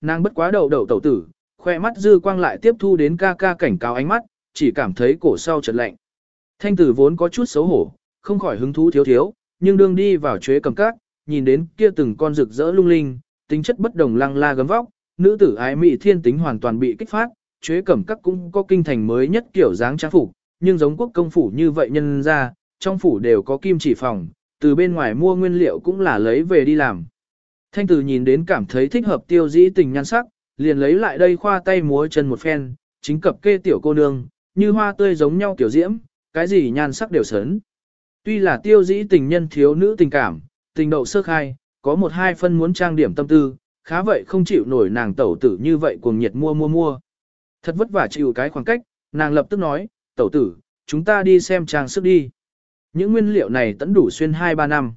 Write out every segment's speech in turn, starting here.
Nàng bất quá đầu đầu tẩu tử, khoe mắt dư quang lại tiếp thu đến ca ca cảnh cáo ánh mắt, chỉ cảm thấy cổ sau chợt lạnh. Thanh tử vốn có chút xấu hổ, không khỏi hứng thú thiếu thiếu, nhưng đương đi vào chuế cầm cát, nhìn đến kia từng con rực rỡ lung linh, tính chất bất đồng lăng la gấm vóc, nữ tử ái mỹ thiên tính hoàn toàn bị kích phát, chuế cẩm các cũng có kinh thành mới nhất kiểu dáng trang phục, nhưng giống quốc công phủ như vậy nhân ra, trong phủ đều có kim chỉ phòng, từ bên ngoài mua nguyên liệu cũng là lấy về đi làm. Thanh tử nhìn đến cảm thấy thích hợp tiêu dĩ tình nhan sắc, liền lấy lại đây khoa tay múa chân một phen, chính cập kê tiểu cô nương, như hoa tươi giống nhau tiểu diễm, cái gì nhan sắc đều sớn. Tuy là tiêu dĩ tình nhân thiếu nữ tình cảm, tình đậu sơ khai, có một hai phân muốn trang điểm tâm tư, khá vậy không chịu nổi nàng tẩu tử như vậy cuồng nhiệt mua mua mua. Thật vất vả chịu cái khoảng cách, nàng lập tức nói, tẩu tử, chúng ta đi xem trang sức đi. Những nguyên liệu này tẫn đủ xuyên 2-3 năm.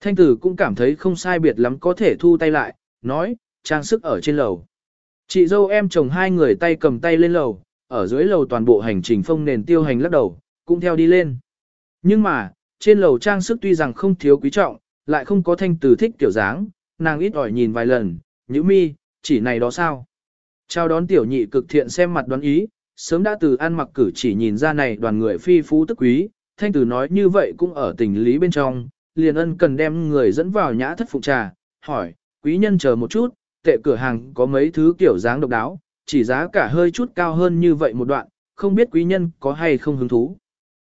Thanh tử cũng cảm thấy không sai biệt lắm có thể thu tay lại, nói, trang sức ở trên lầu. Chị dâu em chồng hai người tay cầm tay lên lầu, ở dưới lầu toàn bộ hành trình phong nền tiêu hành lắc đầu, cũng theo đi lên. Nhưng mà, trên lầu trang sức tuy rằng không thiếu quý trọng, lại không có thanh tử thích kiểu dáng, nàng ít ỏi nhìn vài lần, nhữ mi, chỉ này đó sao. Chào đón tiểu nhị cực thiện xem mặt đoán ý, sớm đã từ ăn mặc cử chỉ nhìn ra này đoàn người phi phú tức quý, thanh tử nói như vậy cũng ở tình lý bên trong, liền ân cần đem người dẫn vào nhã thất phụng trà, hỏi, quý nhân chờ một chút, tệ cửa hàng có mấy thứ kiểu dáng độc đáo, chỉ giá cả hơi chút cao hơn như vậy một đoạn, không biết quý nhân có hay không hứng thú.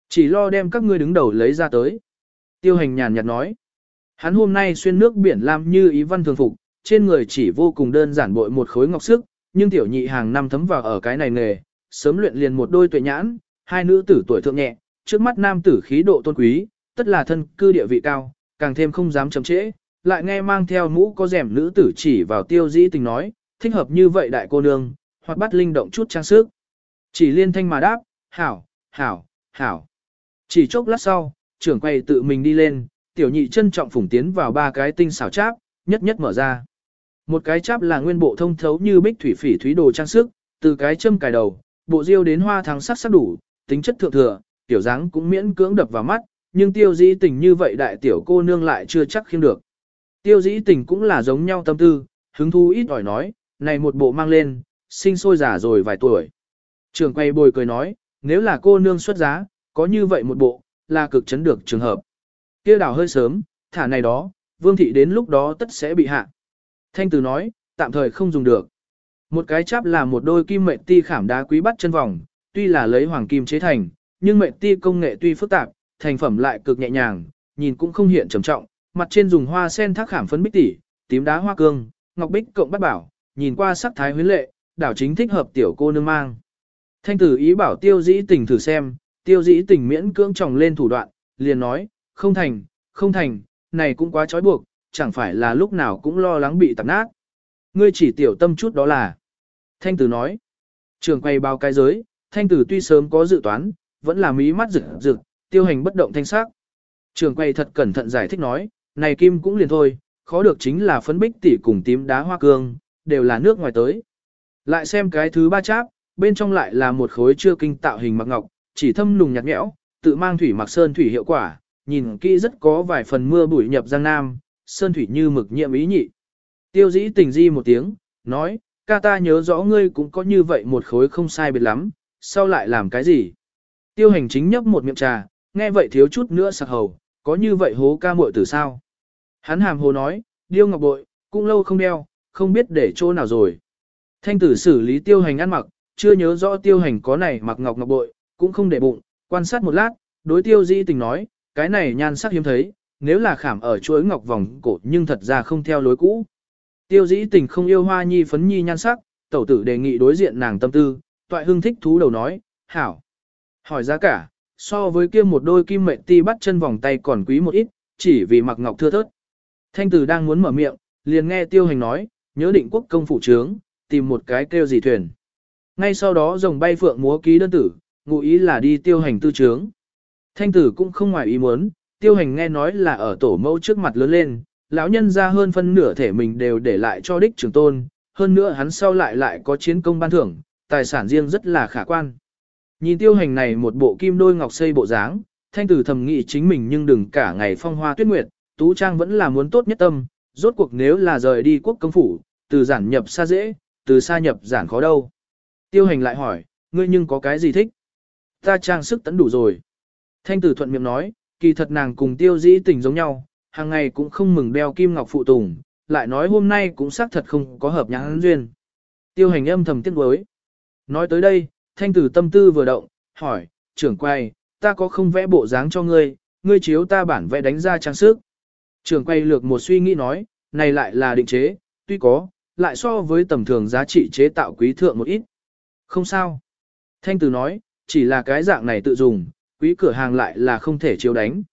Chỉ lo đem các ngươi đứng đầu lấy ra tới. Tiêu hành nhàn nhạt nói, hắn hôm nay xuyên nước biển làm như ý văn thường phục, trên người chỉ vô cùng đơn giản bội một khối ngọc sức, nhưng tiểu nhị hàng năm thấm vào ở cái này nghề, sớm luyện liền một đôi tuệ nhãn, hai nữ tử tuổi thượng nhẹ, trước mắt nam tử khí độ tôn quý, tất là thân cư địa vị cao, càng thêm không dám chậm trễ, lại nghe mang theo mũ có rèm nữ tử chỉ vào tiêu dĩ tình nói, thích hợp như vậy đại cô nương, hoặc bắt linh động chút trang sức. Chỉ liên thanh mà đáp, hảo, hảo, hảo. Chỉ chốc lát sau, trưởng quay tự mình đi lên, tiểu nhị trân trọng phủng tiến vào ba cái tinh xảo cháp, nhất nhất mở ra. Một cái cháp là nguyên bộ thông thấu như bích thủy phỉ thúy đồ trang sức, từ cái châm cài đầu, bộ diêu đến hoa thắng sắc sắc đủ, tính chất thượng thừa, tiểu dáng cũng miễn cưỡng đập vào mắt, nhưng tiêu dĩ tình như vậy đại tiểu cô nương lại chưa chắc khiêm được. Tiêu dĩ tình cũng là giống nhau tâm tư, hứng thú ít ỏi nói, này một bộ mang lên, sinh sôi già rồi vài tuổi. Trường quay bồi cười nói, nếu là cô nương xuất giá, có như vậy một bộ, là cực chấn được trường hợp. kia đảo hơi sớm, thả này đó, vương thị đến lúc đó tất sẽ bị hạ. Thanh tử nói, tạm thời không dùng được. Một cái cháp là một đôi kim mệnh ti khảm đá quý bắt chân vòng, tuy là lấy hoàng kim chế thành, nhưng mệnh ti công nghệ tuy phức tạp, thành phẩm lại cực nhẹ nhàng, nhìn cũng không hiện trầm trọng, mặt trên dùng hoa sen thác khảm phấn bích tỉ, tím đá hoa cương, ngọc bích cộng bắt bảo, nhìn qua sắc thái huyến lệ, đảo chính thích hợp tiểu cô nương mang. Thanh tử ý bảo tiêu dĩ tình thử xem, tiêu dĩ tình miễn cưỡng tròng lên thủ đoạn, liền nói, không thành, không thành, này cũng quá trói buộc, chẳng phải là lúc nào cũng lo lắng bị tạp nát. Ngươi chỉ tiểu tâm chút đó là. Thanh tử nói, trường quay bao cái giới, thanh tử tuy sớm có dự toán, vẫn là mí mắt rực rực, tiêu hành bất động thanh sắc. Trường quay thật cẩn thận giải thích nói, này kim cũng liền thôi, khó được chính là phấn bích tỷ cùng tím đá hoa cương, đều là nước ngoài tới. Lại xem cái thứ ba cháp, bên trong lại là một khối chưa kinh tạo hình mặc ngọc, chỉ thâm lùng nhạt nhẽo, tự mang thủy mặc sơn thủy hiệu quả, nhìn kỹ rất có vài phần mưa bụi nhập giang nam, sơn thủy như mực nhiệm ý nhị. Tiêu dĩ tình di một tiếng, nói, ca ta nhớ rõ ngươi cũng có như vậy một khối không sai biệt lắm, sau lại làm cái gì? Tiêu hành chính nhấp một miệng trà, nghe vậy thiếu chút nữa sặc hầu, có như vậy hố ca muội từ sao? Hắn hàm hồ nói, điêu ngọc bội, cũng lâu không đeo, không biết để chỗ nào rồi. Thanh tử xử lý tiêu hành ăn mặc, chưa nhớ rõ tiêu hành có này mặc ngọc ngọc bội, cũng không để bụng, quan sát một lát, đối tiêu di tình nói, cái này nhan sắc hiếm thấy, nếu là khảm ở chuỗi ngọc vòng cổ nhưng thật ra không theo lối cũ. Tiêu dĩ tình không yêu hoa nhi phấn nhi nhan sắc, tẩu tử đề nghị đối diện nàng tâm tư, toại hưng thích thú đầu nói, hảo. Hỏi giá cả, so với kia một đôi kim mệnh ti bắt chân vòng tay còn quý một ít, chỉ vì mặc ngọc thưa thớt. Thanh tử đang muốn mở miệng, liền nghe tiêu hành nói, nhớ định quốc công phủ trướng, tìm một cái kêu gì thuyền. Ngay sau đó rồng bay phượng múa ký đơn tử, ngụ ý là đi tiêu hành tư trướng. Thanh tử cũng không ngoài ý muốn, tiêu hành nghe nói là ở tổ mẫu trước mặt lớn lên, lão nhân ra hơn phân nửa thể mình đều để lại cho đích trường tôn, hơn nữa hắn sau lại lại có chiến công ban thưởng, tài sản riêng rất là khả quan. Nhìn tiêu hành này một bộ kim đôi ngọc xây bộ dáng, thanh tử thầm nghĩ chính mình nhưng đừng cả ngày phong hoa tuyết nguyệt, tú trang vẫn là muốn tốt nhất tâm, rốt cuộc nếu là rời đi quốc công phủ, từ giản nhập xa dễ, từ xa nhập giản khó đâu. Tiêu hành lại hỏi, ngươi nhưng có cái gì thích? Ta trang sức tẫn đủ rồi. Thanh tử thuận miệng nói, kỳ thật nàng cùng tiêu dĩ tình giống nhau, hàng ngày cũng không mừng đeo kim ngọc phụ tùng, lại nói hôm nay cũng xác thật không có hợp nhãn duyên. Tiêu hành âm thầm tiếc đối. Nói tới đây, thanh tử tâm tư vừa động, hỏi, trưởng quay, ta có không vẽ bộ dáng cho ngươi, ngươi chiếu ta bản vẽ đánh ra trang sức. Trưởng quay lược một suy nghĩ nói, này lại là định chế, tuy có, lại so với tầm thường giá trị chế tạo quý thượng một ít. Không sao. Thanh tử nói, chỉ là cái dạng này tự dùng, quý cửa hàng lại là không thể chiếu đánh.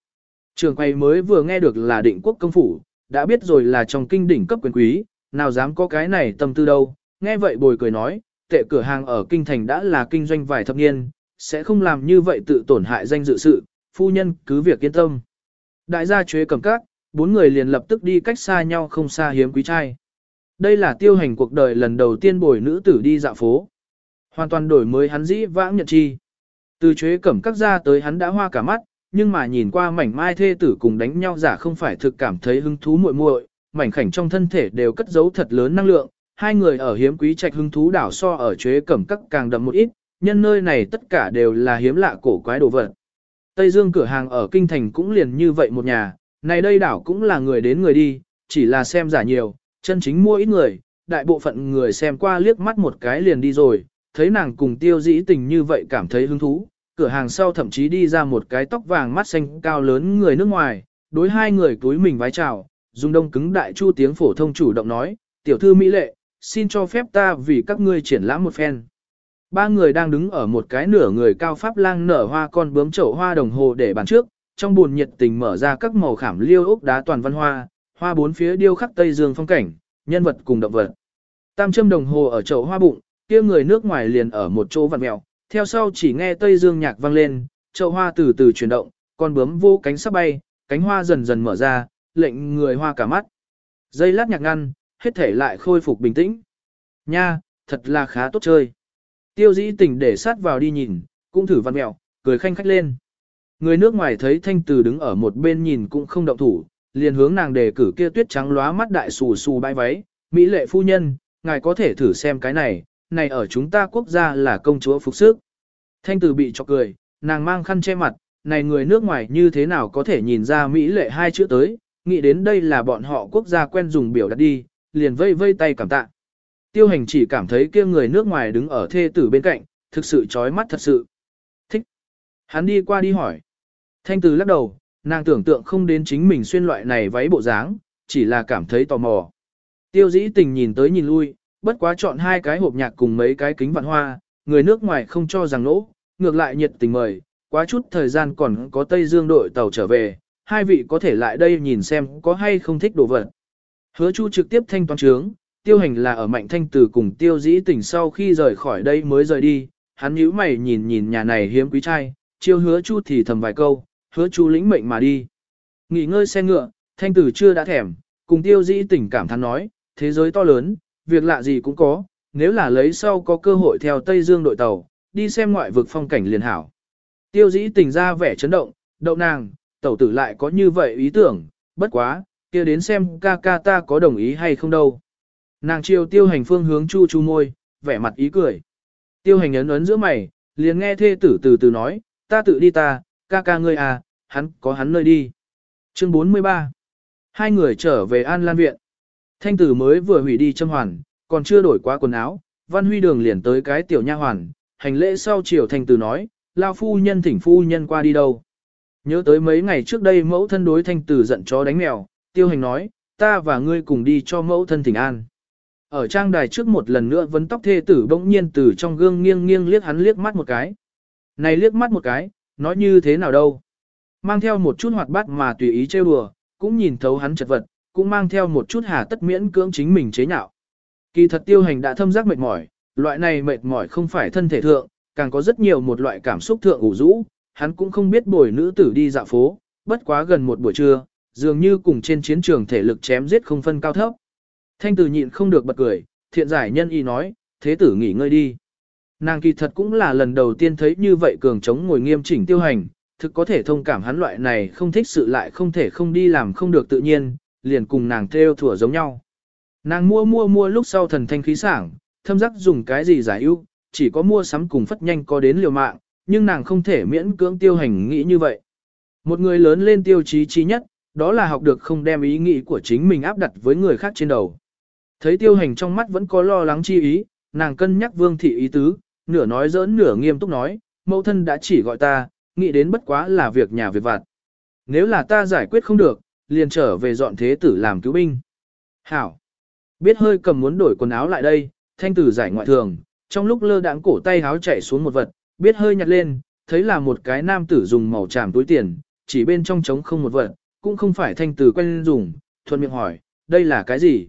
Trường quay mới vừa nghe được là định quốc công phủ, đã biết rồi là trong kinh đỉnh cấp quyền quý, nào dám có cái này tâm tư đâu, nghe vậy bồi cười nói, tệ cửa hàng ở kinh thành đã là kinh doanh vài thập niên, sẽ không làm như vậy tự tổn hại danh dự sự, phu nhân cứ việc yên tâm. Đại gia chế cầm các, bốn người liền lập tức đi cách xa nhau không xa hiếm quý trai. Đây là tiêu hành cuộc đời lần đầu tiên bồi nữ tử đi dạo phố. Hoàn toàn đổi mới hắn dĩ vãng nhận chi. Từ chế cẩm các ra tới hắn đã hoa cả mắt, nhưng mà nhìn qua mảnh mai thê tử cùng đánh nhau giả không phải thực cảm thấy hứng thú muội muội, mảnh khảnh trong thân thể đều cất giấu thật lớn năng lượng, hai người ở hiếm quý trạch hứng thú đảo so ở chế cẩm các càng đậm một ít, nhân nơi này tất cả đều là hiếm lạ cổ quái đồ vật. Tây Dương cửa hàng ở kinh thành cũng liền như vậy một nhà, này đây đảo cũng là người đến người đi, chỉ là xem giả nhiều, chân chính mua ít người, đại bộ phận người xem qua liếc mắt một cái liền đi rồi, thấy nàng cùng tiêu dĩ tình như vậy cảm thấy hứng thú, cửa hàng sau thậm chí đi ra một cái tóc vàng mắt xanh cao lớn người nước ngoài, đối hai người túi mình vái chào, dùng đông cứng đại chu tiếng phổ thông chủ động nói, tiểu thư Mỹ lệ, xin cho phép ta vì các ngươi triển lãm một phen. Ba người đang đứng ở một cái nửa người cao pháp lang nở hoa con bướm chậu hoa đồng hồ để bàn trước, trong buồn nhiệt tình mở ra các màu khảm liêu ốc đá toàn văn hoa, hoa bốn phía điêu khắc tây dương phong cảnh, nhân vật cùng động vật. Tam châm đồng hồ ở chậu hoa bụng, kia người nước ngoài liền ở một chỗ vặn mèo, theo sau chỉ nghe tây dương nhạc vang lên, chậu hoa từ từ chuyển động, con bướm vô cánh sắp bay, cánh hoa dần dần mở ra, lệnh người hoa cả mắt. Dây lát nhạc ngăn, hết thể lại khôi phục bình tĩnh. Nha, thật là khá tốt chơi. Tiêu dĩ tỉnh để sát vào đi nhìn, cũng thử văn mẹo, cười khanh khách lên. Người nước ngoài thấy thanh từ đứng ở một bên nhìn cũng không động thủ, liền hướng nàng đề cử kia tuyết trắng lóa mắt đại xù xù bãi váy, Mỹ lệ phu nhân, ngài có thể thử xem cái này, này ở chúng ta quốc gia là công chúa phục sức. Thanh từ bị chọc cười, nàng mang khăn che mặt, này người nước ngoài như thế nào có thể nhìn ra Mỹ lệ hai chữ tới, nghĩ đến đây là bọn họ quốc gia quen dùng biểu đặt đi, liền vây vây tay cảm tạ. Tiêu hành chỉ cảm thấy kia người nước ngoài đứng ở thê tử bên cạnh, thực sự chói mắt thật sự. Thích. Hắn đi qua đi hỏi. Thanh tử lắc đầu, nàng tưởng tượng không đến chính mình xuyên loại này váy bộ dáng, chỉ là cảm thấy tò mò. Tiêu dĩ tình nhìn tới nhìn lui, bất quá chọn hai cái hộp nhạc cùng mấy cái kính vạn hoa, người nước ngoài không cho rằng nỗ, ngược lại nhiệt tình mời, quá chút thời gian còn có Tây Dương đội tàu trở về, hai vị có thể lại đây nhìn xem có hay không thích đồ vật. Hứa Chu trực tiếp thanh toán trướng, tiêu hành là ở mạnh thanh từ cùng tiêu dĩ tỉnh sau khi rời khỏi đây mới rời đi, hắn nhíu mày nhìn nhìn nhà này hiếm quý trai, chiêu hứa Chu thì thầm vài câu, hứa Chu lĩnh mệnh mà đi. Nghỉ ngơi xe ngựa, thanh tử chưa đã thèm, cùng tiêu dĩ tỉnh cảm thán nói, thế giới to lớn, việc lạ gì cũng có, nếu là lấy sau có cơ hội theo Tây Dương đội tàu, đi xem ngoại vực phong cảnh liền hảo. Tiêu dĩ tỉnh ra vẻ chấn động, đậu nàng, tẩu tử lại có như vậy ý tưởng, bất quá, kia đến xem ca ca ta có đồng ý hay không đâu. Nàng chiều tiêu hành phương hướng chu chu môi, vẻ mặt ý cười. Tiêu hành ấn ấn giữa mày, liền nghe thê tử từ từ nói, ta tự đi ta, ca ca ngươi à, hắn có hắn nơi đi. Chương 43 Hai người trở về An Lan Viện. Thanh tử mới vừa hủy đi châm hoàn, còn chưa đổi qua quần áo, Văn Huy Đường liền tới cái tiểu nha hoàn, hành lễ sau chiều thanh tử nói, lao phu nhân thỉnh phu nhân qua đi đâu. Nhớ tới mấy ngày trước đây mẫu thân đối thanh tử giận chó đánh mèo, tiêu hành nói, ta và ngươi cùng đi cho mẫu thân thỉnh an. Ở trang đài trước một lần nữa vấn tóc thê tử bỗng nhiên từ trong gương nghiêng nghiêng liếc hắn liếc mắt một cái. Này liếc mắt một cái, nói như thế nào đâu. Mang theo một chút hoạt bát mà tùy ý trêu đùa, cũng nhìn thấu hắn chật vật, cũng mang theo một chút hà tất miễn cưỡng chính mình chế nhạo. Kỳ thật tiêu hành đã thâm giác mệt mỏi, loại này mệt mỏi không phải thân thể thượng, càng có rất nhiều một loại cảm xúc thượng ủ rũ, hắn cũng không biết bồi nữ tử đi dạo phố, bất quá gần một buổi trưa, dường như cùng trên chiến trường thể lực chém giết không phân cao thấp. Thanh tử nhịn không được bật cười, thiện giải nhân y nói, thế tử nghỉ ngơi đi. Nàng kỳ thật cũng là lần đầu tiên thấy như vậy cường chống ngồi nghiêm chỉnh tiêu hành, thực có thể thông cảm hắn loại này không thích sự lại không thể không đi làm không được tự nhiên, liền cùng nàng theo thủa giống nhau. Nàng mua mua mua lúc sau thần thanh khí sảng, thâm giác dùng cái gì giải ưu, chỉ có mua sắm cùng phất nhanh có đến liều mạng, nhưng nàng không thể miễn cưỡng tiêu hành nghĩ như vậy. Một người lớn lên tiêu chí chí nhất, đó là học được không đem ý nghĩ của chính mình áp đặt với người khác trên đầu. Thấy tiêu hành trong mắt vẫn có lo lắng chi ý, nàng cân nhắc vương thị ý tứ, nửa nói giỡn nửa nghiêm túc nói, mẫu thân đã chỉ gọi ta, nghĩ đến bất quá là việc nhà việc vặt. Nếu là ta giải quyết không được, liền trở về dọn thế tử làm cứu binh. Hảo. Biết hơi cầm muốn đổi quần áo lại đây, thanh tử giải ngoại thường, trong lúc lơ đãng cổ tay háo chạy xuống một vật, biết hơi nhặt lên, thấy là một cái nam tử dùng màu tràm túi tiền, chỉ bên trong trống không một vật, cũng không phải thanh tử quen dùng, thuận miệng hỏi, đây là cái gì?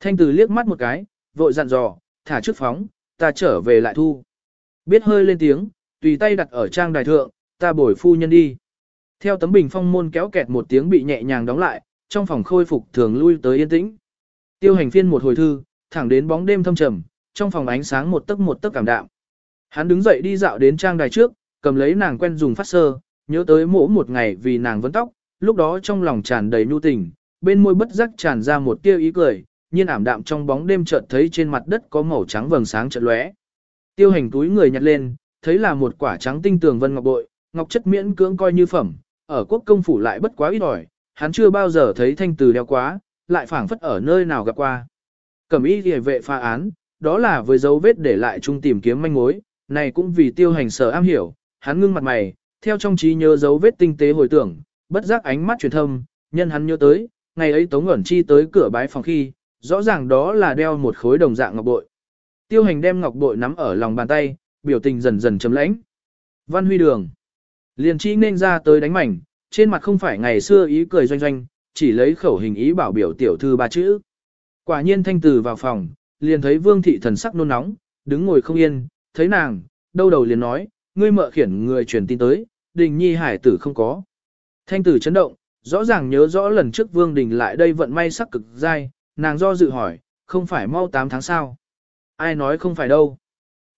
Thanh tử liếc mắt một cái, vội dặn dò, thả trước phóng, ta trở về lại thu. Biết hơi lên tiếng, tùy tay đặt ở trang đài thượng, ta bồi phu nhân đi. Theo tấm bình phong môn kéo kẹt một tiếng bị nhẹ nhàng đóng lại, trong phòng khôi phục thường lui tới yên tĩnh. Tiêu hành phiên một hồi thư, thẳng đến bóng đêm thâm trầm, trong phòng ánh sáng một tấc một tấc cảm đạm. Hắn đứng dậy đi dạo đến trang đài trước, cầm lấy nàng quen dùng phát sơ, nhớ tới mỗi một ngày vì nàng vấn tóc, lúc đó trong lòng tràn đầy nhu tình, bên môi bất giác tràn ra một tia ý cười, nhiên ảm đạm trong bóng đêm chợt thấy trên mặt đất có màu trắng vầng sáng chợt lóe. Tiêu hành túi người nhặt lên, thấy là một quả trắng tinh tường vân ngọc bội, ngọc chất miễn cưỡng coi như phẩm, ở quốc công phủ lại bất quá ít ỏi, hắn chưa bao giờ thấy thanh từ đeo quá, lại phảng phất ở nơi nào gặp qua. Cẩm y liề vệ pha án, đó là với dấu vết để lại chung tìm kiếm manh mối, này cũng vì tiêu hành sở am hiểu, hắn ngưng mặt mày, theo trong trí nhớ dấu vết tinh tế hồi tưởng, bất giác ánh mắt truyền thâm, nhân hắn nhớ tới, ngày ấy Tống Ngẩn Chi tới cửa bái phòng khi, rõ ràng đó là đeo một khối đồng dạng ngọc bội. Tiêu hành đem ngọc bội nắm ở lòng bàn tay, biểu tình dần dần chấm lãnh. Văn huy đường. Liền chi nên ra tới đánh mảnh, trên mặt không phải ngày xưa ý cười doanh doanh, chỉ lấy khẩu hình ý bảo biểu tiểu thư ba chữ. Quả nhiên thanh từ vào phòng, liền thấy vương thị thần sắc nôn nóng, đứng ngồi không yên, thấy nàng, đâu đầu liền nói, ngươi mợ khiển người truyền tin tới, đình nhi hải tử không có. Thanh tử chấn động, rõ ràng nhớ rõ lần trước vương đình lại đây vận may sắc cực dai, nàng do dự hỏi, không phải mau 8 tháng sao? Ai nói không phải đâu?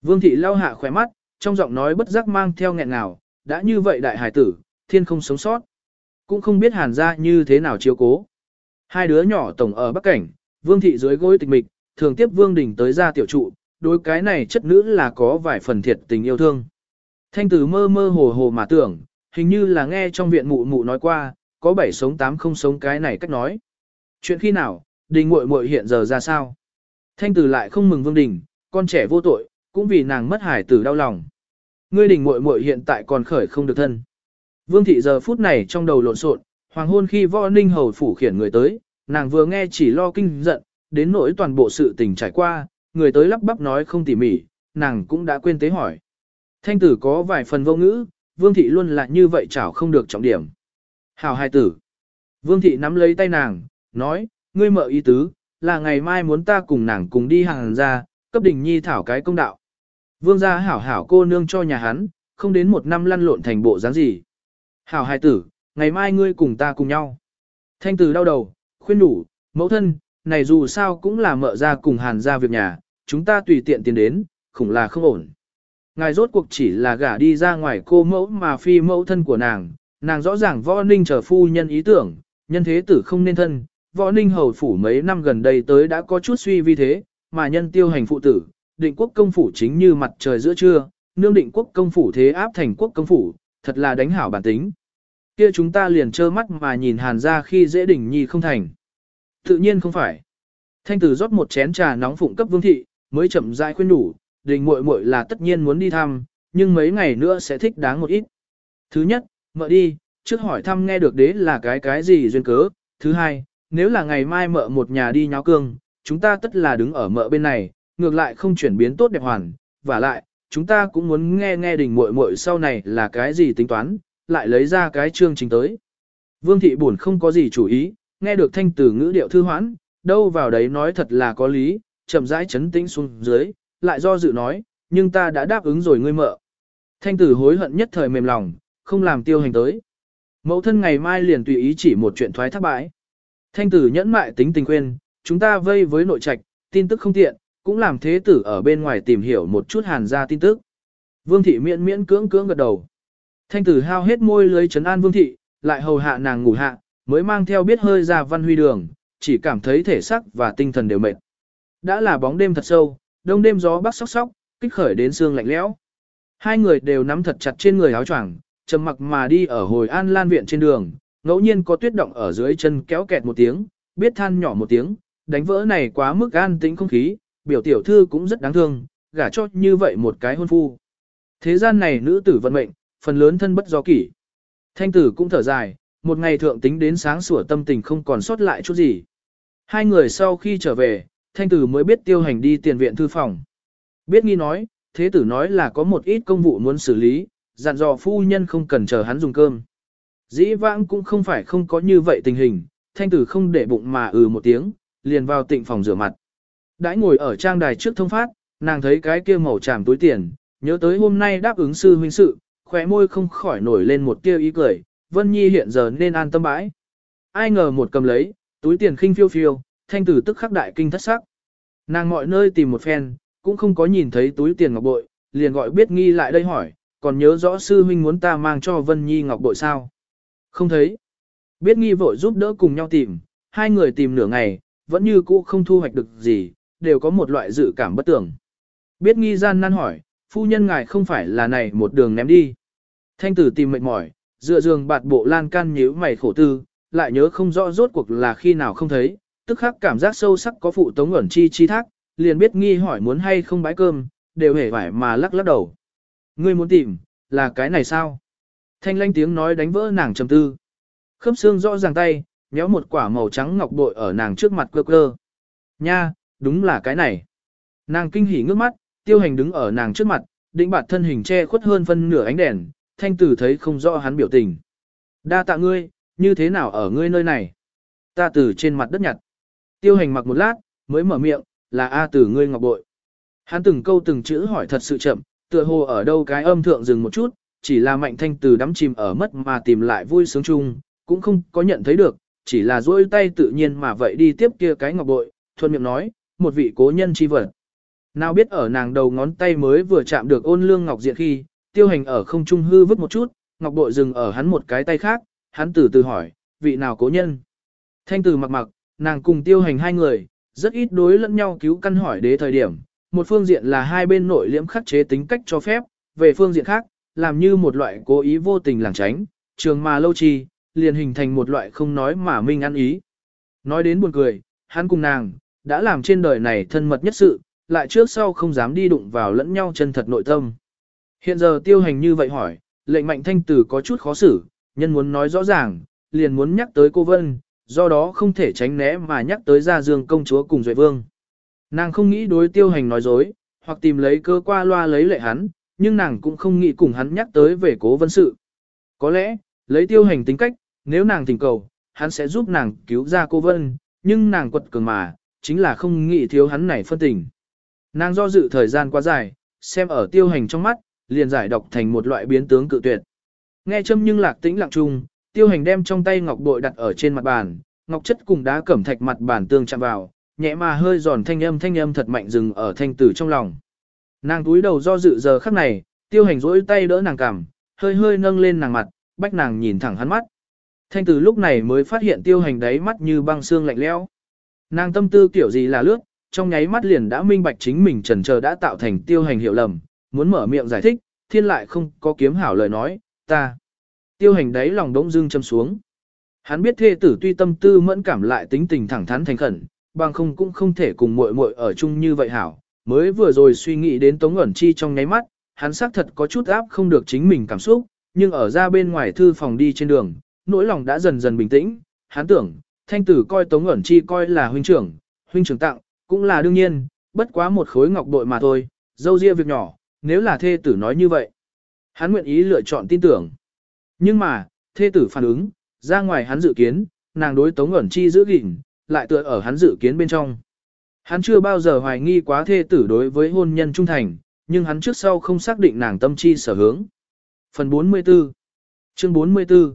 Vương thị lau hạ khỏe mắt, trong giọng nói bất giác mang theo nghẹn nào, đã như vậy đại hải tử, thiên không sống sót. Cũng không biết hàn ra như thế nào chiếu cố. Hai đứa nhỏ tổng ở Bắc Cảnh, vương thị dưới gối tịch mịch, thường tiếp vương đình tới ra tiểu trụ, đối cái này chất nữ là có vài phần thiệt tình yêu thương. Thanh tử mơ mơ hồ hồ mà tưởng, hình như là nghe trong viện mụ mụ nói qua, có bảy sống tám không sống cái này cách nói. Chuyện khi nào, đình muội muội hiện giờ ra sao? Thanh tử lại không mừng vương đình, con trẻ vô tội, cũng vì nàng mất hải tử đau lòng. Ngươi đình muội muội hiện tại còn khởi không được thân. Vương thị giờ phút này trong đầu lộn xộn, hoàng hôn khi võ ninh hầu phủ khiển người tới, nàng vừa nghe chỉ lo kinh giận, đến nỗi toàn bộ sự tình trải qua, người tới lắp bắp nói không tỉ mỉ, nàng cũng đã quên tế hỏi. Thanh tử có vài phần vô ngữ, vương thị luôn là như vậy chảo không được trọng điểm. Hảo hai tử. Vương thị nắm lấy tay nàng, nói, ngươi mợ ý tứ, là ngày mai muốn ta cùng nàng cùng đi hàng ra, cấp đình nhi thảo cái công đạo. Vương gia hảo hảo cô nương cho nhà hắn, không đến một năm lăn lộn thành bộ dáng gì. Hảo hài tử, ngày mai ngươi cùng ta cùng nhau. Thanh tử đau đầu, khuyên đủ, mẫu thân, này dù sao cũng là mợ ra cùng hàn ra việc nhà, chúng ta tùy tiện tiến đến, khủng là không ổn. Ngài rốt cuộc chỉ là gả đi ra ngoài cô mẫu mà phi mẫu thân của nàng, nàng rõ ràng võ ninh trở phu nhân ý tưởng, nhân thế tử không nên thân, võ ninh hầu phủ mấy năm gần đây tới đã có chút suy vi thế, mà nhân tiêu hành phụ tử, định quốc công phủ chính như mặt trời giữa trưa, nương định quốc công phủ thế áp thành quốc công phủ, thật là đánh hảo bản tính. Kia chúng ta liền trơ mắt mà nhìn hàn ra khi dễ đỉnh nhi không thành. Tự nhiên không phải. Thanh tử rót một chén trà nóng phụng cấp vương thị, mới chậm rãi khuyên đủ, đình muội muội là tất nhiên muốn đi thăm, nhưng mấy ngày nữa sẽ thích đáng một ít. Thứ nhất, mợ đi, trước hỏi thăm nghe được đế là cái cái gì duyên cớ. Thứ hai, nếu là ngày mai mợ một nhà đi nháo cương, chúng ta tất là đứng ở mợ bên này, ngược lại không chuyển biến tốt đẹp hoàn, và lại, chúng ta cũng muốn nghe nghe đình muội muội sau này là cái gì tính toán, lại lấy ra cái chương trình tới. Vương thị buồn không có gì chủ ý, nghe được thanh từ ngữ điệu thư hoãn, đâu vào đấy nói thật là có lý, chậm rãi chấn tĩnh xuống dưới, lại do dự nói, nhưng ta đã đáp ứng rồi ngươi mợ. Thanh tử hối hận nhất thời mềm lòng, không làm tiêu hành tới. Mẫu thân ngày mai liền tùy ý chỉ một chuyện thoái thác bãi. Thanh tử nhẫn mại tính tình khuyên, chúng ta vây với nội trạch, tin tức không tiện, cũng làm thế tử ở bên ngoài tìm hiểu một chút hàn ra tin tức. Vương thị miễn miễn cưỡng cưỡng gật đầu. Thanh tử hao hết môi lưới trấn an vương thị, lại hầu hạ nàng ngủ hạ, mới mang theo biết hơi ra văn huy đường, chỉ cảm thấy thể xác và tinh thần đều mệt. Đã là bóng đêm thật sâu, đông đêm gió bắc sóc sóc, kích khởi đến xương lạnh lẽo. Hai người đều nắm thật chặt trên người áo choàng, trầm mặc mà đi ở hồi an lan viện trên đường, ngẫu nhiên có tuyết động ở dưới chân kéo kẹt một tiếng, biết than nhỏ một tiếng, đánh vỡ này quá mức an tĩnh không khí, biểu tiểu thư cũng rất đáng thương, gả cho như vậy một cái hôn phu. Thế gian này nữ tử vận mệnh, phần lớn thân bất do kỷ. Thanh tử cũng thở dài, một ngày thượng tính đến sáng sủa tâm tình không còn sót lại chút gì. Hai người sau khi trở về, thanh tử mới biết tiêu hành đi tiền viện thư phòng. Biết nghi nói, thế tử nói là có một ít công vụ muốn xử lý, dặn dò phu nhân không cần chờ hắn dùng cơm. Dĩ vãng cũng không phải không có như vậy tình hình, thanh tử không để bụng mà ừ một tiếng, liền vào tịnh phòng rửa mặt. Đãi ngồi ở trang đài trước thông phát, nàng thấy cái kia màu tràm túi tiền, nhớ tới hôm nay đáp ứng sư huynh sự, khóe môi không khỏi nổi lên một tia ý cười, Vân Nhi hiện giờ nên an tâm bãi. Ai ngờ một cầm lấy, túi tiền khinh phiêu phiêu, thanh tử tức khắc đại kinh thất sắc. Nàng mọi nơi tìm một phen, cũng không có nhìn thấy túi tiền ngọc bội, liền gọi biết nghi lại đây hỏi, còn nhớ rõ sư huynh muốn ta mang cho Vân Nhi ngọc bội sao? Không thấy. Biết nghi vội giúp đỡ cùng nhau tìm, hai người tìm nửa ngày, vẫn như cũ không thu hoạch được gì, đều có một loại dự cảm bất tưởng. Biết nghi gian nan hỏi, phu nhân ngài không phải là này một đường ném đi. Thanh tử tìm mệt mỏi, dựa giường bạt bộ lan can nhíu mày khổ tư, lại nhớ không rõ rốt cuộc là khi nào không thấy, tức khắc cảm giác sâu sắc có phụ tống ẩn chi chi thác, liền biết nghi hỏi muốn hay không bái cơm, đều hề vải mà lắc lắc đầu. Ngươi muốn tìm, là cái này sao? Thanh lanh tiếng nói đánh vỡ nàng trầm tư. Khớp xương rõ ràng tay, nhéo một quả màu trắng ngọc bội ở nàng trước mặt cơ cơ. Nha, đúng là cái này. Nàng kinh hỉ ngước mắt, tiêu hành đứng ở nàng trước mặt, định bạt thân hình che khuất hơn phân nửa ánh đèn, thanh tử thấy không rõ hắn biểu tình. Đa tạ ngươi, như thế nào ở ngươi nơi này? Ta từ trên mặt đất nhặt. Tiêu hành mặc một lát, mới mở miệng, là A tử ngươi ngọc bội. Hắn từng câu từng chữ hỏi thật sự chậm, tựa hồ ở đâu cái âm thượng dừng một chút, chỉ là mạnh thanh từ đắm chìm ở mất mà tìm lại vui sướng chung, cũng không có nhận thấy được, chỉ là duỗi tay tự nhiên mà vậy đi tiếp kia cái ngọc bội, thuận miệng nói, một vị cố nhân chi vật. Nào biết ở nàng đầu ngón tay mới vừa chạm được ôn lương ngọc diện khi, tiêu hành ở không trung hư vứt một chút, ngọc bội dừng ở hắn một cái tay khác, hắn từ từ hỏi, vị nào cố nhân. Thanh từ mặc mặc, nàng cùng tiêu hành hai người, rất ít đối lẫn nhau cứu căn hỏi đế thời điểm. Một phương diện là hai bên nội liễm khắc chế tính cách cho phép, về phương diện khác, làm như một loại cố ý vô tình làng tránh, trường mà lâu trì liền hình thành một loại không nói mà minh ăn ý. Nói đến buồn cười, hắn cùng nàng, đã làm trên đời này thân mật nhất sự, lại trước sau không dám đi đụng vào lẫn nhau chân thật nội tâm. Hiện giờ tiêu hành như vậy hỏi, lệnh mạnh thanh tử có chút khó xử, nhân muốn nói rõ ràng, liền muốn nhắc tới cô Vân, do đó không thể tránh né mà nhắc tới gia dương công chúa cùng Duệ Vương. Nàng không nghĩ đối tiêu hành nói dối, hoặc tìm lấy cơ qua loa lấy lệ hắn, nhưng nàng cũng không nghĩ cùng hắn nhắc tới về cố vân sự. Có lẽ, lấy tiêu hành tính cách, nếu nàng tình cầu, hắn sẽ giúp nàng cứu ra cô Vân, nhưng nàng quật cường mà, chính là không nghĩ thiếu hắn này phân tình. Nàng do dự thời gian quá dài, xem ở tiêu hành trong mắt, liền giải đọc thành một loại biến tướng cự tuyệt. Nghe châm nhưng lạc tĩnh lặng trung, tiêu hành đem trong tay ngọc bội đặt ở trên mặt bàn, ngọc chất cùng đá cẩm thạch mặt bàn tương chạm vào, nhẹ mà hơi giòn thanh âm thanh âm thật mạnh dừng ở thanh tử trong lòng. Nàng túi đầu do dự giờ khắc này, tiêu hành rỗi tay đỡ nàng cằm, hơi hơi nâng lên nàng mặt, bách nàng nhìn thẳng hắn mắt. Thanh tử lúc này mới phát hiện tiêu hành đáy mắt như băng xương lạnh lẽo. Nàng tâm tư kiểu gì là lướt, trong nháy mắt liền đã minh bạch chính mình trần chờ đã tạo thành tiêu hành hiểu lầm, muốn mở miệng giải thích, thiên lại không có kiếm hảo lời nói, ta. Tiêu hành đáy lòng đống dưng châm xuống. Hắn biết thê tử tuy tâm tư mẫn cảm lại tính tình thẳng thắn thành khẩn, bằng không cũng không thể cùng muội muội ở chung như vậy hảo. Mới vừa rồi suy nghĩ đến Tống ẩn chi trong nháy mắt, hắn xác thật có chút áp không được chính mình cảm xúc, nhưng ở ra bên ngoài thư phòng đi trên đường, nỗi lòng đã dần dần bình tĩnh, hắn tưởng, thanh tử coi Tống ẩn chi coi là huynh trưởng, huynh trưởng tặng, cũng là đương nhiên, bất quá một khối ngọc bội mà thôi, dâu ria việc nhỏ, nếu là thê tử nói như vậy. Hắn nguyện ý lựa chọn tin tưởng. Nhưng mà, thê tử phản ứng, ra ngoài hắn dự kiến, nàng đối Tống ẩn chi giữ gìn, lại tựa ở hắn dự kiến bên trong. Hắn chưa bao giờ hoài nghi quá thê tử đối với hôn nhân trung thành, nhưng hắn trước sau không xác định nàng tâm chi sở hướng. Phần 44 Chương 44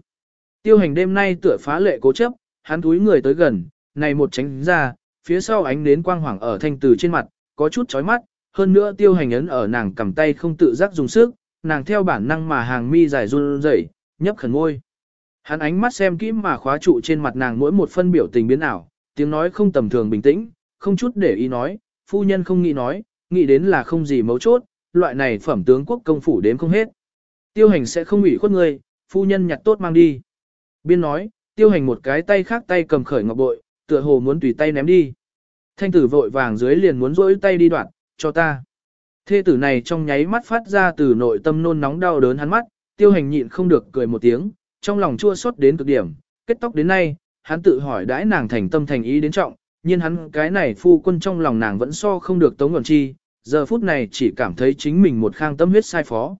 Tiêu hành đêm nay tựa phá lệ cố chấp, hắn túi người tới gần, này một tránh ra, phía sau ánh nến quang hoàng ở thanh tử trên mặt, có chút chói mắt, hơn nữa tiêu hành ấn ở nàng cầm tay không tự giác dùng sức, nàng theo bản năng mà hàng mi dài run rẩy, nhấp khẩn ngôi, Hắn ánh mắt xem kỹ mà khóa trụ trên mặt nàng mỗi một phân biểu tình biến ảo, tiếng nói không tầm thường bình tĩnh, không chút để ý nói, phu nhân không nghĩ nói, nghĩ đến là không gì mấu chốt, loại này phẩm tướng quốc công phủ đếm không hết. Tiêu hành sẽ không ủy khuất ngươi, phu nhân nhặt tốt mang đi. Biên nói, tiêu hành một cái tay khác tay cầm khởi ngọc bội, tựa hồ muốn tùy tay ném đi. Thanh tử vội vàng dưới liền muốn rỗi tay đi đoạn, cho ta. Thê tử này trong nháy mắt phát ra từ nội tâm nôn nóng đau đớn hắn mắt, tiêu hành nhịn không được cười một tiếng, trong lòng chua xót đến cực điểm, kết tóc đến nay, hắn tự hỏi đãi nàng thành tâm thành ý đến trọng, nhưng hắn cái này phu quân trong lòng nàng vẫn so không được tống nguồn chi, giờ phút này chỉ cảm thấy chính mình một khang tâm huyết sai phó.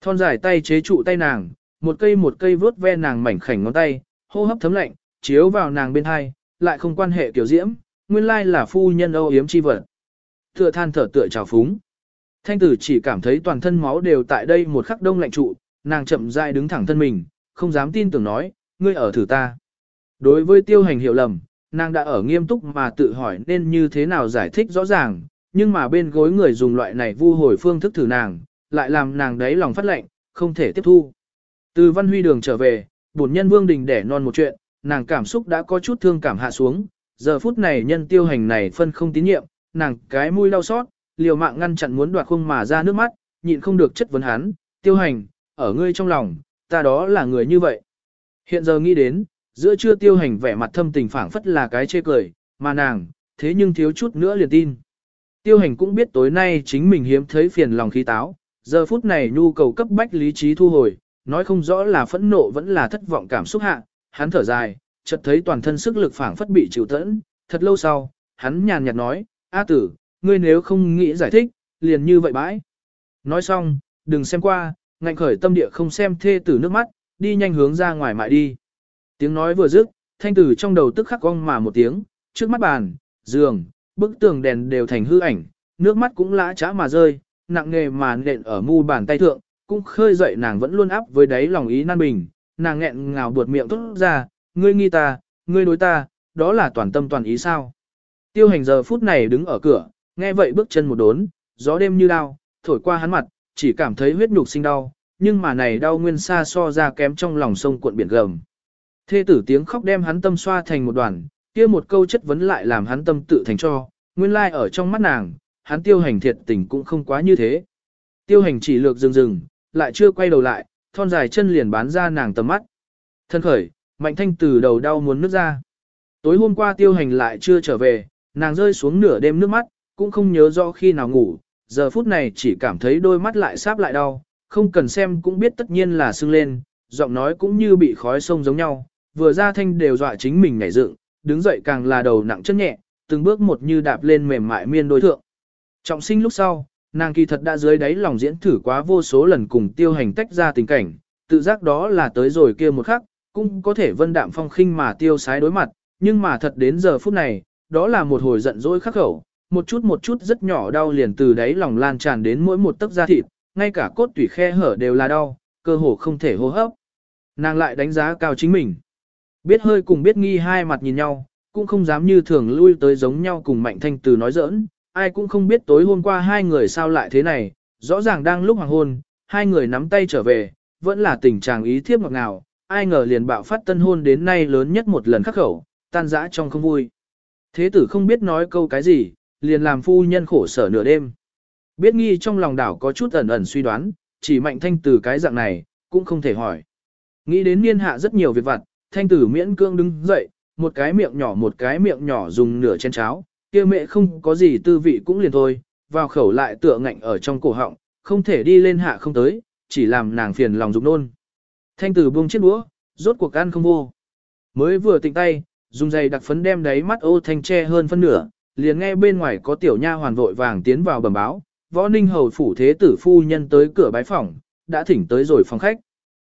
Thon dài tay chế trụ tay nàng, một cây một cây vớt ve nàng mảnh khảnh ngón tay, hô hấp thấm lạnh, chiếu vào nàng bên hai, lại không quan hệ kiểu diễm, nguyên lai là phu nhân âu yếm chi vật. Tựa than thở tựa trào phúng. Thanh tử chỉ cảm thấy toàn thân máu đều tại đây một khắc đông lạnh trụ, nàng chậm rãi đứng thẳng thân mình, không dám tin tưởng nói, ngươi ở thử ta. Đối với tiêu hành hiểu lầm, nàng đã ở nghiêm túc mà tự hỏi nên như thế nào giải thích rõ ràng, nhưng mà bên gối người dùng loại này vu hồi phương thức thử nàng, lại làm nàng đấy lòng phát lệnh, không thể tiếp thu. Từ văn huy đường trở về, bổn nhân vương đình đẻ non một chuyện, nàng cảm xúc đã có chút thương cảm hạ xuống, giờ phút này nhân tiêu hành này phân không tín nhiệm, nàng cái mũi đau xót, liều mạng ngăn chặn muốn đoạt khung mà ra nước mắt, nhịn không được chất vấn hắn, tiêu hành, ở ngươi trong lòng, ta đó là người như vậy. Hiện giờ nghĩ đến, giữa trưa tiêu hành vẻ mặt thâm tình phảng phất là cái chê cười, mà nàng, thế nhưng thiếu chút nữa liền tin. Tiêu hành cũng biết tối nay chính mình hiếm thấy phiền lòng khí táo, giờ phút này nhu cầu cấp bách lý trí thu hồi, nói không rõ là phẫn nộ vẫn là thất vọng cảm xúc hạ, hắn thở dài, chợt thấy toàn thân sức lực phảng phất bị chịu tẫn, thật lâu sau, hắn nhàn nhạt nói, A tử, ngươi nếu không nghĩ giải thích, liền như vậy bãi. Nói xong, đừng xem qua, ngạnh khởi tâm địa không xem thê tử nước mắt, đi nhanh hướng ra ngoài mại đi. Tiếng nói vừa dứt, thanh tử trong đầu tức khắc cong mà một tiếng, trước mắt bàn, giường, bức tường đèn đều thành hư ảnh, nước mắt cũng lã chã mà rơi, nặng nghề mà nện ở mu bàn tay thượng, cũng khơi dậy nàng vẫn luôn áp với đáy lòng ý nan bình, nàng nghẹn ngào buột miệng tốt ra, ngươi nghi ta, ngươi đối ta, đó là toàn tâm toàn ý sao. Tiêu hành giờ phút này đứng ở cửa, nghe vậy bước chân một đốn, gió đêm như đao thổi qua hắn mặt, chỉ cảm thấy huyết nhục sinh đau, nhưng mà này đau nguyên xa so ra kém trong lòng sông cuộn biển gầm. Thê tử tiếng khóc đem hắn tâm xoa thành một đoàn, kia một câu chất vấn lại làm hắn tâm tự thành cho, nguyên lai like ở trong mắt nàng, hắn tiêu hành thiệt tình cũng không quá như thế. Tiêu hành chỉ lược dừng dừng, lại chưa quay đầu lại, thon dài chân liền bán ra nàng tầm mắt. Thân khởi, mạnh thanh từ đầu đau muốn nước ra. Tối hôm qua tiêu hành lại chưa trở về, nàng rơi xuống nửa đêm nước mắt, cũng không nhớ rõ khi nào ngủ, giờ phút này chỉ cảm thấy đôi mắt lại sáp lại đau, không cần xem cũng biết tất nhiên là sưng lên, giọng nói cũng như bị khói sông giống nhau, vừa ra thanh đều dọa chính mình nhảy dựng, đứng dậy càng là đầu nặng chân nhẹ, từng bước một như đạp lên mềm mại miên đối thượng. Trọng sinh lúc sau, nàng kỳ thật đã dưới đáy lòng diễn thử quá vô số lần cùng tiêu hành tách ra tình cảnh, tự giác đó là tới rồi kia một khắc, cũng có thể vân đạm phong khinh mà tiêu sái đối mặt, nhưng mà thật đến giờ phút này, đó là một hồi giận dỗi khắc khẩu, một chút một chút rất nhỏ đau liền từ đáy lòng lan tràn đến mỗi một tấc da thịt, ngay cả cốt tủy khe hở đều là đau, cơ hồ không thể hô hấp. Nàng lại đánh giá cao chính mình. Biết hơi cùng biết nghi hai mặt nhìn nhau, cũng không dám như thường lui tới giống nhau cùng Mạnh Thanh Từ nói giỡn, ai cũng không biết tối hôm qua hai người sao lại thế này, rõ ràng đang lúc hoàng hôn, hai người nắm tay trở về, vẫn là tình trạng ý thiếp ngọt ngào, ai ngờ liền bạo phát tân hôn đến nay lớn nhất một lần khắc khẩu, tan dã trong không vui. Thế tử không biết nói câu cái gì, liền làm phu nhân khổ sở nửa đêm. Biết nghi trong lòng đảo có chút ẩn ẩn suy đoán, chỉ mạnh thanh từ cái dạng này, cũng không thể hỏi. Nghĩ đến niên hạ rất nhiều việc vặt, thanh tử miễn cương đứng dậy, một cái miệng nhỏ một cái miệng nhỏ dùng nửa chén cháo, kia mẹ không có gì tư vị cũng liền thôi, vào khẩu lại tựa ngạnh ở trong cổ họng, không thể đi lên hạ không tới, chỉ làm nàng phiền lòng dục nôn. Thanh tử buông chiếc đũa, rốt cuộc ăn không vô. Mới vừa tịnh tay, dùng giày đặc phấn đem đáy mắt ô thanh che hơn phân nửa, liền nghe bên ngoài có tiểu nha hoàn vội vàng tiến vào bẩm báo, võ ninh hầu phủ thế tử phu nhân tới cửa bái phòng, đã thỉnh tới rồi phòng khách.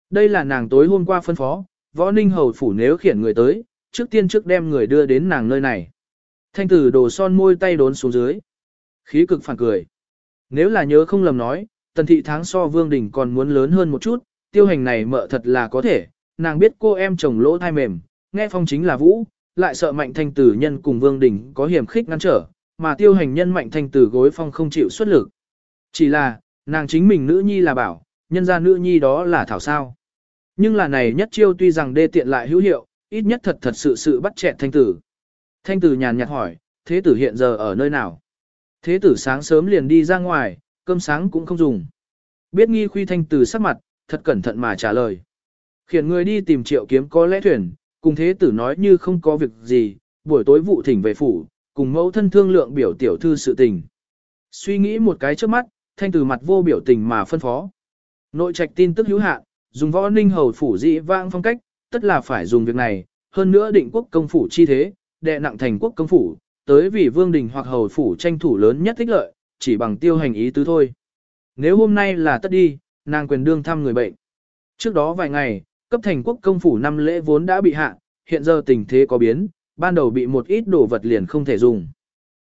Đây là nàng tối hôm qua phân phó, võ ninh hầu phủ nếu khiển người tới, trước tiên trước đem người đưa đến nàng nơi này. Thanh tử đồ son môi tay đốn xuống dưới. Khí cực phản cười. Nếu là nhớ không lầm nói, tần thị tháng so vương đình còn muốn lớn hơn một chút, tiêu hành này mợ thật là có thể, nàng biết cô em chồng lỗ thai mềm, nghe phong chính là vũ, lại sợ mạnh thanh tử nhân cùng vương đình có hiểm khích ngăn trở, mà tiêu hành nhân mạnh thanh tử gối phong không chịu xuất lực. Chỉ là, nàng chính mình nữ nhi là bảo, nhân ra nữ nhi đó là thảo sao. Nhưng là này nhất chiêu tuy rằng đê tiện lại hữu hiệu, ít nhất thật thật sự sự bắt chẹn thanh tử. Thanh tử nhàn nhạt hỏi, thế tử hiện giờ ở nơi nào? Thế tử sáng sớm liền đi ra ngoài, cơm sáng cũng không dùng. Biết nghi khuy thanh tử sắc mặt, thật cẩn thận mà trả lời. Khiển người đi tìm triệu kiếm có lẽ thuyền, cùng thế tử nói như không có việc gì, buổi tối vụ thỉnh về phủ, cùng mẫu thân thương lượng biểu tiểu thư sự tình. Suy nghĩ một cái trước mắt, thanh tử mặt vô biểu tình mà phân phó. Nội trạch tin tức hữu hạn, dùng võ ninh hầu phủ dị vãng phong cách, tất là phải dùng việc này, hơn nữa định quốc công phủ chi thế, đệ nặng thành quốc công phủ, tới vì vương đình hoặc hầu phủ tranh thủ lớn nhất thích lợi, chỉ bằng tiêu hành ý tứ thôi. Nếu hôm nay là tất đi, nàng quyền đương thăm người bệnh. Trước đó vài ngày, cấp thành quốc công phủ năm lễ vốn đã bị hạ, hiện giờ tình thế có biến, ban đầu bị một ít đồ vật liền không thể dùng.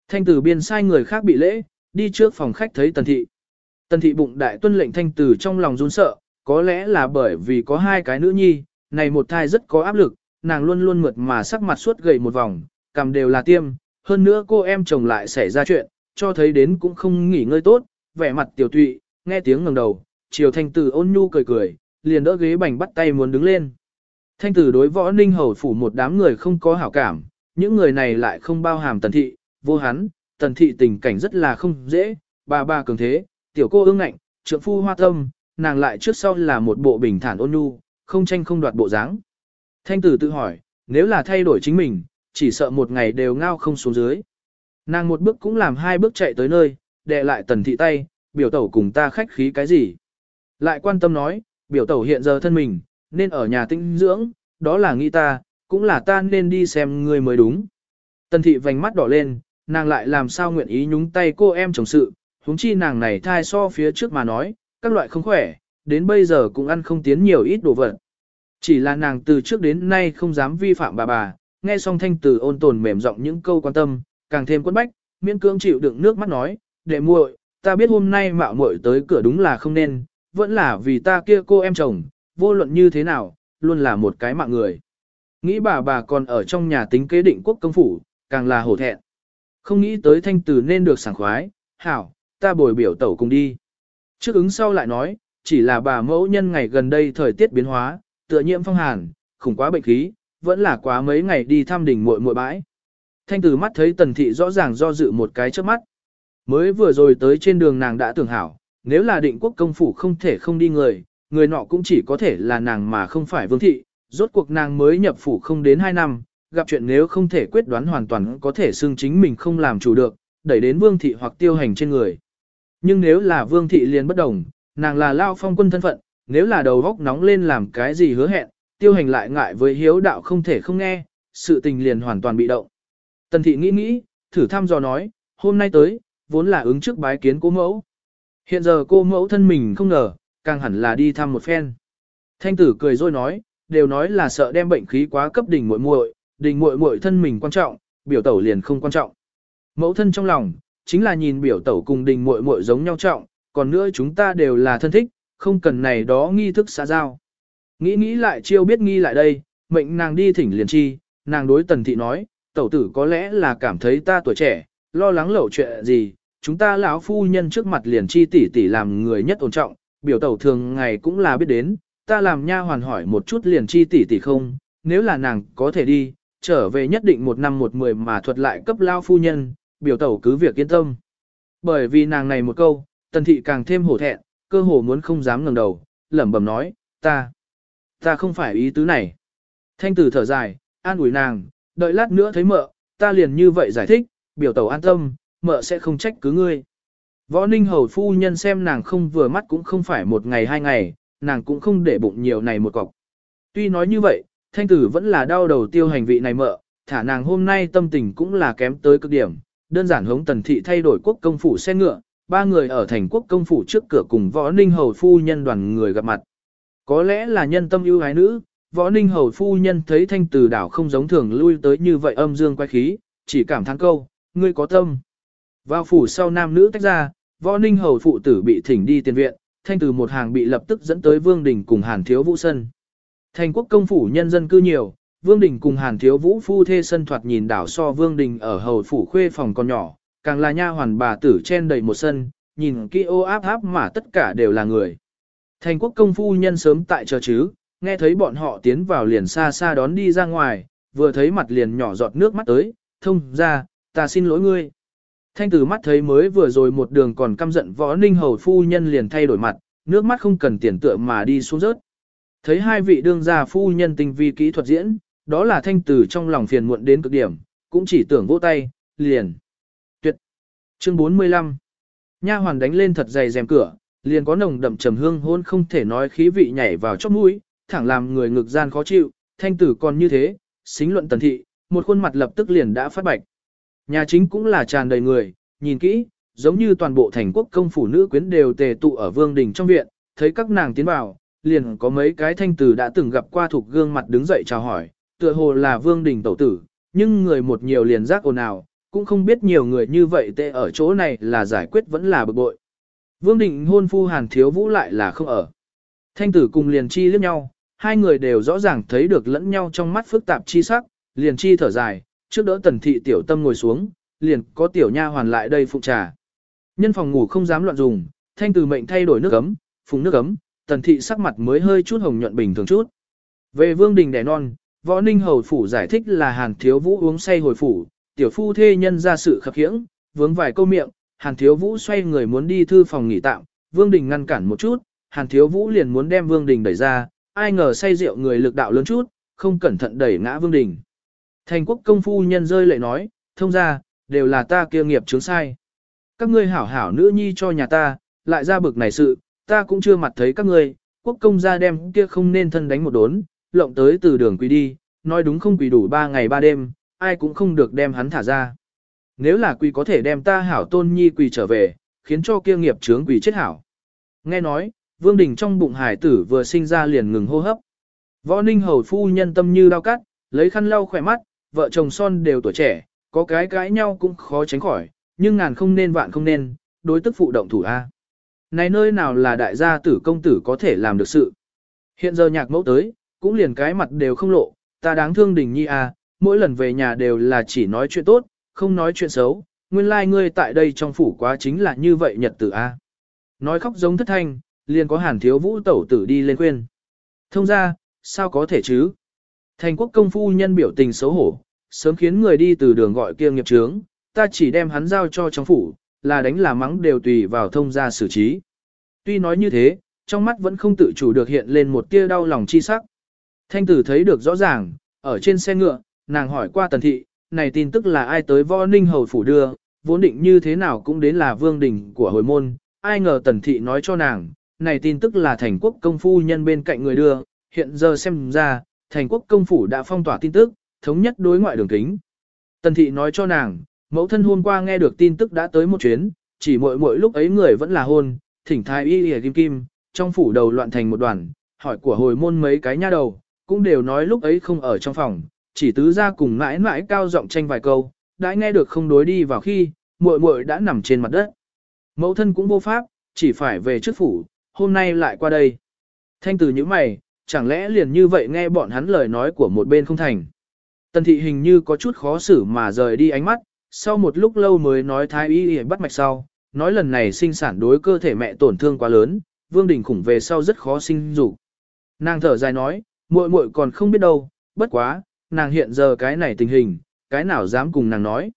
Thanh tử biên sai người khác bị lễ, đi trước phòng khách thấy tần thị. Tần thị bụng đại tuân lệnh thanh tử trong lòng run sợ, có lẽ là bởi vì có hai cái nữ nhi, này một thai rất có áp lực, nàng luôn luôn mượt mà sắc mặt suốt gầy một vòng, cầm đều là tiêm, hơn nữa cô em chồng lại xảy ra chuyện, cho thấy đến cũng không nghỉ ngơi tốt, vẻ mặt tiểu tụy, nghe tiếng ngẩng đầu, chiều thanh tử ôn nhu cười cười, liền đỡ ghế bành bắt tay muốn đứng lên. Thanh tử đối võ ninh hầu phủ một đám người không có hảo cảm, những người này lại không bao hàm tần thị, vô hắn, tần thị tình cảnh rất là không dễ, bà bà cường thế, tiểu cô ương ngạnh, trượng phu hoa tâm, nàng lại trước sau là một bộ bình thản ôn nhu, không tranh không đoạt bộ dáng. Thanh tử tự hỏi, nếu là thay đổi chính mình, chỉ sợ một ngày đều ngao không xuống dưới. Nàng một bước cũng làm hai bước chạy tới nơi, đè lại tần thị tay, biểu tẩu cùng ta khách khí cái gì. Lại quan tâm nói, biểu tẩu hiện giờ thân mình, nên ở nhà tinh dưỡng, đó là nghĩ ta, cũng là ta nên đi xem người mới đúng. Tần thị vành mắt đỏ lên, nàng lại làm sao nguyện ý nhúng tay cô em chồng sự, huống chi nàng này thai so phía trước mà nói, các loại không khỏe, đến bây giờ cũng ăn không tiến nhiều ít đồ vật. Chỉ là nàng từ trước đến nay không dám vi phạm bà bà, nghe xong thanh từ ôn tồn mềm giọng những câu quan tâm, càng thêm quấn bách, miễn cưỡng chịu đựng nước mắt nói, đệ muội, ta biết hôm nay mạo muội tới cửa đúng là không nên, vẫn là vì ta kia cô em chồng, vô luận như thế nào, luôn là một cái mạng người. Nghĩ bà bà còn ở trong nhà tính kế định quốc công phủ, càng là hổ thẹn. Không nghĩ tới thanh tử nên được sảng khoái, hảo, ta bồi biểu tẩu cùng đi. Trước ứng sau lại nói, chỉ là bà mẫu nhân ngày gần đây thời tiết biến hóa, tựa nhiễm phong hàn, khủng quá bệnh khí, vẫn là quá mấy ngày đi thăm đỉnh muội muội bãi. Thanh tử mắt thấy tần thị rõ ràng do dự một cái trước mắt. Mới vừa rồi tới trên đường nàng đã tưởng hảo, nếu là định quốc công phủ không thể không đi người, người nọ cũng chỉ có thể là nàng mà không phải vương thị, rốt cuộc nàng mới nhập phủ không đến 2 năm, gặp chuyện nếu không thể quyết đoán hoàn toàn có thể xưng chính mình không làm chủ được, đẩy đến vương thị hoặc tiêu hành trên người. Nhưng nếu là vương thị liền bất đồng, nàng là lao phong quân thân phận, nếu là đầu góc nóng lên làm cái gì hứa hẹn, tiêu hành lại ngại với hiếu đạo không thể không nghe, sự tình liền hoàn toàn bị động. Tần thị nghĩ nghĩ, thử thăm dò nói, hôm nay tới, vốn là ứng trước bái kiến cố mẫu. Hiện giờ cô mẫu thân mình không ngờ, càng hẳn là đi thăm một phen. Thanh tử cười rồi nói, đều nói là sợ đem bệnh khí quá cấp đỉnh muội muội, đỉnh muội muội thân mình quan trọng, biểu tẩu liền không quan trọng. Mẫu thân trong lòng, chính là nhìn biểu tẩu cùng đình muội muội giống nhau trọng, còn nữa chúng ta đều là thân thích, không cần này đó nghi thức xã giao. Nghĩ nghĩ lại chiêu biết nghi lại đây, mệnh nàng đi thỉnh liền chi, nàng đối tần thị nói, tẩu tử có lẽ là cảm thấy ta tuổi trẻ, lo lắng lẩu chuyện gì, chúng ta lão phu nhân trước mặt liền chi tỷ tỷ làm người nhất ổn trọng, biểu tẩu thường ngày cũng là biết đến, ta làm nha hoàn hỏi một chút liền chi tỷ tỷ không, nếu là nàng có thể đi, trở về nhất định một năm một mười mà thuật lại cấp lao phu nhân, biểu tẩu cứ việc yên tâm. Bởi vì nàng này một câu, tần thị càng thêm hổ thẹn, cơ hồ muốn không dám ngẩng đầu, lẩm bẩm nói, ta, ta không phải ý tứ này. Thanh tử thở dài, an ủi nàng, đợi lát nữa thấy mợ, ta liền như vậy giải thích, biểu tẩu an tâm, mợ sẽ không trách cứ ngươi. Võ ninh hầu phu nhân xem nàng không vừa mắt cũng không phải một ngày hai ngày, nàng cũng không để bụng nhiều này một cọc. Tuy nói như vậy, thanh tử vẫn là đau đầu tiêu hành vị này mợ, thả nàng hôm nay tâm tình cũng là kém tới cực điểm, đơn giản hống tần thị thay đổi quốc công phủ xe ngựa, ba người ở thành quốc công phủ trước cửa cùng võ ninh hầu phu nhân đoàn người gặp mặt. Có lẽ là nhân tâm yêu ái nữ, võ ninh hầu phu nhân thấy thanh tử đảo không giống thường lui tới như vậy âm dương quay khí, chỉ cảm thán câu, ngươi có tâm. Vào phủ sau nam nữ tách ra, võ ninh hầu phụ tử bị thỉnh đi tiền viện, thanh từ một hàng bị lập tức dẫn tới vương đình cùng hàn thiếu vũ sân. Thành quốc công phủ nhân dân cư nhiều, Vương Đình cùng Hàn Thiếu Vũ phu thê sân thoạt nhìn đảo so Vương Đình ở hầu phủ khuê phòng còn nhỏ, càng là nha hoàn bà tử chen đầy một sân, nhìn kỹ ô áp áp mà tất cả đều là người. Thành quốc công phu nhân sớm tại chờ chứ, nghe thấy bọn họ tiến vào liền xa xa đón đi ra ngoài, vừa thấy mặt liền nhỏ giọt nước mắt tới, thông ra, ta xin lỗi ngươi. Thanh tử mắt thấy mới vừa rồi một đường còn căm giận võ ninh hầu phu nhân liền thay đổi mặt, nước mắt không cần tiền tựa mà đi xuống rớt. Thấy hai vị đương gia phu nhân tinh vi kỹ thuật diễn, đó là thanh tử trong lòng phiền muộn đến cực điểm, cũng chỉ tưởng vỗ tay, liền. Tuyệt. Chương 45. Nha hoàn đánh lên thật dày rèm cửa, liền có nồng đậm trầm hương hôn không thể nói khí vị nhảy vào chóp mũi, thẳng làm người ngực gian khó chịu, thanh tử còn như thế, xính luận tần thị, một khuôn mặt lập tức liền đã phát bạch. Nhà chính cũng là tràn đầy người, nhìn kỹ, giống như toàn bộ thành quốc công phủ nữ quyến đều tề tụ ở vương đình trong viện, thấy các nàng tiến vào, liền có mấy cái thanh tử đã từng gặp qua thuộc gương mặt đứng dậy chào hỏi, tựa hồ là vương đình tẩu tử, nhưng người một nhiều liền giác ồn ào, cũng không biết nhiều người như vậy tệ ở chỗ này là giải quyết vẫn là bực bội. Vương đình hôn phu hàn thiếu vũ lại là không ở. Thanh tử cùng liền chi liếc nhau, hai người đều rõ ràng thấy được lẫn nhau trong mắt phức tạp chi sắc, liền chi thở dài, trước đỡ tần thị tiểu tâm ngồi xuống, liền có tiểu nha hoàn lại đây phụ trà. Nhân phòng ngủ không dám loạn dùng, thanh từ mệnh thay đổi nước ấm, phùng nước ấm, tần thị sắc mặt mới hơi chút hồng nhuận bình thường chút. Về vương đình đẻ non, võ ninh hầu phủ giải thích là hàn thiếu vũ uống say hồi phủ, tiểu phu thê nhân ra sự khập khiễng, vướng vài câu miệng, hàn thiếu vũ xoay người muốn đi thư phòng nghỉ tạm, vương đình ngăn cản một chút, hàn thiếu vũ liền muốn đem vương đình đẩy ra, ai ngờ say rượu người lực đạo lớn chút, không cẩn thận đẩy ngã vương đình. Thành quốc công phu nhân rơi lệ nói, thông ra, đều là ta kia nghiệp chướng sai. Các ngươi hảo hảo nữ nhi cho nhà ta, lại ra bực này sự, ta cũng chưa mặt thấy các ngươi, quốc công gia đem kia không nên thân đánh một đốn, lộng tới từ đường quỳ đi, nói đúng không quỳ đủ ba ngày ba đêm, ai cũng không được đem hắn thả ra. Nếu là quỳ có thể đem ta hảo tôn nhi quỳ trở về, khiến cho kia nghiệp chướng quỳ chết hảo. Nghe nói, vương đình trong bụng hải tử vừa sinh ra liền ngừng hô hấp. Võ ninh hầu phu nhân tâm như đau cắt, lấy khăn lau khỏe mắt, vợ chồng son đều tuổi trẻ, có cái cãi nhau cũng khó tránh khỏi, nhưng ngàn không nên vạn không nên, đối tức phụ động thủ A. Này nơi nào là đại gia tử công tử có thể làm được sự. Hiện giờ nhạc mẫu tới, cũng liền cái mặt đều không lộ, ta đáng thương đình nhi A, mỗi lần về nhà đều là chỉ nói chuyện tốt, không nói chuyện xấu, nguyên lai like ngươi tại đây trong phủ quá chính là như vậy nhật tử A. Nói khóc giống thất thanh, liền có hàn thiếu vũ tẩu tử đi lên khuyên. Thông ra, sao có thể chứ? Thành quốc công phu nhân biểu tình xấu hổ, sớm khiến người đi từ đường gọi kia nghiệp trướng, ta chỉ đem hắn giao cho trong phủ, là đánh là mắng đều tùy vào thông gia xử trí. Tuy nói như thế, trong mắt vẫn không tự chủ được hiện lên một tia đau lòng chi sắc. Thanh tử thấy được rõ ràng, ở trên xe ngựa, nàng hỏi qua tần thị, này tin tức là ai tới võ ninh hầu phủ đưa, vốn định như thế nào cũng đến là vương đình của hồi môn, ai ngờ tần thị nói cho nàng, này tin tức là thành quốc công phu nhân bên cạnh người đưa, hiện giờ xem ra, thành quốc công phủ đã phong tỏa tin tức, thống nhất đối ngoại đường kính. Tần thị nói cho nàng, mẫu thân hôm qua nghe được tin tức đã tới một chuyến, chỉ mỗi mỗi lúc ấy người vẫn là hôn, thỉnh thái y y kim kim, trong phủ đầu loạn thành một đoàn, hỏi của hồi môn mấy cái nha đầu, cũng đều nói lúc ấy không ở trong phòng, chỉ tứ ra cùng mãi mãi cao giọng tranh vài câu, đã nghe được không đối đi vào khi, muội muội đã nằm trên mặt đất. Mẫu thân cũng vô pháp, chỉ phải về trước phủ, hôm nay lại qua đây. Thanh từ những mày, chẳng lẽ liền như vậy nghe bọn hắn lời nói của một bên không thành. Tần thị hình như có chút khó xử mà rời đi ánh mắt, sau một lúc lâu mới nói thái y y bắt mạch sau, nói lần này sinh sản đối cơ thể mẹ tổn thương quá lớn, Vương Đình khủng về sau rất khó sinh dục. Nàng thở dài nói, muội muội còn không biết đâu, bất quá, nàng hiện giờ cái này tình hình, cái nào dám cùng nàng nói.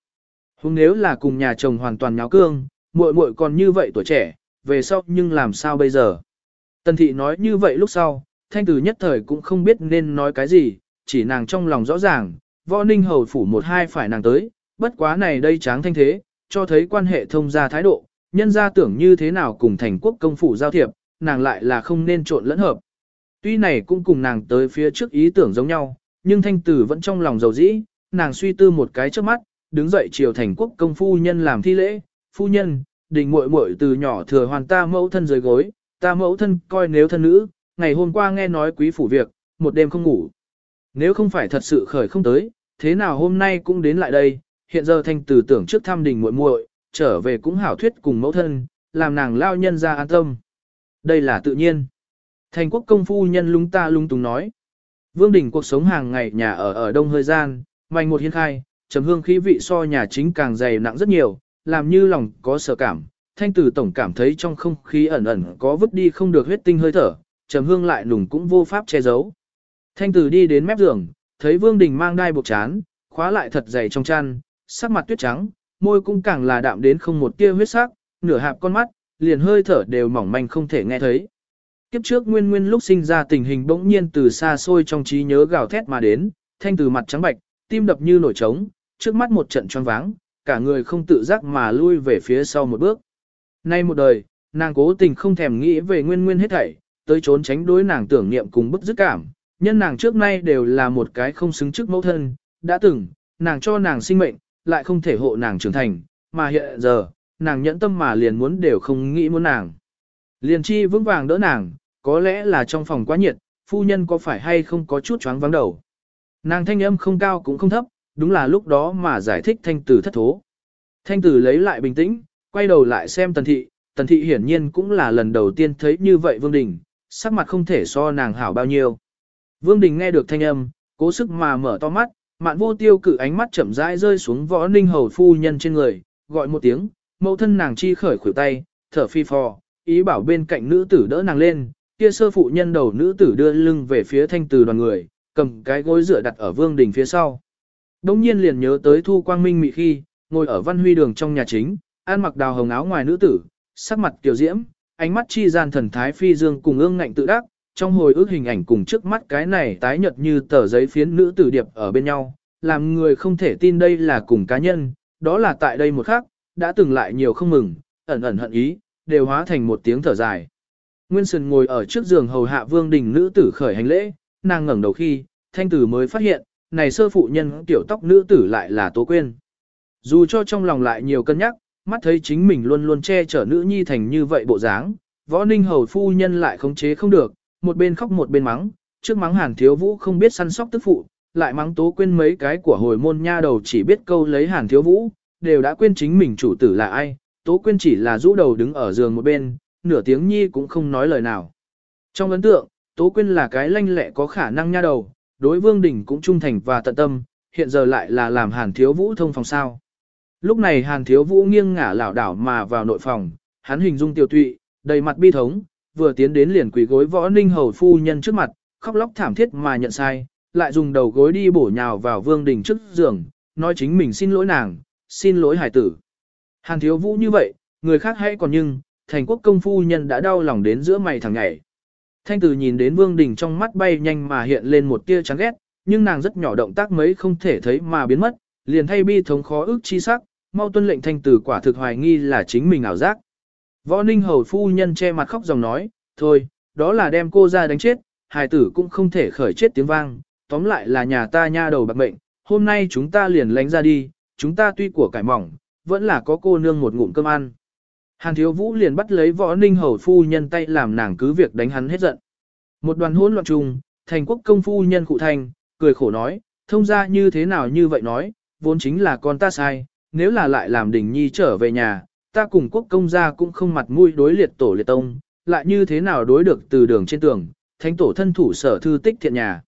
Hùng nếu là cùng nhà chồng hoàn toàn nháo cương, muội muội còn như vậy tuổi trẻ, về sau nhưng làm sao bây giờ? Tần thị nói như vậy lúc sau, thanh tử nhất thời cũng không biết nên nói cái gì, chỉ nàng trong lòng rõ ràng, võ ninh hầu phủ một hai phải nàng tới, bất quá này đây tráng thanh thế, cho thấy quan hệ thông gia thái độ, nhân gia tưởng như thế nào cùng thành quốc công phủ giao thiệp, nàng lại là không nên trộn lẫn hợp. Tuy này cũng cùng nàng tới phía trước ý tưởng giống nhau, nhưng thanh tử vẫn trong lòng dầu dĩ, nàng suy tư một cái trước mắt, đứng dậy chiều thành quốc công phu nhân làm thi lễ, phu nhân, đình muội muội từ nhỏ thừa hoàn ta mẫu thân dưới gối, ta mẫu thân coi nếu thân nữ, ngày hôm qua nghe nói quý phủ việc, một đêm không ngủ. Nếu không phải thật sự khởi không tới, thế nào hôm nay cũng đến lại đây, hiện giờ thanh tử tưởng trước thăm đình muội muội, trở về cũng hảo thuyết cùng mẫu thân, làm nàng lao nhân ra an tâm. Đây là tự nhiên. Thành quốc công phu nhân lung ta lung tung nói. Vương đỉnh cuộc sống hàng ngày nhà ở ở đông hơi gian, mạnh một hiên khai, trầm hương khí vị so nhà chính càng dày nặng rất nhiều, làm như lòng có sợ cảm. Thanh tử tổng cảm thấy trong không khí ẩn ẩn có vứt đi không được huyết tinh hơi thở, trầm hương lại nùng cũng vô pháp che giấu. Thanh tử đi đến mép giường, thấy vương đình mang đai buộc chán, khóa lại thật dày trong chăn, sắc mặt tuyết trắng, môi cũng càng là đạm đến không một tia huyết sắc, nửa hạp con mắt, liền hơi thở đều mỏng manh không thể nghe thấy. Kiếp trước nguyên nguyên lúc sinh ra tình hình bỗng nhiên từ xa xôi trong trí nhớ gào thét mà đến, thanh từ mặt trắng bạch, tim đập như nổi trống, trước mắt một trận choáng váng, cả người không tự giác mà lui về phía sau một bước. Nay một đời, nàng cố tình không thèm nghĩ về nguyên nguyên hết thảy, tới trốn tránh đối nàng tưởng niệm cùng bức dứt cảm, nhân nàng trước nay đều là một cái không xứng trước mẫu thân, đã từng, nàng cho nàng sinh mệnh, lại không thể hộ nàng trưởng thành, mà hiện giờ, nàng nhẫn tâm mà liền muốn đều không nghĩ muốn nàng. Liền chi vững vàng đỡ nàng, có lẽ là trong phòng quá nhiệt, phu nhân có phải hay không có chút choáng vắng đầu. Nàng thanh âm không cao cũng không thấp, đúng là lúc đó mà giải thích thanh tử thất thố. Thanh tử lấy lại bình tĩnh, quay đầu lại xem tần thị, tần thị hiển nhiên cũng là lần đầu tiên thấy như vậy Vương Đình, sắc mặt không thể so nàng hảo bao nhiêu. Vương Đình nghe được thanh âm, cố sức mà mở to mắt, mạn vô tiêu cử ánh mắt chậm rãi rơi xuống võ ninh hầu phu nhân trên người, gọi một tiếng, mẫu thân nàng chi khởi khuỷu tay, thở phi phò, ý bảo bên cạnh nữ tử đỡ nàng lên, kia sơ phụ nhân đầu nữ tử đưa lưng về phía thanh từ đoàn người, cầm cái gối rửa đặt ở vương đình phía sau. Đông nhiên liền nhớ tới thu quang minh mị khi, ngồi ở văn huy đường trong nhà chính, ăn mặc đào hồng áo ngoài nữ tử, sắc mặt kiều diễm, ánh mắt chi gian thần thái phi dương cùng ương ngạnh tự đắc, trong hồi ức hình ảnh cùng trước mắt cái này tái nhật như tờ giấy phiến nữ tử điệp ở bên nhau, làm người không thể tin đây là cùng cá nhân, đó là tại đây một khắc, đã từng lại nhiều không mừng, ẩn ẩn hận ý, đều hóa thành một tiếng thở dài. Nguyên Sơn ngồi ở trước giường hầu hạ vương đình nữ tử khởi hành lễ, nàng ngẩng đầu khi, thanh tử mới phát hiện, này sơ phụ nhân tiểu tóc nữ tử lại là Tố Quyên. Dù cho trong lòng lại nhiều cân nhắc, mắt thấy chính mình luôn luôn che chở nữ nhi thành như vậy bộ dáng, võ ninh hầu phu nhân lại khống chế không được, một bên khóc một bên mắng, trước mắng hàn thiếu vũ không biết săn sóc tức phụ, lại mắng tố quên mấy cái của hồi môn nha đầu chỉ biết câu lấy hàn thiếu vũ, đều đã quên chính mình chủ tử là ai, tố quên chỉ là rũ đầu đứng ở giường một bên, nửa tiếng nhi cũng không nói lời nào. Trong ấn tượng, tố quên là cái lanh lẹ có khả năng nha đầu, đối vương đỉnh cũng trung thành và tận tâm, hiện giờ lại là làm hàn thiếu vũ thông phòng sao. Lúc này hàn thiếu vũ nghiêng ngả lảo đảo mà vào nội phòng, hắn hình dung tiểu tụy, đầy mặt bi thống, vừa tiến đến liền quỳ gối võ ninh hầu phu nhân trước mặt, khóc lóc thảm thiết mà nhận sai, lại dùng đầu gối đi bổ nhào vào vương đình trước giường, nói chính mình xin lỗi nàng, xin lỗi hải tử. Hàn thiếu vũ như vậy, người khác hãy còn nhưng, thành quốc công phu nhân đã đau lòng đến giữa mày thằng ngày. Thanh tử nhìn đến vương đình trong mắt bay nhanh mà hiện lên một tia chán ghét, nhưng nàng rất nhỏ động tác mấy không thể thấy mà biến mất, liền thay bi thống khó ức chi sắc, mau tuân lệnh thanh tử quả thực hoài nghi là chính mình ảo giác. Võ ninh hầu phu nhân che mặt khóc dòng nói, thôi, đó là đem cô ra đánh chết, hài tử cũng không thể khởi chết tiếng vang, tóm lại là nhà ta nha đầu bạc mệnh, hôm nay chúng ta liền lánh ra đi, chúng ta tuy của cải mỏng, vẫn là có cô nương một ngụm cơm ăn. Hàn thiếu vũ liền bắt lấy võ ninh hầu phu nhân tay làm nàng cứ việc đánh hắn hết giận. Một đoàn hỗn loạn chung, thành quốc công phu nhân cụ thành, cười khổ nói, thông ra như thế nào như vậy nói, vốn chính là con ta sai, nếu là lại làm đình nhi trở về nhà, ta cùng quốc công gia cũng không mặt mũi đối liệt tổ liệt tông, lại như thế nào đối được từ đường trên tường, thánh tổ thân thủ sở thư tích thiện nhà.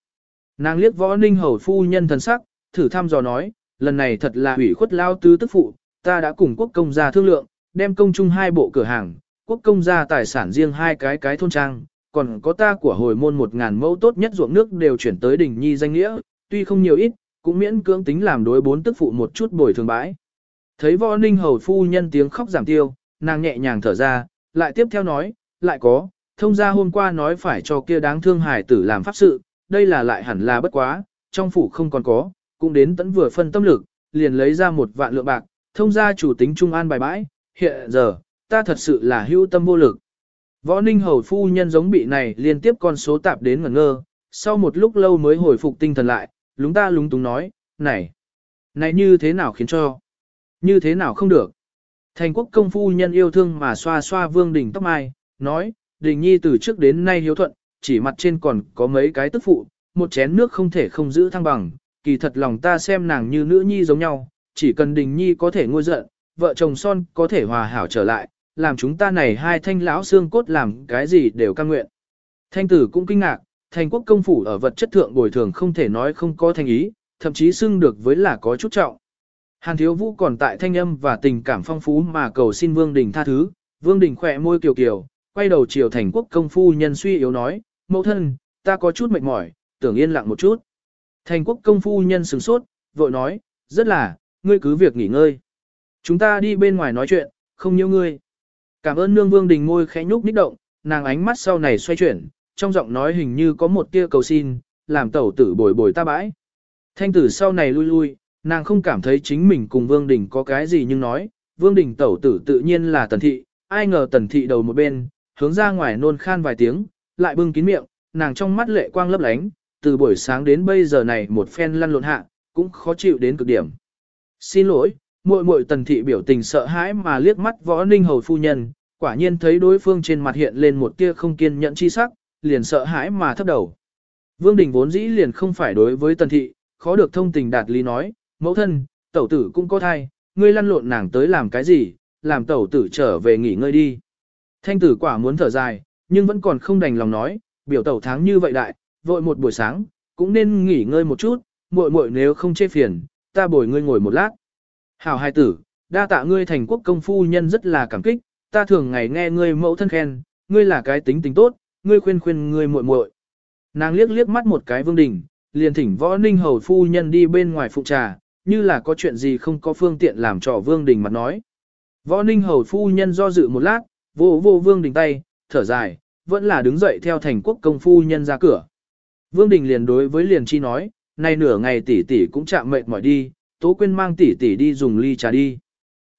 Nàng liếc võ ninh hầu phu nhân thần sắc, thử thăm dò nói, lần này thật là hủy khuất lao tứ tức phụ, ta đã cùng quốc công gia thương lượng, đem công chung hai bộ cửa hàng, quốc công gia tài sản riêng hai cái cái thôn trang, còn có ta của hồi môn một ngàn mẫu tốt nhất ruộng nước đều chuyển tới đỉnh nhi danh nghĩa, tuy không nhiều ít, cũng miễn cưỡng tính làm đối bốn tức phụ một chút bồi thường bãi. Thấy võ ninh hầu phu nhân tiếng khóc giảm tiêu, nàng nhẹ nhàng thở ra, lại tiếp theo nói, lại có, thông gia hôm qua nói phải cho kia đáng thương hài tử làm pháp sự, đây là lại hẳn là bất quá, trong phủ không còn có, cũng đến tẫn vừa phân tâm lực, liền lấy ra một vạn lượng bạc, thông gia chủ tính trung an bài bãi, hiện giờ, ta thật sự là hữu tâm vô lực. Võ ninh hầu phu nhân giống bị này liên tiếp con số tạp đến ngẩn ngơ, sau một lúc lâu mới hồi phục tinh thần lại, lúng ta lúng túng nói, này, này như thế nào khiến cho, như thế nào không được. Thành quốc công phu nhân yêu thương mà xoa xoa vương đình tóc mai, nói, đình nhi từ trước đến nay hiếu thuận, chỉ mặt trên còn có mấy cái tức phụ, một chén nước không thể không giữ thăng bằng, kỳ thật lòng ta xem nàng như nữ nhi giống nhau, chỉ cần đình nhi có thể ngôi giận, vợ chồng son có thể hòa hảo trở lại, làm chúng ta này hai thanh lão xương cốt làm cái gì đều căng nguyện. Thanh tử cũng kinh ngạc, thành quốc công phủ ở vật chất thượng bồi thường không thể nói không có thành ý, thậm chí xưng được với là có chút trọng. Hàn thiếu vũ còn tại thanh âm và tình cảm phong phú mà cầu xin Vương Đình tha thứ, Vương Đình khỏe môi kiều kiều, quay đầu chiều thành quốc công phu nhân suy yếu nói, mẫu thân, ta có chút mệt mỏi, tưởng yên lặng một chút. Thành quốc công phu nhân sừng sốt, vội nói, rất là, ngươi cứ việc nghỉ ngơi. Chúng ta đi bên ngoài nói chuyện, không nhiêu ngươi. Cảm ơn nương vương đình ngôi khẽ nhúc nhích động, nàng ánh mắt sau này xoay chuyển, trong giọng nói hình như có một tia cầu xin, làm tẩu tử bồi bồi ta bãi. Thanh tử sau này lui lui, nàng không cảm thấy chính mình cùng vương đình có cái gì nhưng nói, vương đình tẩu tử tự nhiên là tần thị, ai ngờ tần thị đầu một bên, hướng ra ngoài nôn khan vài tiếng, lại bưng kín miệng, nàng trong mắt lệ quang lấp lánh, từ buổi sáng đến bây giờ này một phen lăn lộn hạ, cũng khó chịu đến cực điểm. Xin lỗi, muội muội tần thị biểu tình sợ hãi mà liếc mắt võ ninh hầu phu nhân, quả nhiên thấy đối phương trên mặt hiện lên một tia không kiên nhẫn chi sắc, liền sợ hãi mà thấp đầu. Vương Đình vốn dĩ liền không phải đối với tần thị, khó được thông tình đạt lý nói, mẫu thân, tẩu tử cũng có thai, ngươi lăn lộn nàng tới làm cái gì, làm tẩu tử trở về nghỉ ngơi đi. Thanh tử quả muốn thở dài, nhưng vẫn còn không đành lòng nói, biểu tẩu tháng như vậy đại, vội một buổi sáng, cũng nên nghỉ ngơi một chút, muội muội nếu không chê phiền, ta bồi ngươi ngồi một lát. Hảo hai tử, đa tạ ngươi thành quốc công phu nhân rất là cảm kích, ta thường ngày nghe ngươi mẫu thân khen, ngươi là cái tính tính tốt, ngươi khuyên khuyên ngươi muội muội. Nàng liếc liếc mắt một cái vương đình, liền thỉnh võ ninh hầu phu nhân đi bên ngoài phụ trà, như là có chuyện gì không có phương tiện làm trò vương đình mặt nói. Võ ninh hầu phu nhân do dự một lát, vô vô vương đình tay, thở dài, vẫn là đứng dậy theo thành quốc công phu nhân ra cửa. Vương đình liền đối với liền chi nói, nay nửa ngày tỷ tỷ cũng chạm mệt mỏi đi, tố quên mang tỷ tỷ đi dùng ly trà đi.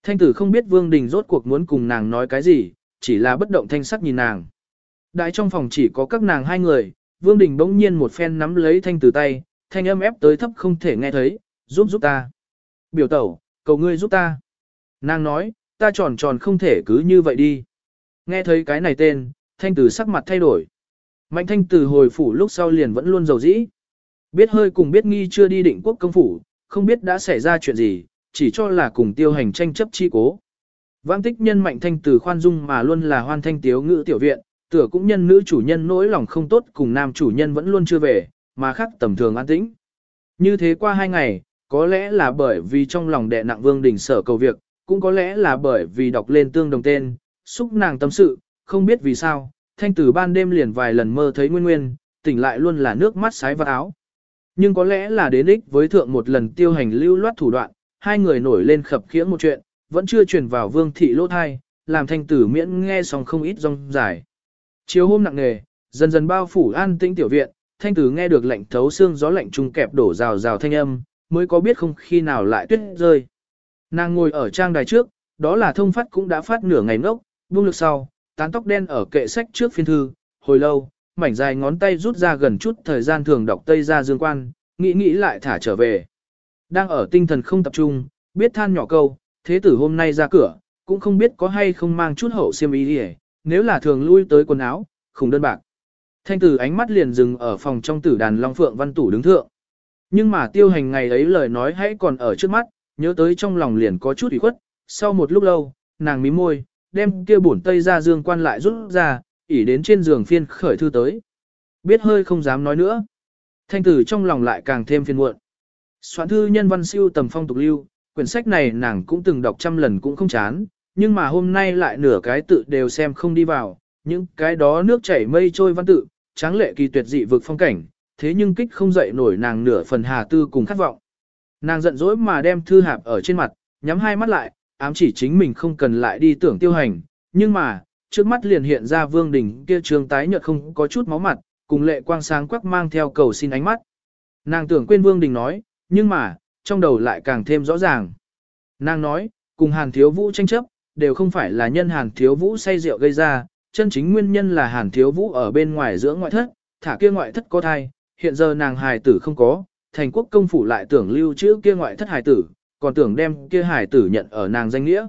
Thanh tử không biết vương đình rốt cuộc muốn cùng nàng nói cái gì, chỉ là bất động thanh sắc nhìn nàng. Đại trong phòng chỉ có các nàng hai người, vương đình bỗng nhiên một phen nắm lấy thanh tử tay, thanh âm ép tới thấp không thể nghe thấy, giúp giúp ta. Biểu tẩu, cầu ngươi giúp ta. Nàng nói, ta tròn tròn không thể cứ như vậy đi. Nghe thấy cái này tên, thanh tử sắc mặt thay đổi. Mạnh thanh tử hồi phủ lúc sau liền vẫn luôn giàu dĩ. Biết hơi cùng biết nghi chưa đi định quốc công phủ, không biết đã xảy ra chuyện gì, chỉ cho là cùng tiêu hành tranh chấp chi cố. Vãng tích nhân mạnh thanh tử khoan dung mà luôn là hoan thanh tiếu ngữ tiểu viện, tựa cũng nhân nữ chủ nhân nỗi lòng không tốt cùng nam chủ nhân vẫn luôn chưa về, mà khác tầm thường an tĩnh. Như thế qua hai ngày, có lẽ là bởi vì trong lòng đệ nặng vương đình sở cầu việc, cũng có lẽ là bởi vì đọc lên tương đồng tên, xúc nàng tâm sự, không biết vì sao, thanh tử ban đêm liền vài lần mơ thấy nguyên nguyên, tỉnh lại luôn là nước mắt sái vào áo. Nhưng có lẽ là đến ích với thượng một lần tiêu hành lưu loát thủ đoạn, hai người nổi lên khập khiễng một chuyện, vẫn chưa truyền vào vương thị lỗ thai, làm thanh tử miễn nghe xong không ít rong dài. Chiều hôm nặng nề, dần dần bao phủ an tĩnh tiểu viện, thanh tử nghe được lạnh thấu xương gió lạnh trung kẹp đổ rào rào thanh âm, mới có biết không khi nào lại tuyết rơi. Nàng ngồi ở trang đài trước, đó là thông phát cũng đã phát nửa ngày ngốc, buông lực sau, tán tóc đen ở kệ sách trước phiên thư, hồi lâu, mảnh dài ngón tay rút ra gần chút thời gian thường đọc Tây ra dương quan, nghĩ nghĩ lại thả trở về. Đang ở tinh thần không tập trung, biết than nhỏ câu, thế tử hôm nay ra cửa, cũng không biết có hay không mang chút hậu xiêm ý đi nếu là thường lui tới quần áo, khủng đơn bạc. Thanh tử ánh mắt liền dừng ở phòng trong tử đàn Long Phượng Văn Tủ đứng thượng. Nhưng mà tiêu hành ngày ấy lời nói hãy còn ở trước mắt, nhớ tới trong lòng liền có chút ủy khuất, sau một lúc lâu, nàng mím môi, đem kia bổn tây ra dương quan lại rút ra, ỉ đến trên giường phiên khởi thư tới. Biết hơi không dám nói nữa. Thanh tử trong lòng lại càng thêm phiền muộn. Soạn thư nhân văn siêu tầm phong tục lưu, quyển sách này nàng cũng từng đọc trăm lần cũng không chán, nhưng mà hôm nay lại nửa cái tự đều xem không đi vào, những cái đó nước chảy mây trôi văn tự, tráng lệ kỳ tuyệt dị vực phong cảnh, thế nhưng kích không dậy nổi nàng nửa phần hà tư cùng khát vọng. Nàng giận dỗi mà đem thư hạp ở trên mặt, nhắm hai mắt lại, ám chỉ chính mình không cần lại đi tưởng tiêu hành, nhưng mà, trước mắt liền hiện ra vương đình kia trường tái nhợt không có chút máu mặt, cùng lệ quang sáng quắc mang theo cầu xin ánh mắt. Nàng tưởng quên vương đình nói, nhưng mà, trong đầu lại càng thêm rõ ràng. Nàng nói, cùng hàn thiếu vũ tranh chấp, đều không phải là nhân hàn thiếu vũ say rượu gây ra, chân chính nguyên nhân là hàn thiếu vũ ở bên ngoài giữa ngoại thất, thả kia ngoại thất có thai, hiện giờ nàng hài tử không có, thành quốc công phủ lại tưởng lưu trữ kia ngoại thất hài tử, còn tưởng đem kia hài tử nhận ở nàng danh nghĩa.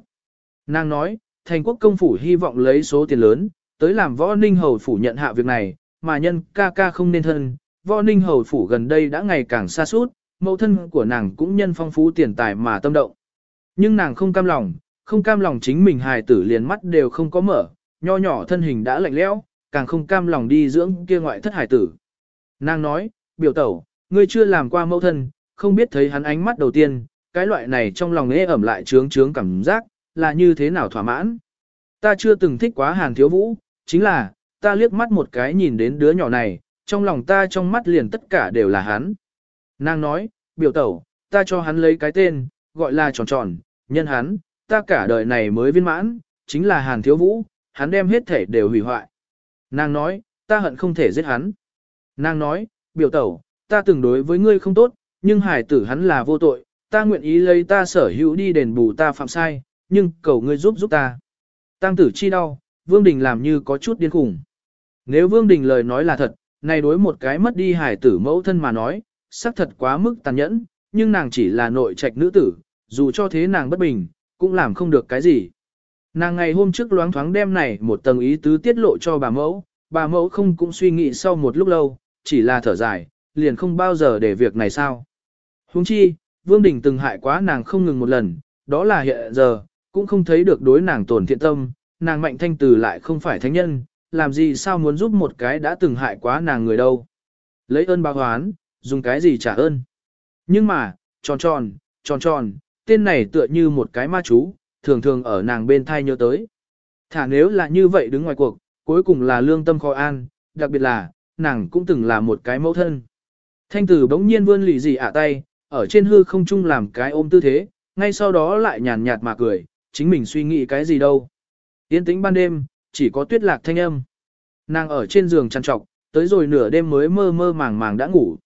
Nàng nói, thành quốc công phủ hy vọng lấy số tiền lớn, tới làm võ ninh hầu phủ nhận hạ việc này, mà nhân ca ca không nên thân, võ ninh hầu phủ gần đây đã ngày càng xa suốt, mẫu thân của nàng cũng nhân phong phú tiền tài mà tâm động. Nhưng nàng không cam lòng, không cam lòng chính mình hài tử liền mắt đều không có mở, nho nhỏ thân hình đã lạnh lẽo, càng không cam lòng đi dưỡng kia ngoại thất hài tử. Nàng nói, biểu tẩu, ngươi chưa làm qua mẫu thân, không biết thấy hắn ánh mắt đầu tiên, cái loại này trong lòng ế ẩm lại trướng trướng cảm giác, là như thế nào thỏa mãn. Ta chưa từng thích quá hàn thiếu vũ, chính là, ta liếc mắt một cái nhìn đến đứa nhỏ này, trong lòng ta trong mắt liền tất cả đều là hắn. Nàng nói, biểu tẩu, ta cho hắn lấy cái tên, gọi là tròn tròn, nhân hắn, ta cả đời này mới viên mãn, chính là Hàn Thiếu Vũ, hắn đem hết thể đều hủy hoại. Nàng nói, ta hận không thể giết hắn. Nàng nói, biểu tẩu, ta từng đối với ngươi không tốt, nhưng hải tử hắn là vô tội, ta nguyện ý lấy ta sở hữu đi đền bù ta phạm sai, nhưng cầu ngươi giúp giúp ta. Tăng tử chi đau, Vương Đình làm như có chút điên khủng. Nếu Vương Đình lời nói là thật, này đối một cái mất đi hải tử mẫu thân mà nói, xác thật quá mức tàn nhẫn, nhưng nàng chỉ là nội trạch nữ tử, dù cho thế nàng bất bình, cũng làm không được cái gì. Nàng ngày hôm trước loáng thoáng đem này một tầng ý tứ tiết lộ cho bà mẫu, bà mẫu không cũng suy nghĩ sau một lúc lâu, chỉ là thở dài, liền không bao giờ để việc này sao. Huống chi, Vương Đình từng hại quá nàng không ngừng một lần, đó là hiện giờ, cũng không thấy được đối nàng tổn thiện tâm, nàng mạnh thanh từ lại không phải thánh nhân, làm gì sao muốn giúp một cái đã từng hại quá nàng người đâu. Lấy ơn báo hoán, dùng cái gì trả ơn. Nhưng mà, tròn tròn, tròn tròn, tên này tựa như một cái ma chú, thường thường ở nàng bên thai nhớ tới. Thả nếu là như vậy đứng ngoài cuộc, cuối cùng là lương tâm khó an, đặc biệt là, nàng cũng từng là một cái mẫu thân. Thanh tử bỗng nhiên vươn lì gì ạ tay, ở trên hư không trung làm cái ôm tư thế, ngay sau đó lại nhàn nhạt mà cười, chính mình suy nghĩ cái gì đâu. Yên tĩnh ban đêm, chỉ có tuyết lạc thanh âm. Nàng ở trên giường chăn trọc, tới rồi nửa đêm mới mơ mơ màng màng đã ngủ.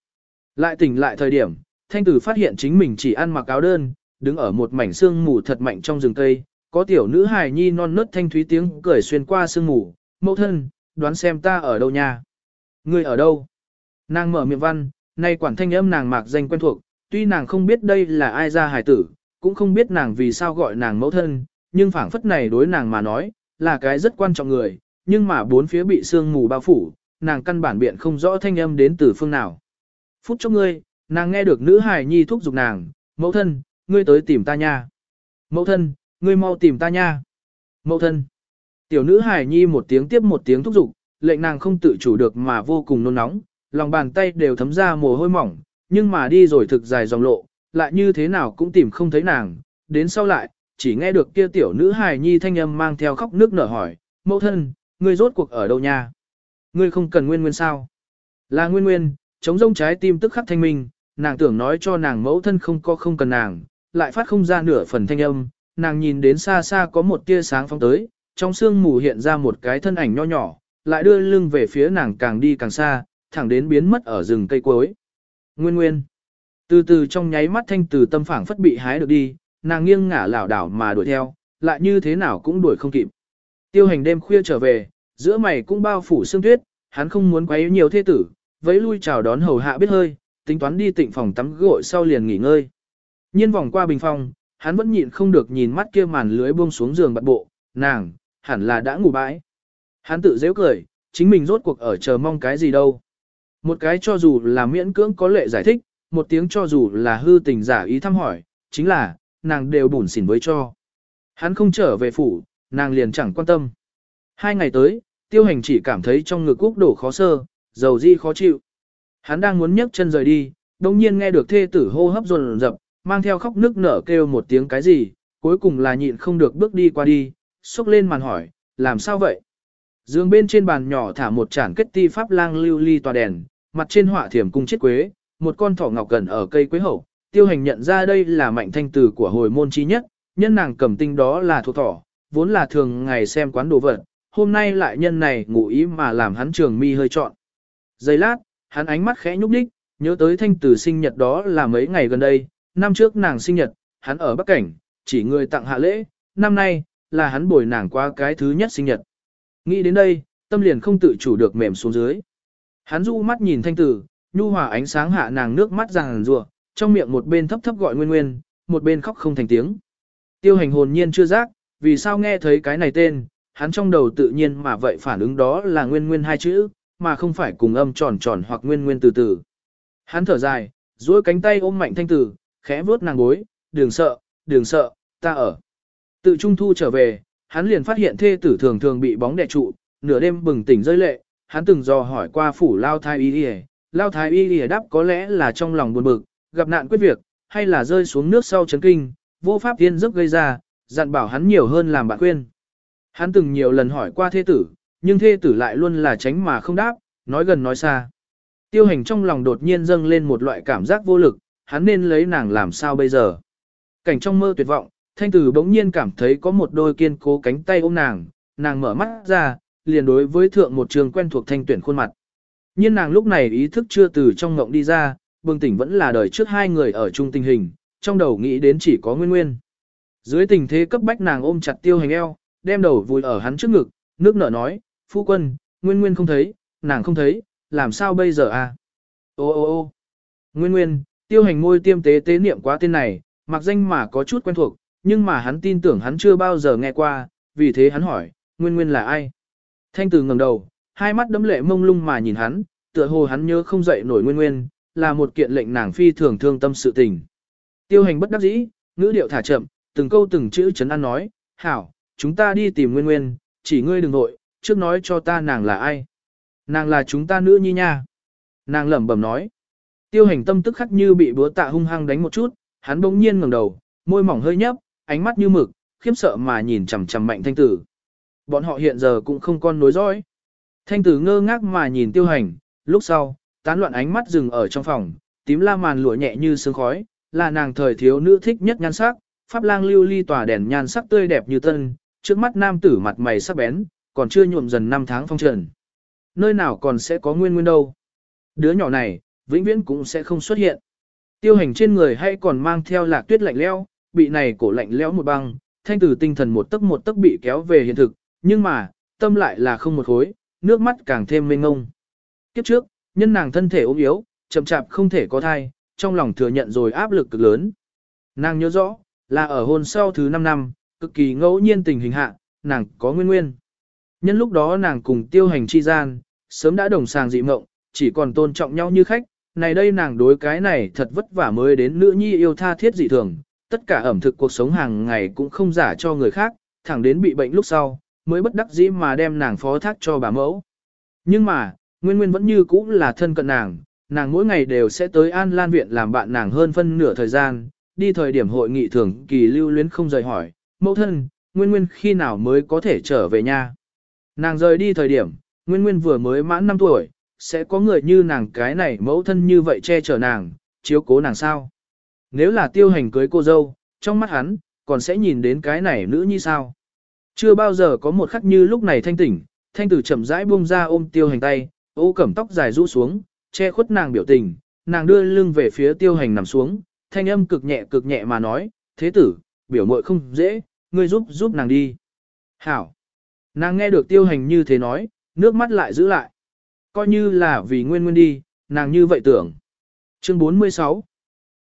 Lại tỉnh lại thời điểm, thanh tử phát hiện chính mình chỉ ăn mặc áo đơn, đứng ở một mảnh sương mù thật mạnh trong rừng cây, có tiểu nữ hài nhi non nớt thanh thúy tiếng cười xuyên qua sương mù, mẫu thân, đoán xem ta ở đâu nha. Ngươi ở đâu? Nàng mở miệng văn, nay quản thanh âm nàng mạc danh quen thuộc, tuy nàng không biết đây là ai ra hài tử, cũng không biết nàng vì sao gọi nàng mẫu thân, nhưng phảng phất này đối nàng mà nói, là cái rất quan trọng người, nhưng mà bốn phía bị sương mù bao phủ, nàng căn bản biện không rõ thanh âm đến từ phương nào. Phút cho ngươi, nàng nghe được nữ hài nhi thúc giục nàng, mẫu thân, ngươi tới tìm ta nha. Mẫu thân, ngươi mau tìm ta nha. Mẫu thân. Tiểu nữ hài nhi một tiếng tiếp một tiếng thúc giục, lệnh nàng không tự chủ được mà vô cùng nôn nóng, lòng bàn tay đều thấm ra mồ hôi mỏng, nhưng mà đi rồi thực dài dòng lộ, lại như thế nào cũng tìm không thấy nàng, đến sau lại, chỉ nghe được kia tiểu nữ hài nhi thanh âm mang theo khóc nước nở hỏi, mẫu thân, ngươi rốt cuộc ở đâu nha? Ngươi không cần nguyên nguyên sao? Là nguyên nguyên, chống rông trái tim tức khắc thanh minh, nàng tưởng nói cho nàng mẫu thân không có không cần nàng, lại phát không ra nửa phần thanh âm, nàng nhìn đến xa xa có một tia sáng phóng tới, trong sương mù hiện ra một cái thân ảnh nho nhỏ, lại đưa lưng về phía nàng càng đi càng xa, thẳng đến biến mất ở rừng cây cuối. Nguyên nguyên. Từ từ trong nháy mắt thanh từ tâm phảng phất bị hái được đi, nàng nghiêng ngả lảo đảo mà đuổi theo, lại như thế nào cũng đuổi không kịp. Tiêu hành đêm khuya trở về, giữa mày cũng bao phủ sương tuyết, hắn không muốn quấy nhiều thế tử, vẫy lui chào đón hầu hạ biết hơi, tính toán đi tịnh phòng tắm gội sau liền nghỉ ngơi. Nhiên vòng qua bình phòng, hắn vẫn nhịn không được nhìn mắt kia màn lưới buông xuống giường bật bộ, nàng, hẳn là đã ngủ bãi. Hắn tự dễ cười, chính mình rốt cuộc ở chờ mong cái gì đâu. Một cái cho dù là miễn cưỡng có lệ giải thích, một tiếng cho dù là hư tình giả ý thăm hỏi, chính là, nàng đều bủn xỉn với cho. Hắn không trở về phủ, nàng liền chẳng quan tâm. Hai ngày tới, tiêu hành chỉ cảm thấy trong ngực quốc đổ khó sơ, dầu di khó chịu. Hắn đang muốn nhấc chân rời đi, đồng nhiên nghe được thê tử hô hấp rồn rập, mang theo khóc nước nở kêu một tiếng cái gì, cuối cùng là nhịn không được bước đi qua đi, xúc lên màn hỏi, làm sao vậy? Giường bên trên bàn nhỏ thả một chản kết ti pháp lang lưu ly tòa đèn, mặt trên họa thiểm cung chiếc quế, một con thỏ ngọc gần ở cây quế hậu, tiêu hành nhận ra đây là mạnh thanh tử của hồi môn chi nhất, nhân nàng cầm tinh đó là thuộc thỏ, vốn là thường ngày xem quán đồ vật, hôm nay lại nhân này ngủ ý mà làm hắn trường mi hơi trọn. Giây lát, hắn ánh mắt khẽ nhúc đích, nhớ tới thanh tử sinh nhật đó là mấy ngày gần đây, năm trước nàng sinh nhật, hắn ở Bắc Cảnh, chỉ người tặng hạ lễ, năm nay, là hắn bồi nàng qua cái thứ nhất sinh nhật. Nghĩ đến đây, tâm liền không tự chủ được mềm xuống dưới. Hắn du mắt nhìn thanh tử, nhu hòa ánh sáng hạ nàng nước mắt ràng rùa, trong miệng một bên thấp thấp gọi nguyên nguyên, một bên khóc không thành tiếng. Tiêu hành hồn nhiên chưa giác, vì sao nghe thấy cái này tên, hắn trong đầu tự nhiên mà vậy phản ứng đó là nguyên nguyên hai chữ, mà không phải cùng âm tròn tròn hoặc nguyên nguyên từ từ. Hắn thở dài, duỗi cánh tay ôm mạnh thanh tử, khẽ vuốt nàng gối, đừng sợ, đừng sợ, ta ở. Tự trung thu trở về, hắn liền phát hiện thê tử thường thường bị bóng đè trụ, nửa đêm bừng tỉnh rơi lệ, hắn từng dò hỏi qua phủ lao thái y y, lao thái y y đáp có lẽ là trong lòng buồn bực, gặp nạn quyết việc, hay là rơi xuống nước sau chấn kinh, vô pháp tiên giấc gây ra, dặn bảo hắn nhiều hơn làm bạn khuyên. Hắn từng nhiều lần hỏi qua thê tử, nhưng thê tử lại luôn là tránh mà không đáp, nói gần nói xa. Tiêu hành trong lòng đột nhiên dâng lên một loại cảm giác vô lực, hắn nên lấy nàng làm sao bây giờ. Cảnh trong mơ tuyệt vọng, thanh tử bỗng nhiên cảm thấy có một đôi kiên cố cánh tay ôm nàng, nàng mở mắt ra, liền đối với thượng một trường quen thuộc thanh tuyển khuôn mặt. Nhưng nàng lúc này ý thức chưa từ trong ngộng đi ra, bừng tỉnh vẫn là đời trước hai người ở chung tình hình, trong đầu nghĩ đến chỉ có nguyên nguyên. Dưới tình thế cấp bách nàng ôm chặt tiêu hành eo, đem đầu vùi ở hắn trước ngực, nước nở nói, phu quân, nguyên nguyên không thấy, nàng không thấy, làm sao bây giờ à? Ô ô ô nguyên nguyên, tiêu hành ngôi tiêm tế tế niệm quá tên này, mặc danh mà có chút quen thuộc, nhưng mà hắn tin tưởng hắn chưa bao giờ nghe qua, vì thế hắn hỏi, nguyên nguyên là ai? Thanh từ ngẩng đầu, hai mắt đấm lệ mông lung mà nhìn hắn, tựa hồ hắn nhớ không dậy nổi nguyên nguyên, là một kiện lệnh nàng phi thường thương tâm sự tình. Tiêu hành bất đắc dĩ, ngữ điệu thả chậm, từng câu từng chữ chấn an nói, hảo, chúng ta đi tìm nguyên nguyên, chỉ ngươi đừng nội, trước nói cho ta nàng là ai. Nàng là chúng ta nữ nhi nha. Nàng lẩm bẩm nói. Tiêu hành tâm tức khắc như bị búa tạ hung hăng đánh một chút, hắn bỗng nhiên ngẩng đầu, môi mỏng hơi nhấp, ánh mắt như mực, khiếp sợ mà nhìn chằm chằm mạnh thanh tử. Bọn họ hiện giờ cũng không con nối dõi. Thanh tử ngơ ngác mà nhìn tiêu hành, lúc sau, tán loạn ánh mắt dừng ở trong phòng, tím la màn lụa nhẹ như sương khói, là nàng thời thiếu nữ thích nhất nhan sắc, pháp lang lưu ly tỏa đèn nhan sắc tươi đẹp như tân, trước mắt nam tử mặt mày sắc bén, còn chưa nhuộm dần năm tháng phong trần. Nơi nào còn sẽ có nguyên nguyên đâu. Đứa nhỏ này, vĩnh viễn cũng sẽ không xuất hiện. Tiêu hành trên người hay còn mang theo lạc tuyết lạnh leo, bị này cổ lạnh lẽo một băng, thanh tử tinh thần một tấc một tấc bị kéo về hiện thực, nhưng mà, tâm lại là không một khối, nước mắt càng thêm mênh ngông. Kiếp trước, nhân nàng thân thể ốm yếu, chậm chạp không thể có thai, trong lòng thừa nhận rồi áp lực cực lớn. Nàng nhớ rõ, là ở hôn sau thứ 5 năm, cực kỳ ngẫu nhiên tình hình hạ, nàng có nguyên nguyên. Nhân lúc đó nàng cùng tiêu hành chi gian, sớm đã đồng sàng dị mộng, chỉ còn tôn trọng nhau như khách, này đây nàng đối cái này thật vất vả mới đến nữ nhi yêu tha thiết dị thường, tất cả ẩm thực cuộc sống hàng ngày cũng không giả cho người khác, thẳng đến bị bệnh lúc sau, mới bất đắc dĩ mà đem nàng phó thác cho bà mẫu. Nhưng mà, Nguyên Nguyên vẫn như cũ là thân cận nàng, nàng mỗi ngày đều sẽ tới An Lan Viện làm bạn nàng hơn phân nửa thời gian, đi thời điểm hội nghị thường kỳ lưu luyến không rời hỏi, mẫu thân, Nguyên Nguyên khi nào mới có thể trở về nhà. Nàng rời đi thời điểm, Nguyên Nguyên vừa mới mãn 5 tuổi, sẽ có người như nàng cái này mẫu thân như vậy che chở nàng, chiếu cố nàng sao. Nếu là tiêu hành cưới cô dâu, trong mắt hắn, còn sẽ nhìn đến cái này nữ như sao. Chưa bao giờ có một khắc như lúc này thanh tỉnh, thanh tử chậm rãi buông ra ôm tiêu hành tay, ô cẩm tóc dài rũ xuống, che khuất nàng biểu tình, nàng đưa lưng về phía tiêu hành nằm xuống, thanh âm cực nhẹ cực nhẹ mà nói, thế tử, biểu muội không dễ, ngươi giúp giúp nàng đi. Hảo. Nàng nghe được tiêu hành như thế nói, nước mắt lại giữ lại. Coi như là vì nguyên nguyên đi, nàng như vậy tưởng. Chương 46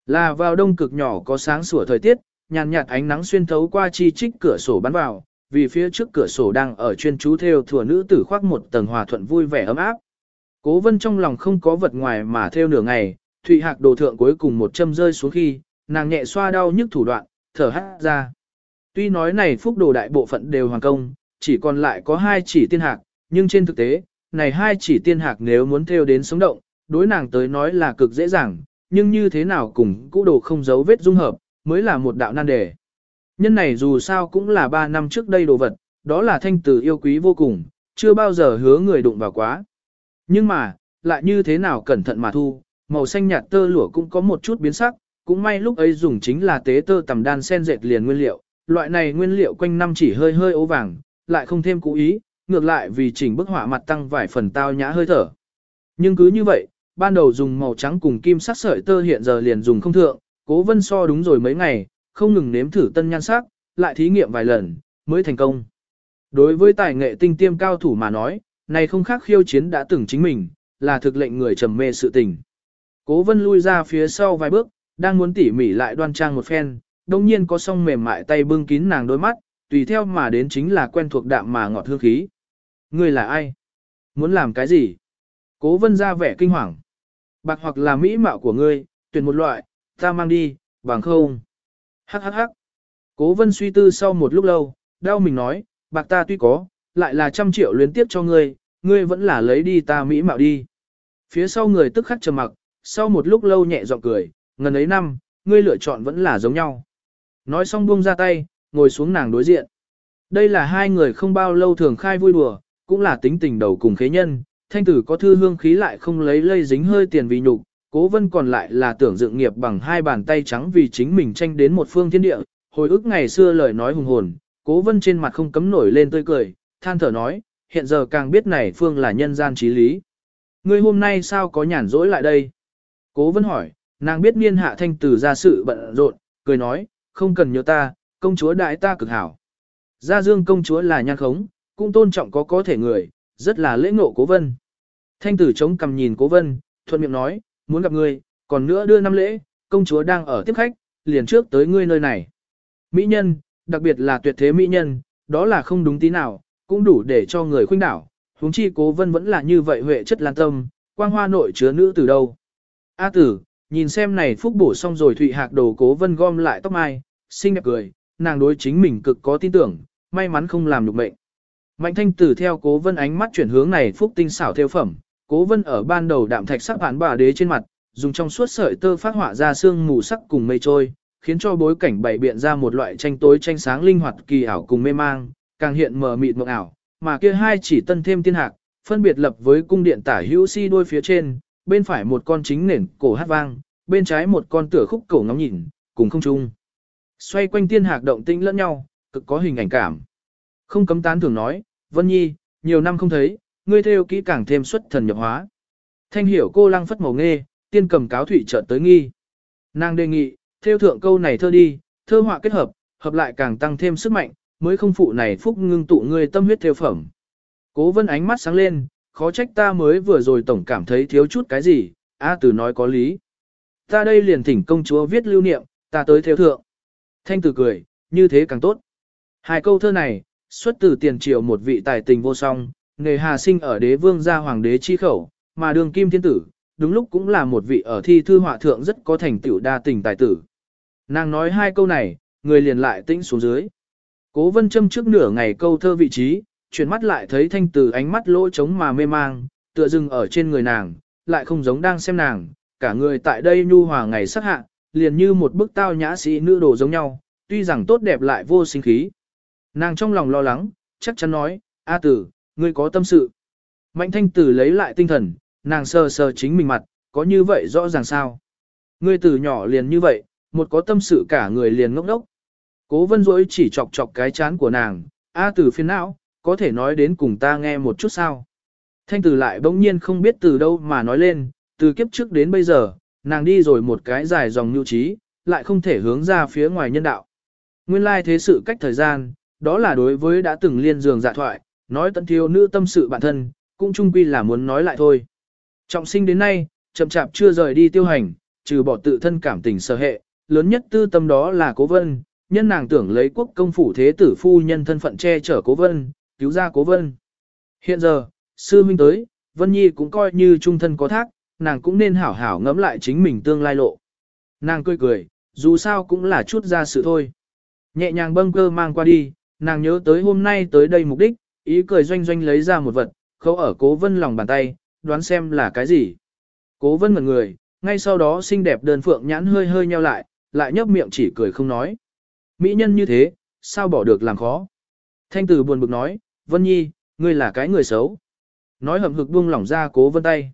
là vào đông cực nhỏ có sáng sủa thời tiết, nhàn nhạt ánh nắng xuyên thấu qua chi trích cửa sổ bắn vào, vì phía trước cửa sổ đang ở chuyên chú theo thừa nữ tử khoác một tầng hòa thuận vui vẻ ấm áp. Cố vân trong lòng không có vật ngoài mà theo nửa ngày, thụy hạc đồ thượng cuối cùng một châm rơi xuống khi, nàng nhẹ xoa đau nhức thủ đoạn, thở hát ra. Tuy nói này phúc đồ đại bộ phận đều hoàn công, chỉ còn lại có hai chỉ tiên hạc, nhưng trên thực tế, này hai chỉ tiên hạc nếu muốn theo đến sống động, đối nàng tới nói là cực dễ dàng, nhưng như thế nào cùng cũ đồ không giấu vết dung hợp, mới là một đạo nan đề. Nhân này dù sao cũng là ba năm trước đây đồ vật, đó là thanh tử yêu quý vô cùng, chưa bao giờ hứa người đụng vào quá. Nhưng mà, lại như thế nào cẩn thận mà thu, màu xanh nhạt tơ lụa cũng có một chút biến sắc, cũng may lúc ấy dùng chính là tế tơ tầm đan sen dệt liền nguyên liệu, loại này nguyên liệu quanh năm chỉ hơi hơi ố vàng, lại không thêm cú ý, ngược lại vì chỉnh bức họa mặt tăng vài phần tao nhã hơi thở. Nhưng cứ như vậy, ban đầu dùng màu trắng cùng kim sắc sợi tơ hiện giờ liền dùng không thượng, cố vân so đúng rồi mấy ngày, không ngừng nếm thử tân nhan sắc, lại thí nghiệm vài lần, mới thành công. Đối với tài nghệ tinh tiêm cao thủ mà nói, này không khác khiêu chiến đã từng chính mình, là thực lệnh người trầm mê sự tình. Cố vân lui ra phía sau vài bước, đang muốn tỉ mỉ lại đoan trang một phen, đồng nhiên có song mềm mại tay bưng kín nàng đôi mắt, tùy theo mà đến chính là quen thuộc đạm mà ngọt hương khí. Ngươi là ai? Muốn làm cái gì? Cố vân ra vẻ kinh hoàng. Bạc hoặc là mỹ mạo của ngươi, tuyển một loại, ta mang đi, bằng không. Hắc hắc hắc. Cố vân suy tư sau một lúc lâu, đau mình nói, bạc ta tuy có, lại là trăm triệu luyến tiếp cho ngươi, ngươi vẫn là lấy đi ta mỹ mạo đi. Phía sau người tức khắc trầm mặc, sau một lúc lâu nhẹ giọng cười, ngần ấy năm, ngươi lựa chọn vẫn là giống nhau. Nói xong buông ra tay, ngồi xuống nàng đối diện. Đây là hai người không bao lâu thường khai vui đùa, cũng là tính tình đầu cùng khế nhân, thanh tử có thư hương khí lại không lấy lây dính hơi tiền vì nhục, cố vân còn lại là tưởng dựng nghiệp bằng hai bàn tay trắng vì chính mình tranh đến một phương thiên địa, hồi ức ngày xưa lời nói hùng hồn, cố vân trên mặt không cấm nổi lên tươi cười, than thở nói, hiện giờ càng biết này phương là nhân gian trí lý. Ngươi hôm nay sao có nhàn rỗi lại đây? Cố vân hỏi, nàng biết niên hạ thanh tử ra sự bận rộn, cười nói, không cần nhớ ta, công chúa đại ta cực hảo. Gia dương công chúa là nhan khống, cũng tôn trọng có có thể người, rất là lễ ngộ cố vân. Thanh tử chống cầm nhìn cố vân, thuận miệng nói, muốn gặp ngươi, còn nữa đưa năm lễ, công chúa đang ở tiếp khách, liền trước tới ngươi nơi này. Mỹ nhân, đặc biệt là tuyệt thế mỹ nhân, đó là không đúng tí nào, cũng đủ để cho người khuynh đảo. Huống chi cố vân vẫn là như vậy huệ chất lan tâm, quang hoa nội chứa nữ từ đâu. A tử, nhìn xem này phúc bổ xong rồi thụy hạc đồ cố vân gom lại tóc mai, xinh đẹp cười, nàng đối chính mình cực có tin tưởng, may mắn không làm được mệnh. Mạnh thanh tử theo cố vân ánh mắt chuyển hướng này phúc tinh xảo theo phẩm, cố vân ở ban đầu đạm thạch sắc bản bà đế trên mặt, dùng trong suốt sợi tơ phát họa ra xương mù sắc cùng mây trôi, khiến cho bối cảnh bày biện ra một loại tranh tối tranh sáng linh hoạt kỳ ảo cùng mê mang, càng hiện mờ mịt mộng ảo, mà kia hai chỉ tân thêm tiên hạc, phân biệt lập với cung điện tả hữu si đôi phía trên, bên phải một con chính nền cổ hát vang, bên trái một con tựa khúc cổ ngóng nhìn, cùng không chung. Xoay quanh tiên hạc động tĩnh lẫn nhau, cực có hình ảnh cảm. Không cấm tán thường nói, Vân Nhi, nhiều năm không thấy, ngươi theo kỹ càng thêm xuất thần nhập hóa. Thanh hiểu cô lăng phất màu nghe, tiên cầm cáo thủy chợt tới nghi. Nàng đề nghị, theo thượng câu này thơ đi, thơ họa kết hợp, hợp lại càng tăng thêm sức mạnh, mới không phụ này phúc ngưng tụ ngươi tâm huyết theo phẩm. Cố vân ánh mắt sáng lên, khó trách ta mới vừa rồi tổng cảm thấy thiếu chút cái gì, A từ nói có lý. Ta đây liền thỉnh công chúa viết lưu niệm, ta tới theo thượng. Thanh tử cười, như thế càng tốt. Hai câu thơ này, xuất từ tiền triều một vị tài tình vô song, nghề hà sinh ở đế vương gia hoàng đế chi khẩu, mà đường kim thiên tử, đúng lúc cũng là một vị ở thi thư họa thượng rất có thành tựu đa tình tài tử. Nàng nói hai câu này, người liền lại tĩnh xuống dưới. Cố vân châm trước nửa ngày câu thơ vị trí, chuyển mắt lại thấy thanh tử ánh mắt lỗ trống mà mê mang, tựa dừng ở trên người nàng, lại không giống đang xem nàng, cả người tại đây nhu hòa ngày sắc hạ, liền như một bức tao nhã sĩ nữ đồ giống nhau, tuy rằng tốt đẹp lại vô sinh khí. Nàng trong lòng lo lắng, chắc chắn nói, A tử, ngươi có tâm sự. Mạnh thanh tử lấy lại tinh thần, nàng sờ sờ chính mình mặt, có như vậy rõ ràng sao. Ngươi từ nhỏ liền như vậy, một có tâm sự cả người liền ngốc đốc. Cố vân rỗi chỉ chọc chọc cái chán của nàng, A tử phiền não, có thể nói đến cùng ta nghe một chút sao. Thanh tử lại bỗng nhiên không biết từ đâu mà nói lên, từ kiếp trước đến bây giờ, nàng đi rồi một cái dài dòng nhu trí, lại không thể hướng ra phía ngoài nhân đạo. Nguyên lai thế sự cách thời gian, đó là đối với đã từng liên giường dạ thoại, nói tận thiếu nữ tâm sự bản thân, cũng chung quy là muốn nói lại thôi. Trọng sinh đến nay, chậm chạp chưa rời đi tiêu hành, trừ bỏ tự thân cảm tình sở hệ, lớn nhất tư tâm đó là cố vân, nhân nàng tưởng lấy quốc công phủ thế tử phu nhân thân phận che chở cố vân, cứu ra cố vân. Hiện giờ, sư minh tới, Vân Nhi cũng coi như trung thân có thác, nàng cũng nên hảo hảo ngẫm lại chính mình tương lai lộ. Nàng cười cười, dù sao cũng là chút ra sự thôi. Nhẹ nhàng bâng cơ mang qua đi, nàng nhớ tới hôm nay tới đây mục đích, ý cười doanh doanh lấy ra một vật, khâu ở cố vân lòng bàn tay, đoán xem là cái gì. Cố vân ngẩn người, ngay sau đó xinh đẹp đơn phượng nhãn hơi hơi nheo lại, lại nhấp miệng chỉ cười không nói. Mỹ nhân như thế, sao bỏ được làm khó. Thanh tử buồn bực nói, Vân Nhi, ngươi là cái người xấu. Nói hầm hực buông lỏng ra cố vân tay.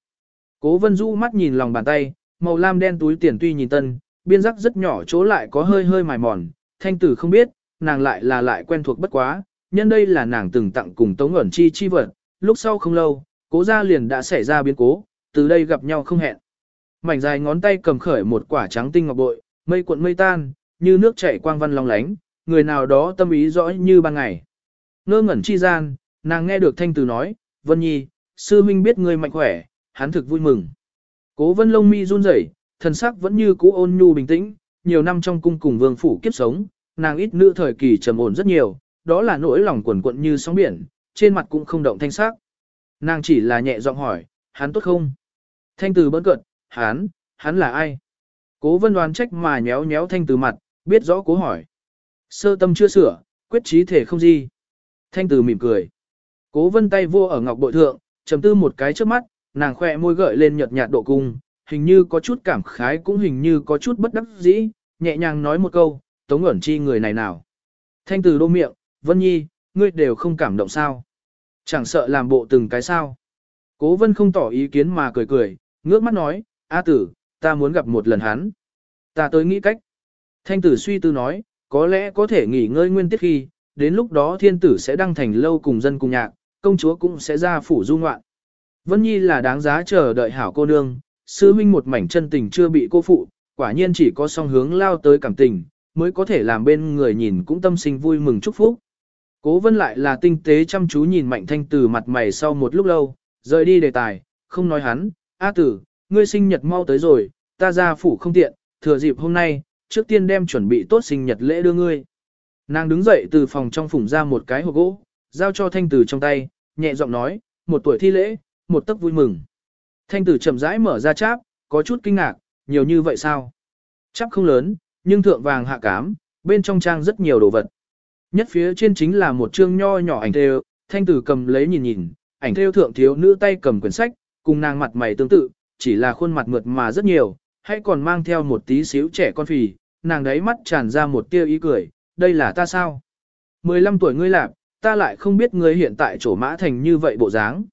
Cố vân du mắt nhìn lòng bàn tay, màu lam đen túi tiền tuy nhìn tân, biên giác rất nhỏ chỗ lại có hơi hơi mài mòn. Thanh tử không biết, nàng lại là lại quen thuộc bất quá, nhân đây là nàng từng tặng cùng tống ẩn chi chi vật. Lúc sau không lâu, cố gia liền đã xảy ra biến cố, từ đây gặp nhau không hẹn. Mảnh dài ngón tay cầm khởi một quả trắng tinh ngọc bội, mây cuộn mây tan, như nước chảy quang văn long lánh, người nào đó tâm ý rõ như ban ngày. Ngơ ngẩn chi gian, nàng nghe được thanh từ nói, Vân Nhi, sư huynh biết ngươi mạnh khỏe, hắn thực vui mừng. Cố vân lông mi run rẩy, thần sắc vẫn như cũ ôn nhu bình tĩnh, nhiều năm trong cung cùng vương phủ kiếp sống, nàng ít nữ thời kỳ trầm ổn rất nhiều, đó là nỗi lòng quần quận như sóng biển, trên mặt cũng không động thanh sắc. Nàng chỉ là nhẹ giọng hỏi, hắn tốt không? Thanh từ bỡn cợt, hắn, hắn là ai? Cố vân đoán trách mà nhéo nhéo thanh từ mặt, biết rõ cố hỏi. Sơ tâm chưa sửa, quyết trí thể không gì. Thanh từ mỉm cười. Cố vân tay vô ở ngọc bội thượng, trầm tư một cái trước mắt, nàng khoe môi gợi lên nhợt nhạt độ cung, hình như có chút cảm khái cũng hình như có chút bất đắc dĩ, nhẹ nhàng nói một câu, tống ẩn chi người này nào. Thanh từ đô miệng, Vân Nhi, ngươi đều không cảm động sao. Chẳng sợ làm bộ từng cái sao. Cố vân không tỏ ý kiến mà cười cười, ngước mắt nói, A tử, ta muốn gặp một lần hắn. Ta tới nghĩ cách. Thanh tử suy tư nói, có lẽ có thể nghỉ ngơi nguyên tiết khi, đến lúc đó thiên tử sẽ đăng thành lâu cùng dân cùng nhạc, công chúa cũng sẽ ra phủ du ngoạn. Vân Nhi là đáng giá chờ đợi hảo cô nương, sư huynh một mảnh chân tình chưa bị cô phụ, quả nhiên chỉ có song hướng lao tới cảm tình, mới có thể làm bên người nhìn cũng tâm sinh vui mừng chúc phúc. Cố vân lại là tinh tế chăm chú nhìn mạnh thanh từ mặt mày sau một lúc lâu, rời đi đề tài, không nói hắn, A tử, ngươi sinh nhật mau tới rồi, ta ra phủ không tiện, thừa dịp hôm nay, trước tiên đem chuẩn bị tốt sinh nhật lễ đưa ngươi. Nàng đứng dậy từ phòng trong phủng ra một cái hộp gỗ, giao cho thanh tử trong tay, nhẹ giọng nói, một tuổi thi lễ, một tấc vui mừng. Thanh tử chậm rãi mở ra cháp, có chút kinh ngạc, nhiều như vậy sao? Cháp không lớn, nhưng thượng vàng hạ cám, bên trong trang rất nhiều đồ vật. Nhất phía trên chính là một chương nho nhỏ ảnh thêu, thanh tử cầm lấy nhìn nhìn, ảnh thêu thượng thiếu nữ tay cầm quyển sách, cùng nàng mặt mày tương tự, chỉ là khuôn mặt mượt mà rất nhiều, hay còn mang theo một tí xíu trẻ con phì, nàng đấy mắt tràn ra một tia ý cười, đây là ta sao? 15 tuổi ngươi lạc, ta lại không biết ngươi hiện tại chỗ mã thành như vậy bộ dáng.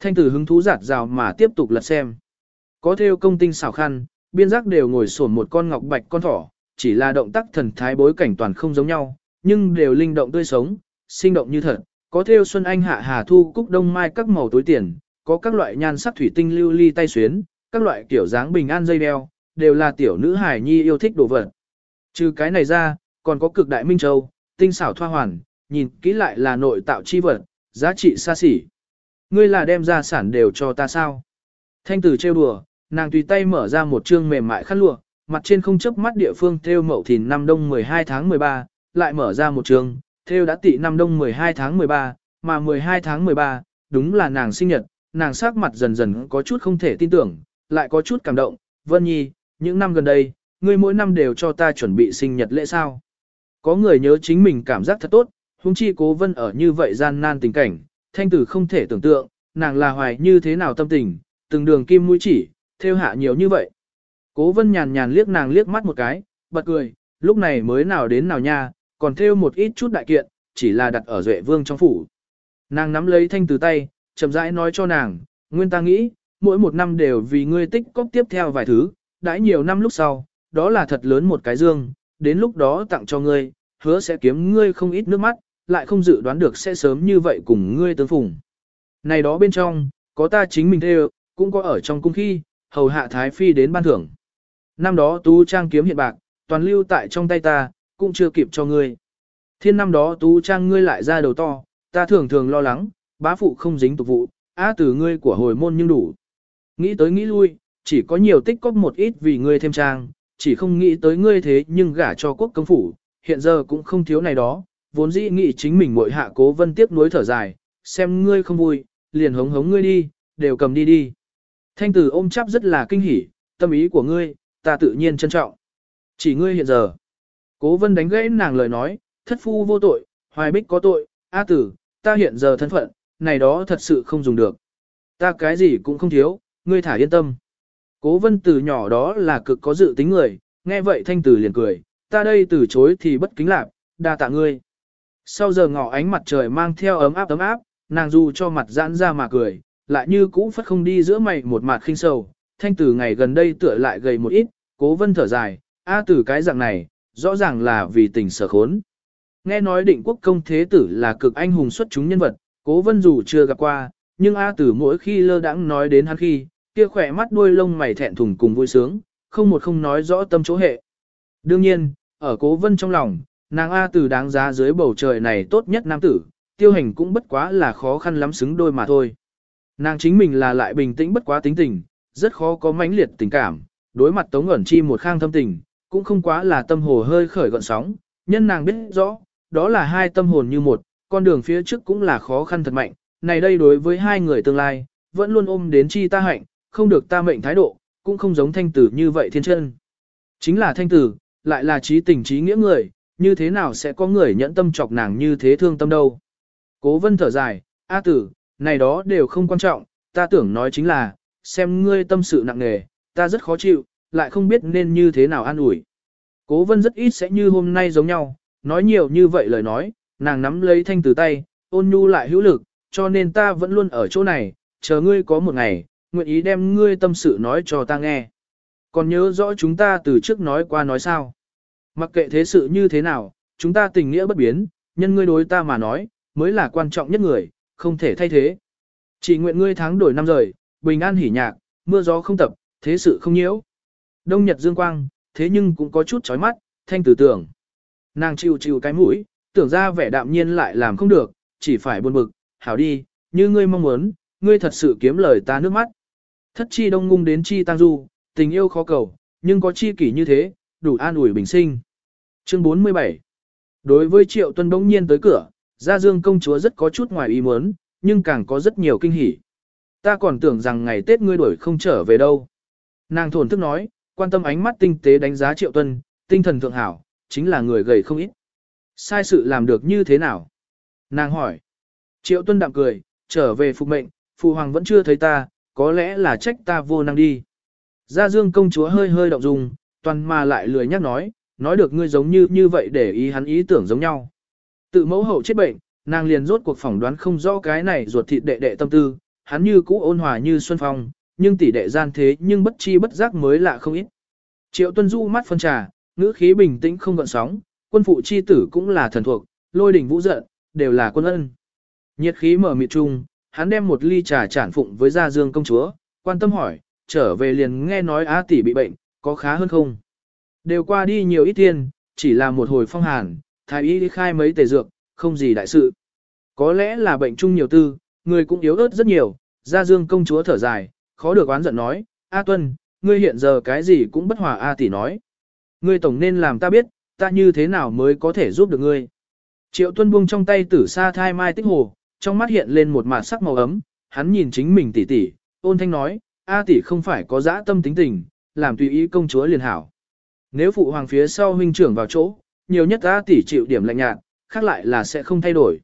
Thanh tử hứng thú giạt rào mà tiếp tục lật xem. Có theo công tinh xảo khăn, biên giác đều ngồi sổn một con ngọc bạch con thỏ, chỉ là động tác thần thái bối cảnh toàn không giống nhau, nhưng đều linh động tươi sống, sinh động như thật. Có theo xuân anh hạ hà thu cúc đông mai các màu tối tiền, có các loại nhan sắc thủy tinh lưu ly tay xuyến, các loại kiểu dáng bình an dây đeo, đều là tiểu nữ hải nhi yêu thích đồ vật. Trừ cái này ra, còn có cực đại minh châu, tinh xảo thoa hoàn, nhìn kỹ lại là nội tạo chi vật, giá trị xa xỉ. Ngươi là đem gia sản đều cho ta sao? Thanh tử trêu đùa, nàng tùy tay mở ra một chương mềm mại khăn lụa, mặt trên không chấp mắt địa phương theo mậu thìn năm đông 12 tháng 13, lại mở ra một trường, theo đã tị năm đông 12 tháng 13, mà 12 tháng 13, đúng là nàng sinh nhật, nàng sắc mặt dần dần có chút không thể tin tưởng, lại có chút cảm động, Vân Nhi, những năm gần đây, ngươi mỗi năm đều cho ta chuẩn bị sinh nhật lễ sao. Có người nhớ chính mình cảm giác thật tốt, huống chi cố vân ở như vậy gian nan tình cảnh, thanh tử không thể tưởng tượng, nàng là hoài như thế nào tâm tình, từng đường kim mũi chỉ, theo hạ nhiều như vậy. Cố vân nhàn nhàn liếc nàng liếc mắt một cái, bật cười, lúc này mới nào đến nào nha, còn thêu một ít chút đại kiện, chỉ là đặt ở duệ vương trong phủ. Nàng nắm lấy thanh từ tay, chậm rãi nói cho nàng, nguyên ta nghĩ, mỗi một năm đều vì ngươi tích cóp tiếp theo vài thứ, đãi nhiều năm lúc sau, đó là thật lớn một cái dương, đến lúc đó tặng cho ngươi, hứa sẽ kiếm ngươi không ít nước mắt, lại không dự đoán được sẽ sớm như vậy cùng ngươi tương phùng. Này đó bên trong, có ta chính mình theo, cũng có ở trong cung khi, hầu hạ Thái Phi đến ban thưởng. Năm đó tú trang kiếm hiện bạc, toàn lưu tại trong tay ta, cũng chưa kịp cho ngươi. Thiên năm đó tú trang ngươi lại ra đầu to, ta thường thường lo lắng, bá phụ không dính tục vụ, á từ ngươi của hồi môn nhưng đủ. Nghĩ tới nghĩ lui, chỉ có nhiều tích cóp một ít vì ngươi thêm trang, chỉ không nghĩ tới ngươi thế nhưng gả cho quốc công phủ, hiện giờ cũng không thiếu này đó, vốn dĩ nghĩ chính mình muội hạ cố vân tiếp nối thở dài, xem ngươi không vui, liền hống hống ngươi đi, đều cầm đi đi. Thanh tử ôm chắp rất là kinh hỉ, tâm ý của ngươi, ta tự nhiên trân trọng. Chỉ ngươi hiện giờ. Cố vân đánh gãy nàng lời nói, thất phu vô tội, hoài bích có tội, A tử, ta hiện giờ thân phận, này đó thật sự không dùng được. Ta cái gì cũng không thiếu, ngươi thả yên tâm. Cố vân từ nhỏ đó là cực có dự tính người, nghe vậy thanh tử liền cười, ta đây từ chối thì bất kính lạc, đa tạ ngươi. Sau giờ ngỏ ánh mặt trời mang theo ấm áp ấm áp, nàng dù cho mặt giãn ra mà cười, lại như cũ phất không đi giữa mày một mặt khinh sầu, thanh tử ngày gần đây tựa lại gầy một ít, cố vân thở dài, a tử cái dạng này, rõ ràng là vì tình sở khốn. Nghe nói định quốc công thế tử là cực anh hùng xuất chúng nhân vật, cố vân dù chưa gặp qua, nhưng A tử mỗi khi lơ đãng nói đến hắn khi, kia khỏe mắt đuôi lông mày thẹn thùng cùng vui sướng, không một không nói rõ tâm chỗ hệ. Đương nhiên, ở cố vân trong lòng, nàng A tử đáng giá dưới bầu trời này tốt nhất nam tử, tiêu hành cũng bất quá là khó khăn lắm xứng đôi mà thôi. Nàng chính mình là lại bình tĩnh bất quá tính tình, rất khó có mãnh liệt tình cảm, đối mặt Tống ẩn chi một khang thâm tình, cũng không quá là tâm hồ hơi khởi gọn sóng, nhân nàng biết rõ, đó là hai tâm hồn như một, con đường phía trước cũng là khó khăn thật mạnh, này đây đối với hai người tương lai, vẫn luôn ôm đến chi ta hạnh, không được ta mệnh thái độ, cũng không giống thanh tử như vậy thiên chân. Chính là thanh tử, lại là trí tình trí nghĩa người, như thế nào sẽ có người nhẫn tâm chọc nàng như thế thương tâm đâu. Cố vân thở dài, A tử, này đó đều không quan trọng, ta tưởng nói chính là, xem ngươi tâm sự nặng nề, ta rất khó chịu, lại không biết nên như thế nào an ủi. Cố vân rất ít sẽ như hôm nay giống nhau, nói nhiều như vậy lời nói, nàng nắm lấy thanh từ tay, ôn nhu lại hữu lực, cho nên ta vẫn luôn ở chỗ này, chờ ngươi có một ngày, nguyện ý đem ngươi tâm sự nói cho ta nghe. Còn nhớ rõ chúng ta từ trước nói qua nói sao. Mặc kệ thế sự như thế nào, chúng ta tình nghĩa bất biến, nhân ngươi đối ta mà nói, mới là quan trọng nhất người, không thể thay thế. Chỉ nguyện ngươi tháng đổi năm rời, bình an hỉ nhạc, mưa gió không tập, thế sự không nhiễu. Đông Nhật Dương Quang, thế nhưng cũng có chút chói mắt, thanh tử tưởng. Nàng chịu chịu cái mũi, tưởng ra vẻ đạm nhiên lại làm không được, chỉ phải buồn bực, hảo đi, như ngươi mong muốn, ngươi thật sự kiếm lời ta nước mắt. Thất chi đông ngung đến chi tăng du, tình yêu khó cầu, nhưng có chi kỷ như thế, đủ an ủi bình sinh. Chương 47 Đối với Triệu Tuân bỗng nhiên tới cửa, Gia Dương công chúa rất có chút ngoài ý muốn, nhưng càng có rất nhiều kinh hỉ. Ta còn tưởng rằng ngày Tết ngươi đuổi không trở về đâu. Nàng thổn thức nói, quan tâm ánh mắt tinh tế đánh giá Triệu Tuân, tinh thần thượng hảo, chính là người gầy không ít. Sai sự làm được như thế nào? Nàng hỏi. Triệu Tuân đạm cười, trở về phục mệnh, phụ hoàng vẫn chưa thấy ta, có lẽ là trách ta vô năng đi. Gia Dương công chúa hơi hơi động dung, toàn mà lại lười nhắc nói, nói được ngươi giống như như vậy để ý hắn ý tưởng giống nhau. Tự mẫu hậu chết bệnh, nàng liền rốt cuộc phỏng đoán không rõ cái này ruột thịt đệ đệ tâm tư, hắn như cũ ôn hòa như xuân phong, nhưng tỷ đệ gian thế nhưng bất chi bất giác mới lạ không ít. Triệu Tuân Du mắt phân trà, ngữ khí bình tĩnh không gợn sóng, quân phụ chi tử cũng là thần thuộc, lôi đỉnh vũ giận, đều là quân ân. Nhiệt khí mở mịt trung, hắn đem một ly trà trản phụng với Gia Dương công chúa, quan tâm hỏi, trở về liền nghe nói Á tỷ bị bệnh, có khá hơn không? Đều qua đi nhiều ít tiền, chỉ là một hồi phong hàn, thái y khai mấy tề dược, không gì đại sự. Có lẽ là bệnh chung nhiều tư, người cũng yếu ớt rất nhiều, Gia Dương công chúa thở dài, khó được oán giận nói, A Tuân, ngươi hiện giờ cái gì cũng bất hòa A tỷ nói. Ngươi tổng nên làm ta biết, ta như thế nào mới có thể giúp được ngươi. Triệu Tuân buông trong tay tử sa thai mai tích hồ, trong mắt hiện lên một mạt sắc màu ấm, hắn nhìn chính mình tỷ tỷ, ôn thanh nói, A tỷ không phải có dã tâm tính tình, làm tùy ý công chúa liền hảo. Nếu phụ hoàng phía sau huynh trưởng vào chỗ, nhiều nhất A tỷ chịu điểm lạnh nhạt, khác lại là sẽ không thay đổi.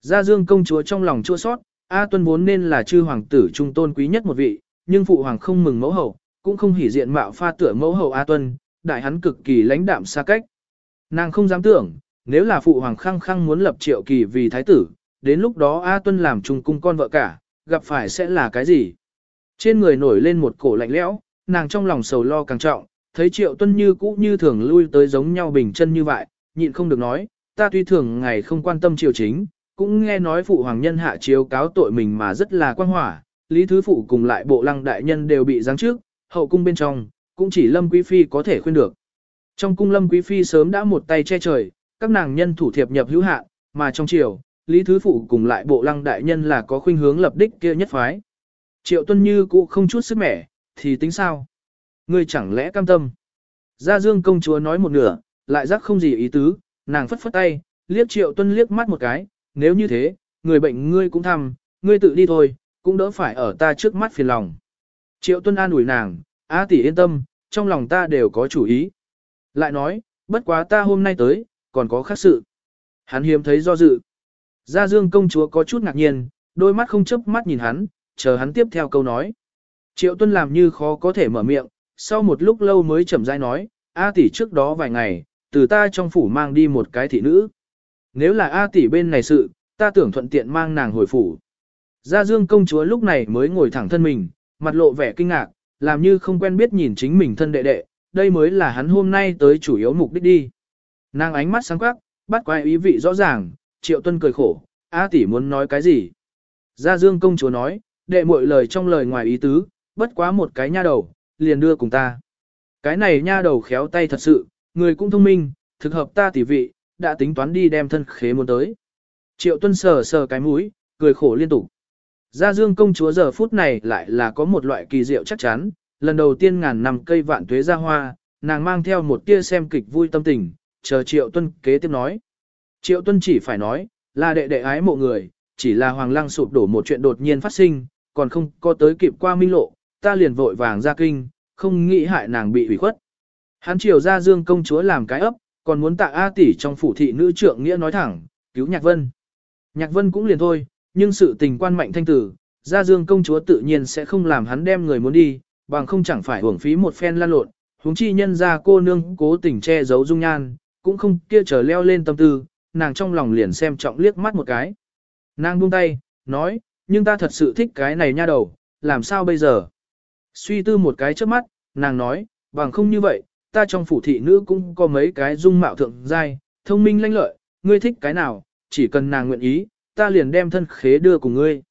Gia Dương công chúa trong lòng chua sót, A Tuân vốn nên là chư hoàng tử trung tôn quý nhất một vị, nhưng phụ hoàng không mừng mẫu hậu, cũng không hỉ diện mạo pha tựa mẫu hậu A Tuân, đại hắn cực kỳ lãnh đạm xa cách. Nàng không dám tưởng, nếu là phụ hoàng khăng khăng muốn lập triệu kỳ vì thái tử, đến lúc đó A Tuân làm trung cung con vợ cả, gặp phải sẽ là cái gì? Trên người nổi lên một cổ lạnh lẽo, nàng trong lòng sầu lo càng trọng, thấy triệu tuân như cũ như thường lui tới giống nhau bình chân như vậy, nhịn không được nói, ta tuy thường ngày không quan tâm triều chính, cũng nghe nói phụ hoàng nhân hạ chiếu cáo tội mình mà rất là quan hỏa, lý thứ phụ cùng lại bộ lăng đại nhân đều bị giáng trước, hậu cung bên trong, cũng chỉ lâm quý phi có thể khuyên được. Trong cung lâm quý phi sớm đã một tay che trời, các nàng nhân thủ thiệp nhập hữu hạn, mà trong triều, lý thứ phụ cùng lại bộ lăng đại nhân là có khuynh hướng lập đích kia nhất phái. Triệu tuân như cũng không chút sức mẻ, thì tính sao? Ngươi chẳng lẽ cam tâm? Gia Dương công chúa nói một nửa, lại giác không gì ý tứ, nàng phất phất tay, liếc triệu tuân liếc mắt một cái, nếu như thế, người bệnh ngươi cũng thăm, ngươi tự đi thôi, cũng đỡ phải ở ta trước mắt phiền lòng. Triệu tuân an ủi nàng, á tỷ yên tâm, trong lòng ta đều có chủ ý. Lại nói, bất quá ta hôm nay tới, còn có khác sự. Hắn hiếm thấy do dự. Gia Dương công chúa có chút ngạc nhiên, đôi mắt không chớp mắt nhìn hắn, chờ hắn tiếp theo câu nói. Triệu tuân làm như khó có thể mở miệng, sau một lúc lâu mới chậm rãi nói, A tỷ trước đó vài ngày, từ ta trong phủ mang đi một cái thị nữ. Nếu là A tỷ bên này sự, ta tưởng thuận tiện mang nàng hồi phủ. Gia Dương công chúa lúc này mới ngồi thẳng thân mình, mặt lộ vẻ kinh ngạc, làm như không quen biết nhìn chính mình thân đệ đệ, đây mới là hắn hôm nay tới chủ yếu mục đích đi. Nàng ánh mắt sáng quắc, bắt quay ý vị rõ ràng, triệu tuân cười khổ, A tỷ muốn nói cái gì? Gia Dương công chúa nói, đệ muội lời trong lời ngoài ý tứ, bất quá một cái nha đầu, liền đưa cùng ta. Cái này nha đầu khéo tay thật sự, người cũng thông minh, thực hợp ta tỷ vị, đã tính toán đi đem thân khế muốn tới. Triệu tuân sờ sờ cái mũi, cười khổ liên tục. Gia Dương công chúa giờ phút này lại là có một loại kỳ diệu chắc chắn, lần đầu tiên ngàn năm cây vạn tuế ra hoa, nàng mang theo một tia xem kịch vui tâm tình, chờ Triệu Tuân kế tiếp nói. Triệu Tuân chỉ phải nói, là đệ đệ ái mộ người, chỉ là hoàng lăng sụp đổ một chuyện đột nhiên phát sinh, còn không có tới kịp qua minh lộ, ta liền vội vàng ra kinh, không nghĩ hại nàng bị hủy khuất. Hắn triều ra dương công chúa làm cái ấp, còn muốn tạ A tỷ trong phủ thị nữ trượng nghĩa nói thẳng, cứu Nhạc Vân. Nhạc Vân cũng liền thôi, nhưng sự tình quan mạnh thanh tử, gia dương công chúa tự nhiên sẽ không làm hắn đem người muốn đi, bằng không chẳng phải hưởng phí một phen lan lộn, huống chi nhân ra cô nương cố tình che giấu dung nhan, cũng không kia trở leo lên tâm tư, nàng trong lòng liền xem trọng liếc mắt một cái. Nàng buông tay, nói, nhưng ta thật sự thích cái này nha đầu, làm sao bây giờ? Suy tư một cái trước mắt, nàng nói, bằng không như vậy, ta trong phủ thị nữ cũng có mấy cái dung mạo thượng giai, thông minh lanh lợi, ngươi thích cái nào, chỉ cần nàng nguyện ý, ta liền đem thân khế đưa cùng ngươi.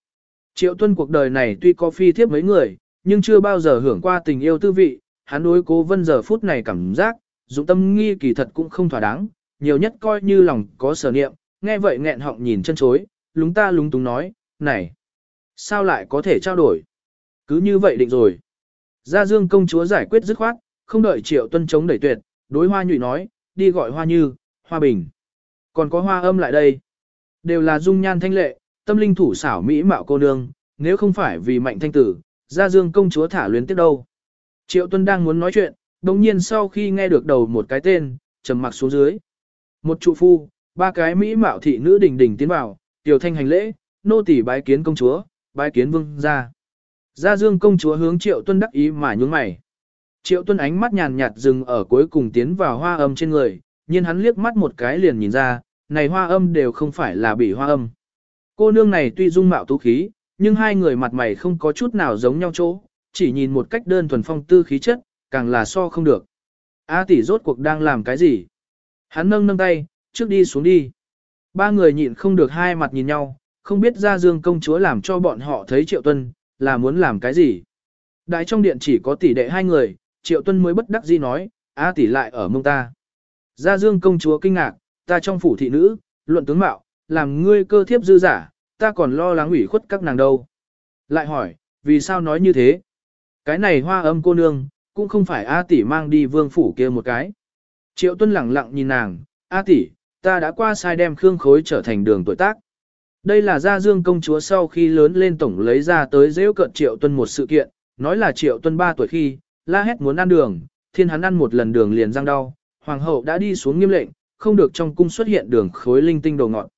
Triệu tuân cuộc đời này tuy có phi thiếp mấy người, nhưng chưa bao giờ hưởng qua tình yêu tư vị, hắn đối cố vân giờ phút này cảm giác, dụng tâm nghi kỳ thật cũng không thỏa đáng, nhiều nhất coi như lòng có sở niệm, nghe vậy nghẹn họng nhìn chân chối, lúng ta lúng túng nói, này, sao lại có thể trao đổi? Cứ như vậy định rồi. Gia Dương công chúa giải quyết dứt khoát, không đợi Triệu Tuân chống đẩy tuyệt, đối Hoa Nhụy nói, đi gọi Hoa Như, Hoa Bình. Còn có Hoa Âm lại đây. Đều là dung nhan thanh lệ, tâm linh thủ xảo mỹ mạo cô nương, nếu không phải vì mạnh thanh tử, Gia Dương công chúa thả luyến tiếp đâu. Triệu Tuân đang muốn nói chuyện, đồng nhiên sau khi nghe được đầu một cái tên, trầm mặc xuống dưới. Một trụ phu, ba cái mỹ mạo thị nữ đình đình tiến vào, tiểu thanh hành lễ, nô tỳ bái kiến công chúa, bái kiến vương gia. Gia Dương công chúa hướng Triệu Tuân đắc ý mà nhướng mày. Triệu Tuân ánh mắt nhàn nhạt dừng ở cuối cùng tiến vào hoa âm trên người, nhưng hắn liếc mắt một cái liền nhìn ra, này hoa âm đều không phải là bị hoa âm. Cô nương này tuy dung mạo tú khí, nhưng hai người mặt mày không có chút nào giống nhau chỗ, chỉ nhìn một cách đơn thuần phong tư khí chất, càng là so không được. A tỷ rốt cuộc đang làm cái gì? Hắn nâng nâng tay, trước đi xuống đi. Ba người nhịn không được hai mặt nhìn nhau, không biết ra dương công chúa làm cho bọn họ thấy triệu tuân, là muốn làm cái gì. Đại trong điện chỉ có tỷ đệ hai người, triệu tuân mới bất đắc dĩ nói, A tỷ lại ở mông ta. Gia dương công chúa kinh ngạc, ta trong phủ thị nữ, luận tướng mạo, làm ngươi cơ thiếp dư giả, ta còn lo lắng ủy khuất các nàng đâu. Lại hỏi, vì sao nói như thế? Cái này hoa âm cô nương, cũng không phải A tỷ mang đi vương phủ kia một cái. Triệu tuân lẳng lặng nhìn nàng, A tỷ, ta đã qua sai đem khương khối trở thành đường tuổi tác. Đây là gia dương công chúa sau khi lớn lên tổng lấy ra tới dễ cận triệu tuân một sự kiện, nói là triệu tuân 3 tuổi khi, la hét muốn ăn đường, thiên hắn ăn một lần đường liền răng đau, hoàng hậu đã đi xuống nghiêm lệnh, không được trong cung xuất hiện đường khối linh tinh đồ ngọt.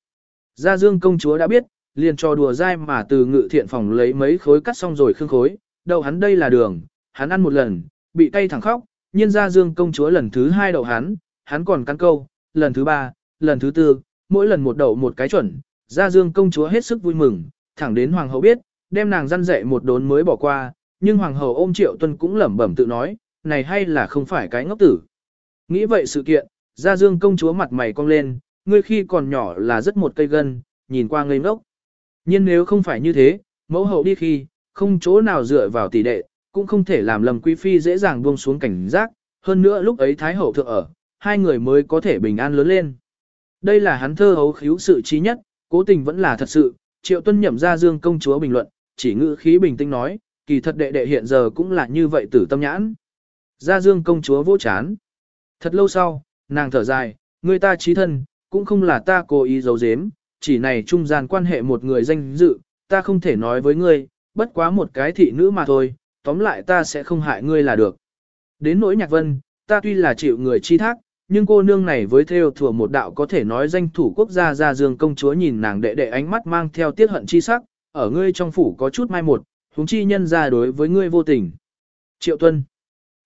Gia dương công chúa đã biết, liền cho đùa dai mà từ ngự thiện phòng lấy mấy khối cắt xong rồi khương khối, đầu hắn đây là đường, hắn ăn một lần, bị cay thẳng khóc, nhiên gia dương công chúa lần thứ hai đậu hắn, hắn còn cắn câu, lần thứ ba, lần thứ tư, mỗi lần một đậu một cái chuẩn, gia dương công chúa hết sức vui mừng, thẳng đến hoàng hậu biết, đem nàng răn dạy một đốn mới bỏ qua, nhưng hoàng hậu ôm triệu tuân cũng lẩm bẩm tự nói, này hay là không phải cái ngốc tử. Nghĩ vậy sự kiện, gia dương công chúa mặt mày cong lên, ngươi khi còn nhỏ là rất một cây gân, nhìn qua ngây ngốc. Nhưng nếu không phải như thế, mẫu hậu đi khi, không chỗ nào dựa vào tỷ đệ, cũng không thể làm lầm quý phi dễ dàng buông xuống cảnh giác, hơn nữa lúc ấy thái hậu thượng ở, hai người mới có thể bình an lớn lên. Đây là hắn thơ hấu khíu sự trí nhất, cố tình vẫn là thật sự, triệu tuân nhậm ra dương công chúa bình luận, chỉ ngữ khí bình tĩnh nói, kỳ thật đệ đệ hiện giờ cũng là như vậy tử tâm nhãn. Gia dương công chúa vô chán. Thật lâu sau, nàng thở dài, người ta trí thân, cũng không là ta cố ý giấu giếm, chỉ này trung gian quan hệ một người danh dự, ta không thể nói với ngươi, bất quá một cái thị nữ mà thôi, tóm lại ta sẽ không hại ngươi là được. Đến nỗi nhạc vân, ta tuy là chịu người chi thác, nhưng cô nương này với theo thừa một đạo có thể nói danh thủ quốc gia gia dương công chúa nhìn nàng đệ đệ ánh mắt mang theo tiết hận chi sắc, ở ngươi trong phủ có chút mai một, huống chi nhân ra đối với ngươi vô tình. Triệu Tuân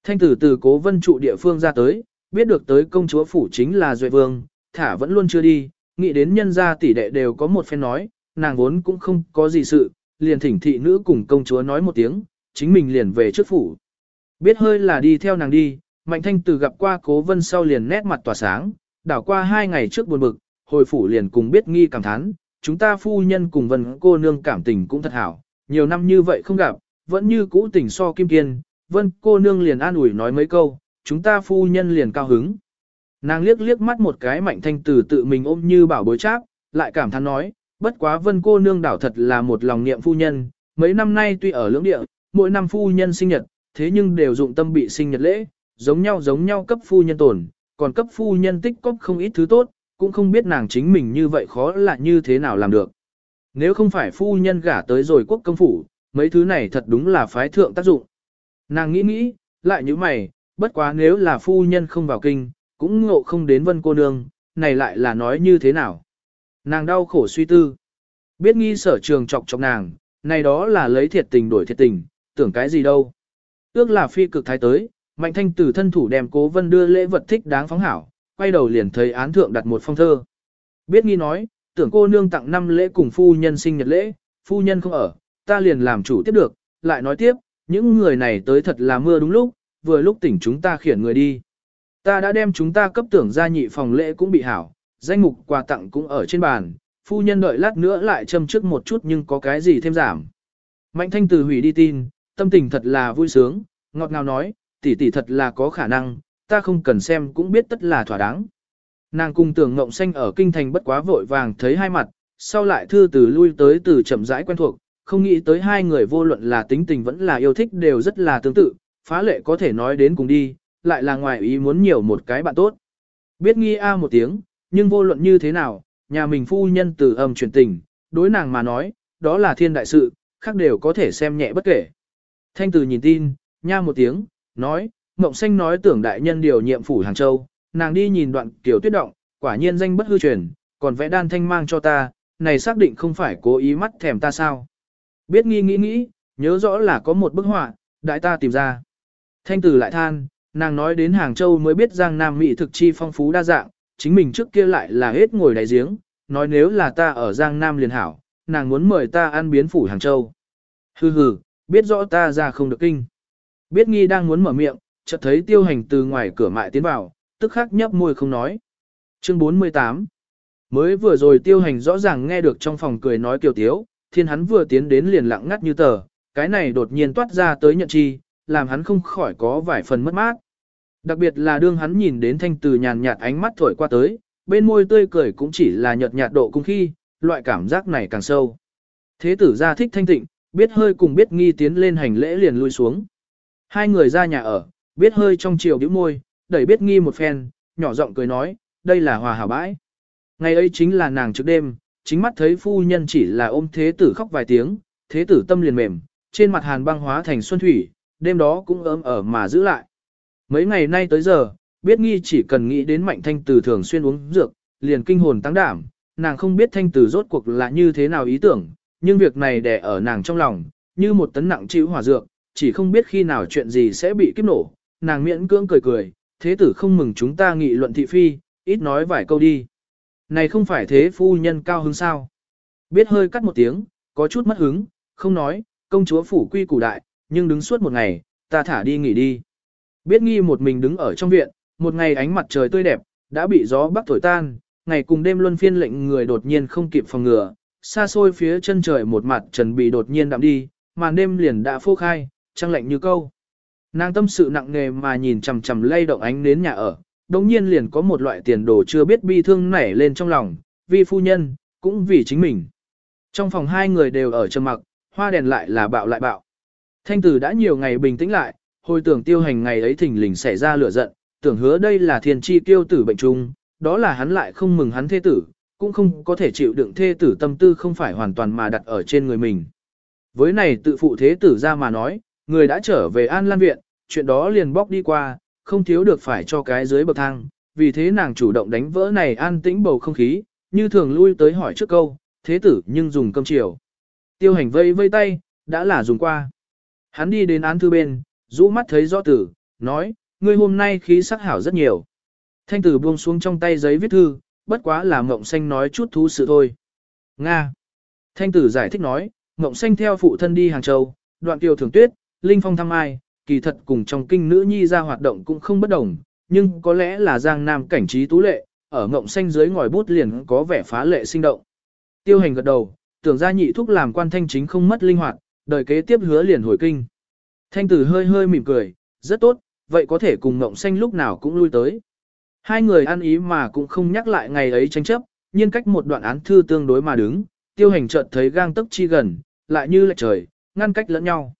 Thanh tử từ cố vân trụ địa phương ra tới, biết được tới công chúa phủ chính là Duệ Vương, thả vẫn luôn chưa đi, nghĩ đến nhân gia tỷ đệ đều có một phen nói, nàng vốn cũng không có gì sự, liền thỉnh thị nữ cùng công chúa nói một tiếng, chính mình liền về trước phủ. Biết hơi là đi theo nàng đi, Mạnh Thanh Từ gặp qua cố vân sau liền nét mặt tỏa sáng, đảo qua hai ngày trước buồn bực, hồi phủ liền cùng biết nghi cảm thán, chúng ta phu nhân cùng vân cô nương cảm tình cũng thật hảo, nhiều năm như vậy không gặp, vẫn như cũ tình so kim kiên, vân cô nương liền an ủi nói mấy câu, chúng ta phu nhân liền cao hứng. Nàng liếc liếc mắt một cái mạnh thanh tử tự mình ôm như bảo bối cháp, lại cảm thán nói, bất quá vân cô nương đảo thật là một lòng niệm phu nhân, mấy năm nay tuy ở lưỡng địa, mỗi năm phu nhân sinh nhật, thế nhưng đều dụng tâm bị sinh nhật lễ, giống nhau giống nhau cấp phu nhân tổn, còn cấp phu nhân tích cóp không ít thứ tốt, cũng không biết nàng chính mình như vậy khó là như thế nào làm được. Nếu không phải phu nhân gả tới rồi quốc công phủ, mấy thứ này thật đúng là phái thượng tác dụng. Nàng nghĩ nghĩ, lại như mày, bất quá nếu là phu nhân không vào kinh, cũng ngộ không đến vân cô nương, này lại là nói như thế nào. Nàng đau khổ suy tư. Biết nghi sở trường chọc chọc nàng, này đó là lấy thiệt tình đổi thiệt tình, tưởng cái gì đâu. Ước là phi cực thái tới, mạnh thanh tử thân thủ đem cố vân đưa lễ vật thích đáng phóng hảo, quay đầu liền thấy án thượng đặt một phong thơ. Biết nghi nói, tưởng cô nương tặng năm lễ cùng phu nhân sinh nhật lễ, phu nhân không ở, ta liền làm chủ tiếp được, lại nói tiếp, những người này tới thật là mưa đúng lúc, vừa lúc tỉnh chúng ta khiển người đi. Ta đã đem chúng ta cấp tưởng gia nhị phòng lễ cũng bị hảo, danh mục quà tặng cũng ở trên bàn, phu nhân đợi lát nữa lại châm trước một chút nhưng có cái gì thêm giảm. Mạnh thanh từ hủy đi tin, tâm tình thật là vui sướng, ngọt ngào nói, tỷ tỷ thật là có khả năng, ta không cần xem cũng biết tất là thỏa đáng. Nàng cùng tưởng ngộng xanh ở kinh thành bất quá vội vàng thấy hai mặt, sau lại thư từ lui tới từ chậm rãi quen thuộc, không nghĩ tới hai người vô luận là tính tình vẫn là yêu thích đều rất là tương tự, phá lệ có thể nói đến cùng đi, lại là ngoài ý muốn nhiều một cái bạn tốt. Biết nghi a một tiếng, nhưng vô luận như thế nào, nhà mình phu nhân từ âm chuyển tình, đối nàng mà nói, đó là thiên đại sự, khác đều có thể xem nhẹ bất kể. Thanh từ nhìn tin, nha một tiếng, nói, Mộng Xanh nói tưởng đại nhân điều nhiệm phủ Hàng Châu, nàng đi nhìn đoạn tiểu tuyết động, quả nhiên danh bất hư truyền, còn vẽ đan thanh mang cho ta, này xác định không phải cố ý mắt thèm ta sao. Biết nghi nghĩ nghĩ, nhớ rõ là có một bức họa, đại ta tìm ra. Thanh tử lại than, nàng nói đến Hàng Châu mới biết Giang Nam Mỹ thực chi phong phú đa dạng, chính mình trước kia lại là hết ngồi đáy giếng, nói nếu là ta ở Giang Nam liền hảo, nàng muốn mời ta ăn biến phủ Hàng Châu. Hừ hừ, biết rõ ta ra không được kinh. Biết nghi đang muốn mở miệng, chợt thấy tiêu hành từ ngoài cửa mại tiến vào, tức khắc nhấp môi không nói. Chương 48 Mới vừa rồi tiêu hành rõ ràng nghe được trong phòng cười nói kiều tiếu, thiên hắn vừa tiến đến liền lặng ngắt như tờ, cái này đột nhiên toát ra tới nhận chi, làm hắn không khỏi có vài phần mất mát. Đặc biệt là đương hắn nhìn đến thanh từ nhàn nhạt ánh mắt thổi qua tới, bên môi tươi cười cũng chỉ là nhợt nhạt độ cung khi, loại cảm giác này càng sâu. Thế tử ra thích thanh tịnh, biết hơi cùng biết nghi tiến lên hành lễ liền lui xuống. Hai người ra nhà ở, biết hơi trong chiều bĩu môi, đẩy biết nghi một phen, nhỏ giọng cười nói, đây là hòa hảo bãi. Ngày ấy chính là nàng trước đêm, chính mắt thấy phu nhân chỉ là ôm thế tử khóc vài tiếng, thế tử tâm liền mềm, trên mặt hàn băng hóa thành xuân thủy, đêm đó cũng ấm ở mà giữ lại. Mấy ngày nay tới giờ, biết nghi chỉ cần nghĩ đến mạnh thanh tử thường xuyên uống dược, liền kinh hồn tăng đảm, nàng không biết thanh tử rốt cuộc là như thế nào ý tưởng, nhưng việc này đè ở nàng trong lòng, như một tấn nặng chịu hỏa dược, chỉ không biết khi nào chuyện gì sẽ bị kiếp nổ, nàng miễn cưỡng cười cười, thế tử không mừng chúng ta nghị luận thị phi, ít nói vài câu đi. Này không phải thế phu nhân cao hứng sao? Biết hơi cắt một tiếng, có chút mất hứng, không nói, công chúa phủ quy củ đại, nhưng đứng suốt một ngày, ta thả đi nghỉ đi. Biết nghi một mình đứng ở trong viện, một ngày ánh mặt trời tươi đẹp, đã bị gió bắc thổi tan, ngày cùng đêm luân phiên lệnh người đột nhiên không kịp phòng ngừa, xa xôi phía chân trời một mặt trần bị đột nhiên đạm đi, màn đêm liền đã phô khai, trăng lạnh như câu. Nàng tâm sự nặng nề mà nhìn chằm chằm lay động ánh đến nhà ở, đồng nhiên liền có một loại tiền đồ chưa biết bi thương nảy lên trong lòng, vì phu nhân, cũng vì chính mình. Trong phòng hai người đều ở trầm mặc, hoa đèn lại là bạo lại bạo. Thanh tử đã nhiều ngày bình tĩnh lại, hồi tưởng tiêu hành ngày ấy thỉnh lình xảy ra lửa giận, tưởng hứa đây là thiên chi tiêu tử bệnh trung, đó là hắn lại không mừng hắn thê tử, cũng không có thể chịu đựng thê tử tâm tư không phải hoàn toàn mà đặt ở trên người mình. Với này tự phụ thế tử ra mà nói, người đã trở về An Lan Viện, chuyện đó liền bóc đi qua, không thiếu được phải cho cái dưới bậc thang, vì thế nàng chủ động đánh vỡ này an tĩnh bầu không khí, như thường lui tới hỏi trước câu, thế tử nhưng dùng cơm chiều. Tiêu hành vây vây tay, đã là dùng qua. Hắn đi đến án thư bên, rũ mắt thấy rõ tử, nói, ngươi hôm nay khí sắc hảo rất nhiều. Thanh tử buông xuống trong tay giấy viết thư, bất quá là mộng xanh nói chút thú sự thôi. Nga. Thanh tử giải thích nói, mộng xanh theo phụ thân đi Hàng Châu, đoạn tiêu thường tuyết, linh phong thăm ai, kỳ thật cùng trong kinh nữ nhi ra hoạt động cũng không bất đồng, nhưng có lẽ là giang nam cảnh trí tú lệ, ở ngộng xanh dưới ngòi bút liền có vẻ phá lệ sinh động. Tiêu hành gật đầu, tưởng ra nhị thúc làm quan thanh chính không mất linh hoạt, đời kế tiếp hứa liền hồi kinh. Thanh tử hơi hơi mỉm cười, rất tốt, vậy có thể cùng ngộng xanh lúc nào cũng lui tới. Hai người ăn ý mà cũng không nhắc lại ngày ấy tranh chấp, nhưng cách một đoạn án thư tương đối mà đứng, tiêu hành chợt thấy gang tức chi gần, lại như lệch trời, ngăn cách lẫn nhau.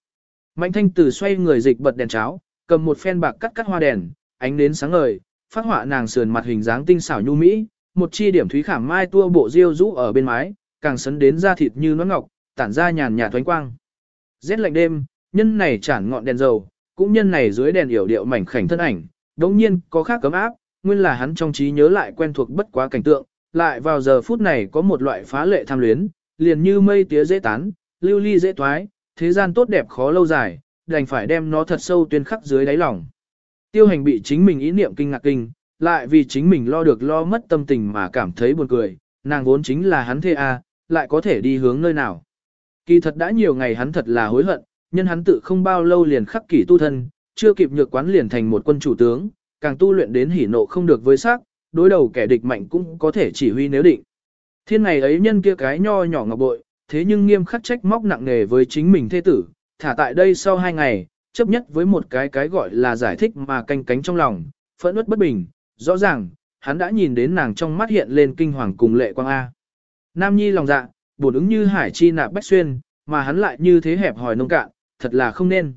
Mạnh thanh tử xoay người dịch bật đèn cháo, cầm một phen bạc cắt cắt hoa đèn, ánh đến sáng ngời, phát họa nàng sườn mặt hình dáng tinh xảo nhu mỹ, một chi điểm thúy khảm mai tua bộ diêu rũ ở bên mái, càng sấn đến da thịt như nón ngọc, tản ra nhàn nhạt thoánh quang. Rét lạnh đêm, nhân này chản ngọn đèn dầu, cũng nhân này dưới đèn yểu điệu mảnh khảnh thân ảnh, đống nhiên có khác cấm áp, nguyên là hắn trong trí nhớ lại quen thuộc bất quá cảnh tượng, lại vào giờ phút này có một loại phá lệ tham luyến, liền như mây tía dễ tán, lưu ly dễ thoái, thế gian tốt đẹp khó lâu dài, đành phải đem nó thật sâu tuyên khắc dưới đáy lòng. Tiêu hành bị chính mình ý niệm kinh ngạc kinh, lại vì chính mình lo được lo mất tâm tình mà cảm thấy buồn cười, nàng vốn chính là hắn thê a, lại có thể đi hướng nơi nào. Kỳ thật đã nhiều ngày hắn thật là hối hận, nhân hắn tự không bao lâu liền khắc kỷ tu thân, chưa kịp nhược quán liền thành một quân chủ tướng, càng tu luyện đến hỉ nộ không được với xác, đối đầu kẻ địch mạnh cũng có thể chỉ huy nếu định. Thiên ngày ấy nhân kia cái nho nhỏ ngọc bội, thế nhưng nghiêm khắc trách móc nặng nề với chính mình thê tử, thả tại đây sau hai ngày, chấp nhất với một cái cái gọi là giải thích mà canh cánh trong lòng, phẫn uất bất bình, rõ ràng, hắn đã nhìn đến nàng trong mắt hiện lên kinh hoàng cùng lệ quang A. Nam Nhi lòng dạ, bổn ứng như hải chi nạp bách xuyên, mà hắn lại như thế hẹp hòi nông cạn, thật là không nên.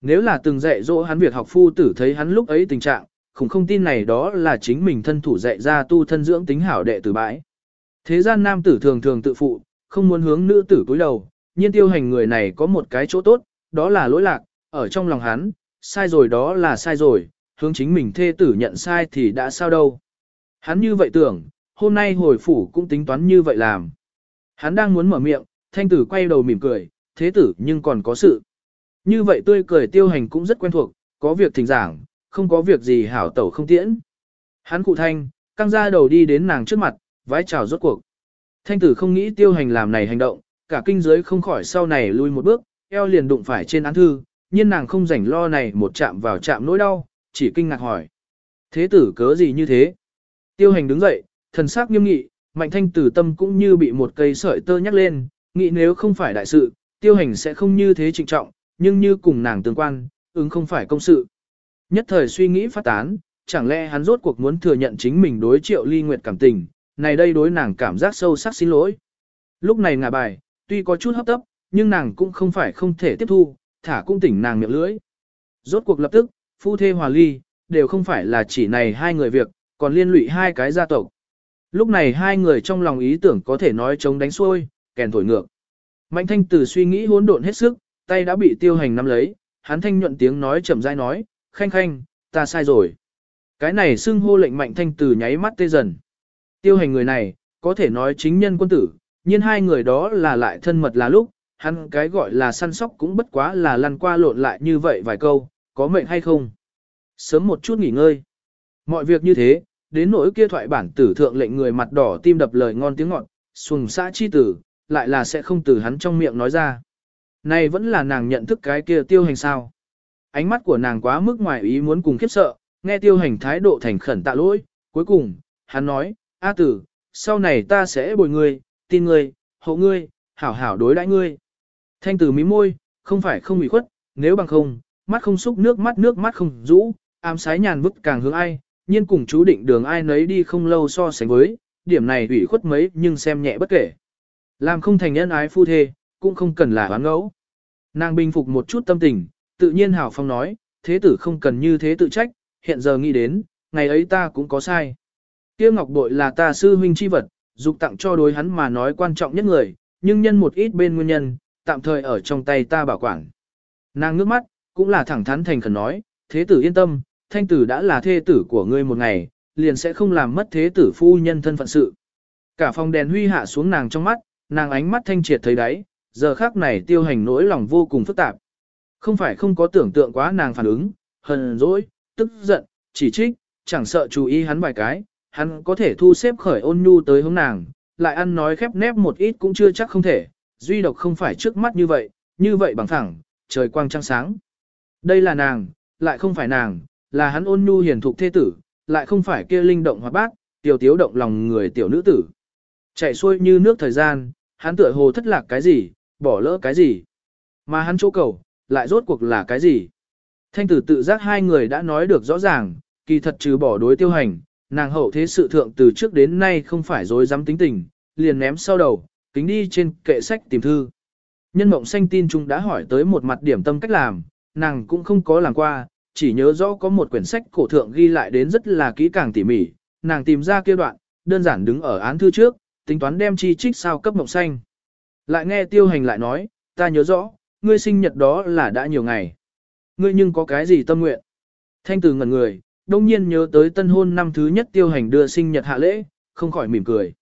Nếu là từng dạy dỗ hắn việc học phu tử thấy hắn lúc ấy tình trạng, khủng không tin này đó là chính mình thân thủ dạy ra tu thân dưỡng tính hảo đệ tử bãi. Thế gian nam tử thường thường tự phụ, không muốn hướng nữ tử cúi đầu, nhiên tiêu hành người này có một cái chỗ tốt, đó là lỗi lạc, ở trong lòng hắn, sai rồi đó là sai rồi, hướng chính mình thê tử nhận sai thì đã sao đâu. Hắn như vậy tưởng, hôm nay hồi phủ cũng tính toán như vậy làm. Hắn đang muốn mở miệng, thanh tử quay đầu mỉm cười, thế tử nhưng còn có sự. Như vậy tươi cười tiêu hành cũng rất quen thuộc, có việc thỉnh giảng, không có việc gì hảo tẩu không tiễn. Hắn cụ thanh, căng ra đầu đi đến nàng trước mặt, vái chào rốt cuộc. Thanh tử không nghĩ tiêu hành làm này hành động, cả kinh giới không khỏi sau này lui một bước, eo liền đụng phải trên án thư, nhưng nàng không rảnh lo này một chạm vào chạm nỗi đau, chỉ kinh ngạc hỏi. Thế tử cớ gì như thế? Tiêu hành đứng dậy, thần sắc nghiêm nghị, mạnh thanh tử tâm cũng như bị một cây sợi tơ nhắc lên, nghĩ nếu không phải đại sự, tiêu hành sẽ không như thế trịnh trọng, nhưng như cùng nàng tương quan, ứng không phải công sự. Nhất thời suy nghĩ phát tán, chẳng lẽ hắn rốt cuộc muốn thừa nhận chính mình đối triệu ly nguyệt cảm tình, này đây đối nàng cảm giác sâu sắc xin lỗi. Lúc này ngả bài, tuy có chút hấp tấp, nhưng nàng cũng không phải không thể tiếp thu, thả cung tỉnh nàng miệng lưỡi. Rốt cuộc lập tức, phu thê hòa ly, đều không phải là chỉ này hai người việc, còn liên lụy hai cái gia tộc. Lúc này hai người trong lòng ý tưởng có thể nói chống đánh xuôi, kèn thổi ngược. Mạnh thanh tử suy nghĩ hỗn độn hết sức, tay đã bị tiêu hành nắm lấy, hắn thanh nhuận tiếng nói chậm rãi nói, khanh khanh, ta sai rồi. Cái này xưng hô lệnh mạnh thanh tử nháy mắt tê dần. Tiêu hành người này, có thể nói chính nhân quân tử, nhưng hai người đó là lại thân mật là lúc, hắn cái gọi là săn sóc cũng bất quá là lăn qua lộn lại như vậy vài câu, có mệnh hay không. Sớm một chút nghỉ ngơi. Mọi việc như thế, đến nỗi kia thoại bản tử thượng lệnh người mặt đỏ tim đập lời ngon tiếng ngọt, xuồng xã chi tử, lại là sẽ không từ hắn trong miệng nói ra. Này vẫn là nàng nhận thức cái kia tiêu hành sao. Ánh mắt của nàng quá mức ngoài ý muốn cùng khiếp sợ, nghe tiêu hành thái độ thành khẩn tạ lỗi, cuối cùng, hắn nói, A tử, sau này ta sẽ bồi ngươi, tin ngươi, hộ ngươi, hảo hảo đối đãi ngươi. Thanh tử mí môi, không phải không bị khuất, nếu bằng không, mắt không xúc nước mắt nước mắt không rũ, ám sái nhàn vứt càng hướng ai, nhiên cùng chú định đường ai nấy đi không lâu so sánh với, điểm này ủy khuất mấy nhưng xem nhẹ bất kể. Làm không thành nhân ái phu thê, cũng không cần là oán ngẫu. Nàng bình phục một chút tâm tình, tự nhiên hảo phong nói, thế tử không cần như thế tự trách, hiện giờ nghĩ đến, ngày ấy ta cũng có sai. Kia ngọc bội là ta sư huynh chi vật, dục tặng cho đối hắn mà nói quan trọng nhất người, nhưng nhân một ít bên nguyên nhân, tạm thời ở trong tay ta bảo quản. Nàng ngước mắt, cũng là thẳng thắn thành khẩn nói, thế tử yên tâm, thanh tử đã là thê tử của ngươi một ngày, liền sẽ không làm mất thế tử phu nhân thân phận sự. Cả phòng đèn huy hạ xuống nàng trong mắt, nàng ánh mắt thanh triệt thấy đáy, giờ khác này tiêu hành nỗi lòng vô cùng phức tạp. Không phải không có tưởng tượng quá nàng phản ứng, hờn dỗi, tức giận, chỉ trích, chẳng sợ chú ý hắn vài cái, hắn có thể thu xếp khởi ôn nhu tới hướng nàng, lại ăn nói khép nép một ít cũng chưa chắc không thể, duy độc không phải trước mắt như vậy, như vậy bằng thẳng, trời quang trăng sáng. Đây là nàng, lại không phải nàng, là hắn ôn nhu hiền thục thế tử, lại không phải kia linh động hoạt bát, tiểu tiếu động lòng người tiểu nữ tử. Chạy xuôi như nước thời gian, hắn tựa hồ thất lạc cái gì, bỏ lỡ cái gì. Mà hắn chỗ cầu, lại rốt cuộc là cái gì. Thanh tử tự giác hai người đã nói được rõ ràng, kỳ thật trừ bỏ đối tiêu hành, nàng hậu thế sự thượng từ trước đến nay không phải dối dám tính tình, liền ném sau đầu, kính đi trên kệ sách tìm thư. Nhân mộng xanh tin chúng đã hỏi tới một mặt điểm tâm cách làm, nàng cũng không có làm qua, chỉ nhớ rõ có một quyển sách cổ thượng ghi lại đến rất là kỹ càng tỉ mỉ, nàng tìm ra kia đoạn, đơn giản đứng ở án thư trước, tính toán đem chi trích sao cấp mộng xanh. Lại nghe tiêu hành lại nói, ta nhớ rõ, ngươi sinh nhật đó là đã nhiều ngày. Ngươi nhưng có cái gì tâm nguyện? Thanh từ ngẩn người, đông nhiên nhớ tới tân hôn năm thứ nhất tiêu hành đưa sinh nhật hạ lễ, không khỏi mỉm cười.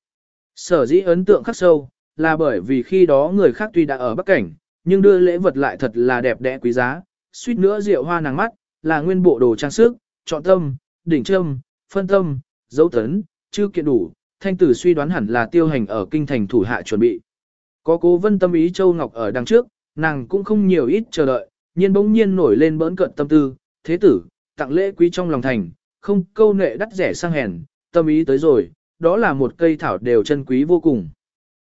Sở dĩ ấn tượng khắc sâu, là bởi vì khi đó người khác tuy đã ở Bắc Cảnh, nhưng đưa lễ vật lại thật là đẹp đẽ quý giá, suýt nữa rượu hoa nàng mắt, là nguyên bộ đồ trang sức, chọn tâm, đỉnh trâm, phân tâm, dấu tấn, chưa kiện đủ, thanh tử suy đoán hẳn là tiêu hành ở kinh thành thủ hạ chuẩn bị. Có cố vân tâm ý Châu Ngọc ở đằng trước, nàng cũng không nhiều ít chờ đợi, nhiên bỗng nhiên nổi lên bỡn cận tâm tư, thế tử, tặng lễ quý trong lòng thành, không câu nệ đắt rẻ sang hèn, tâm ý tới rồi, đó là một cây thảo đều chân quý vô cùng.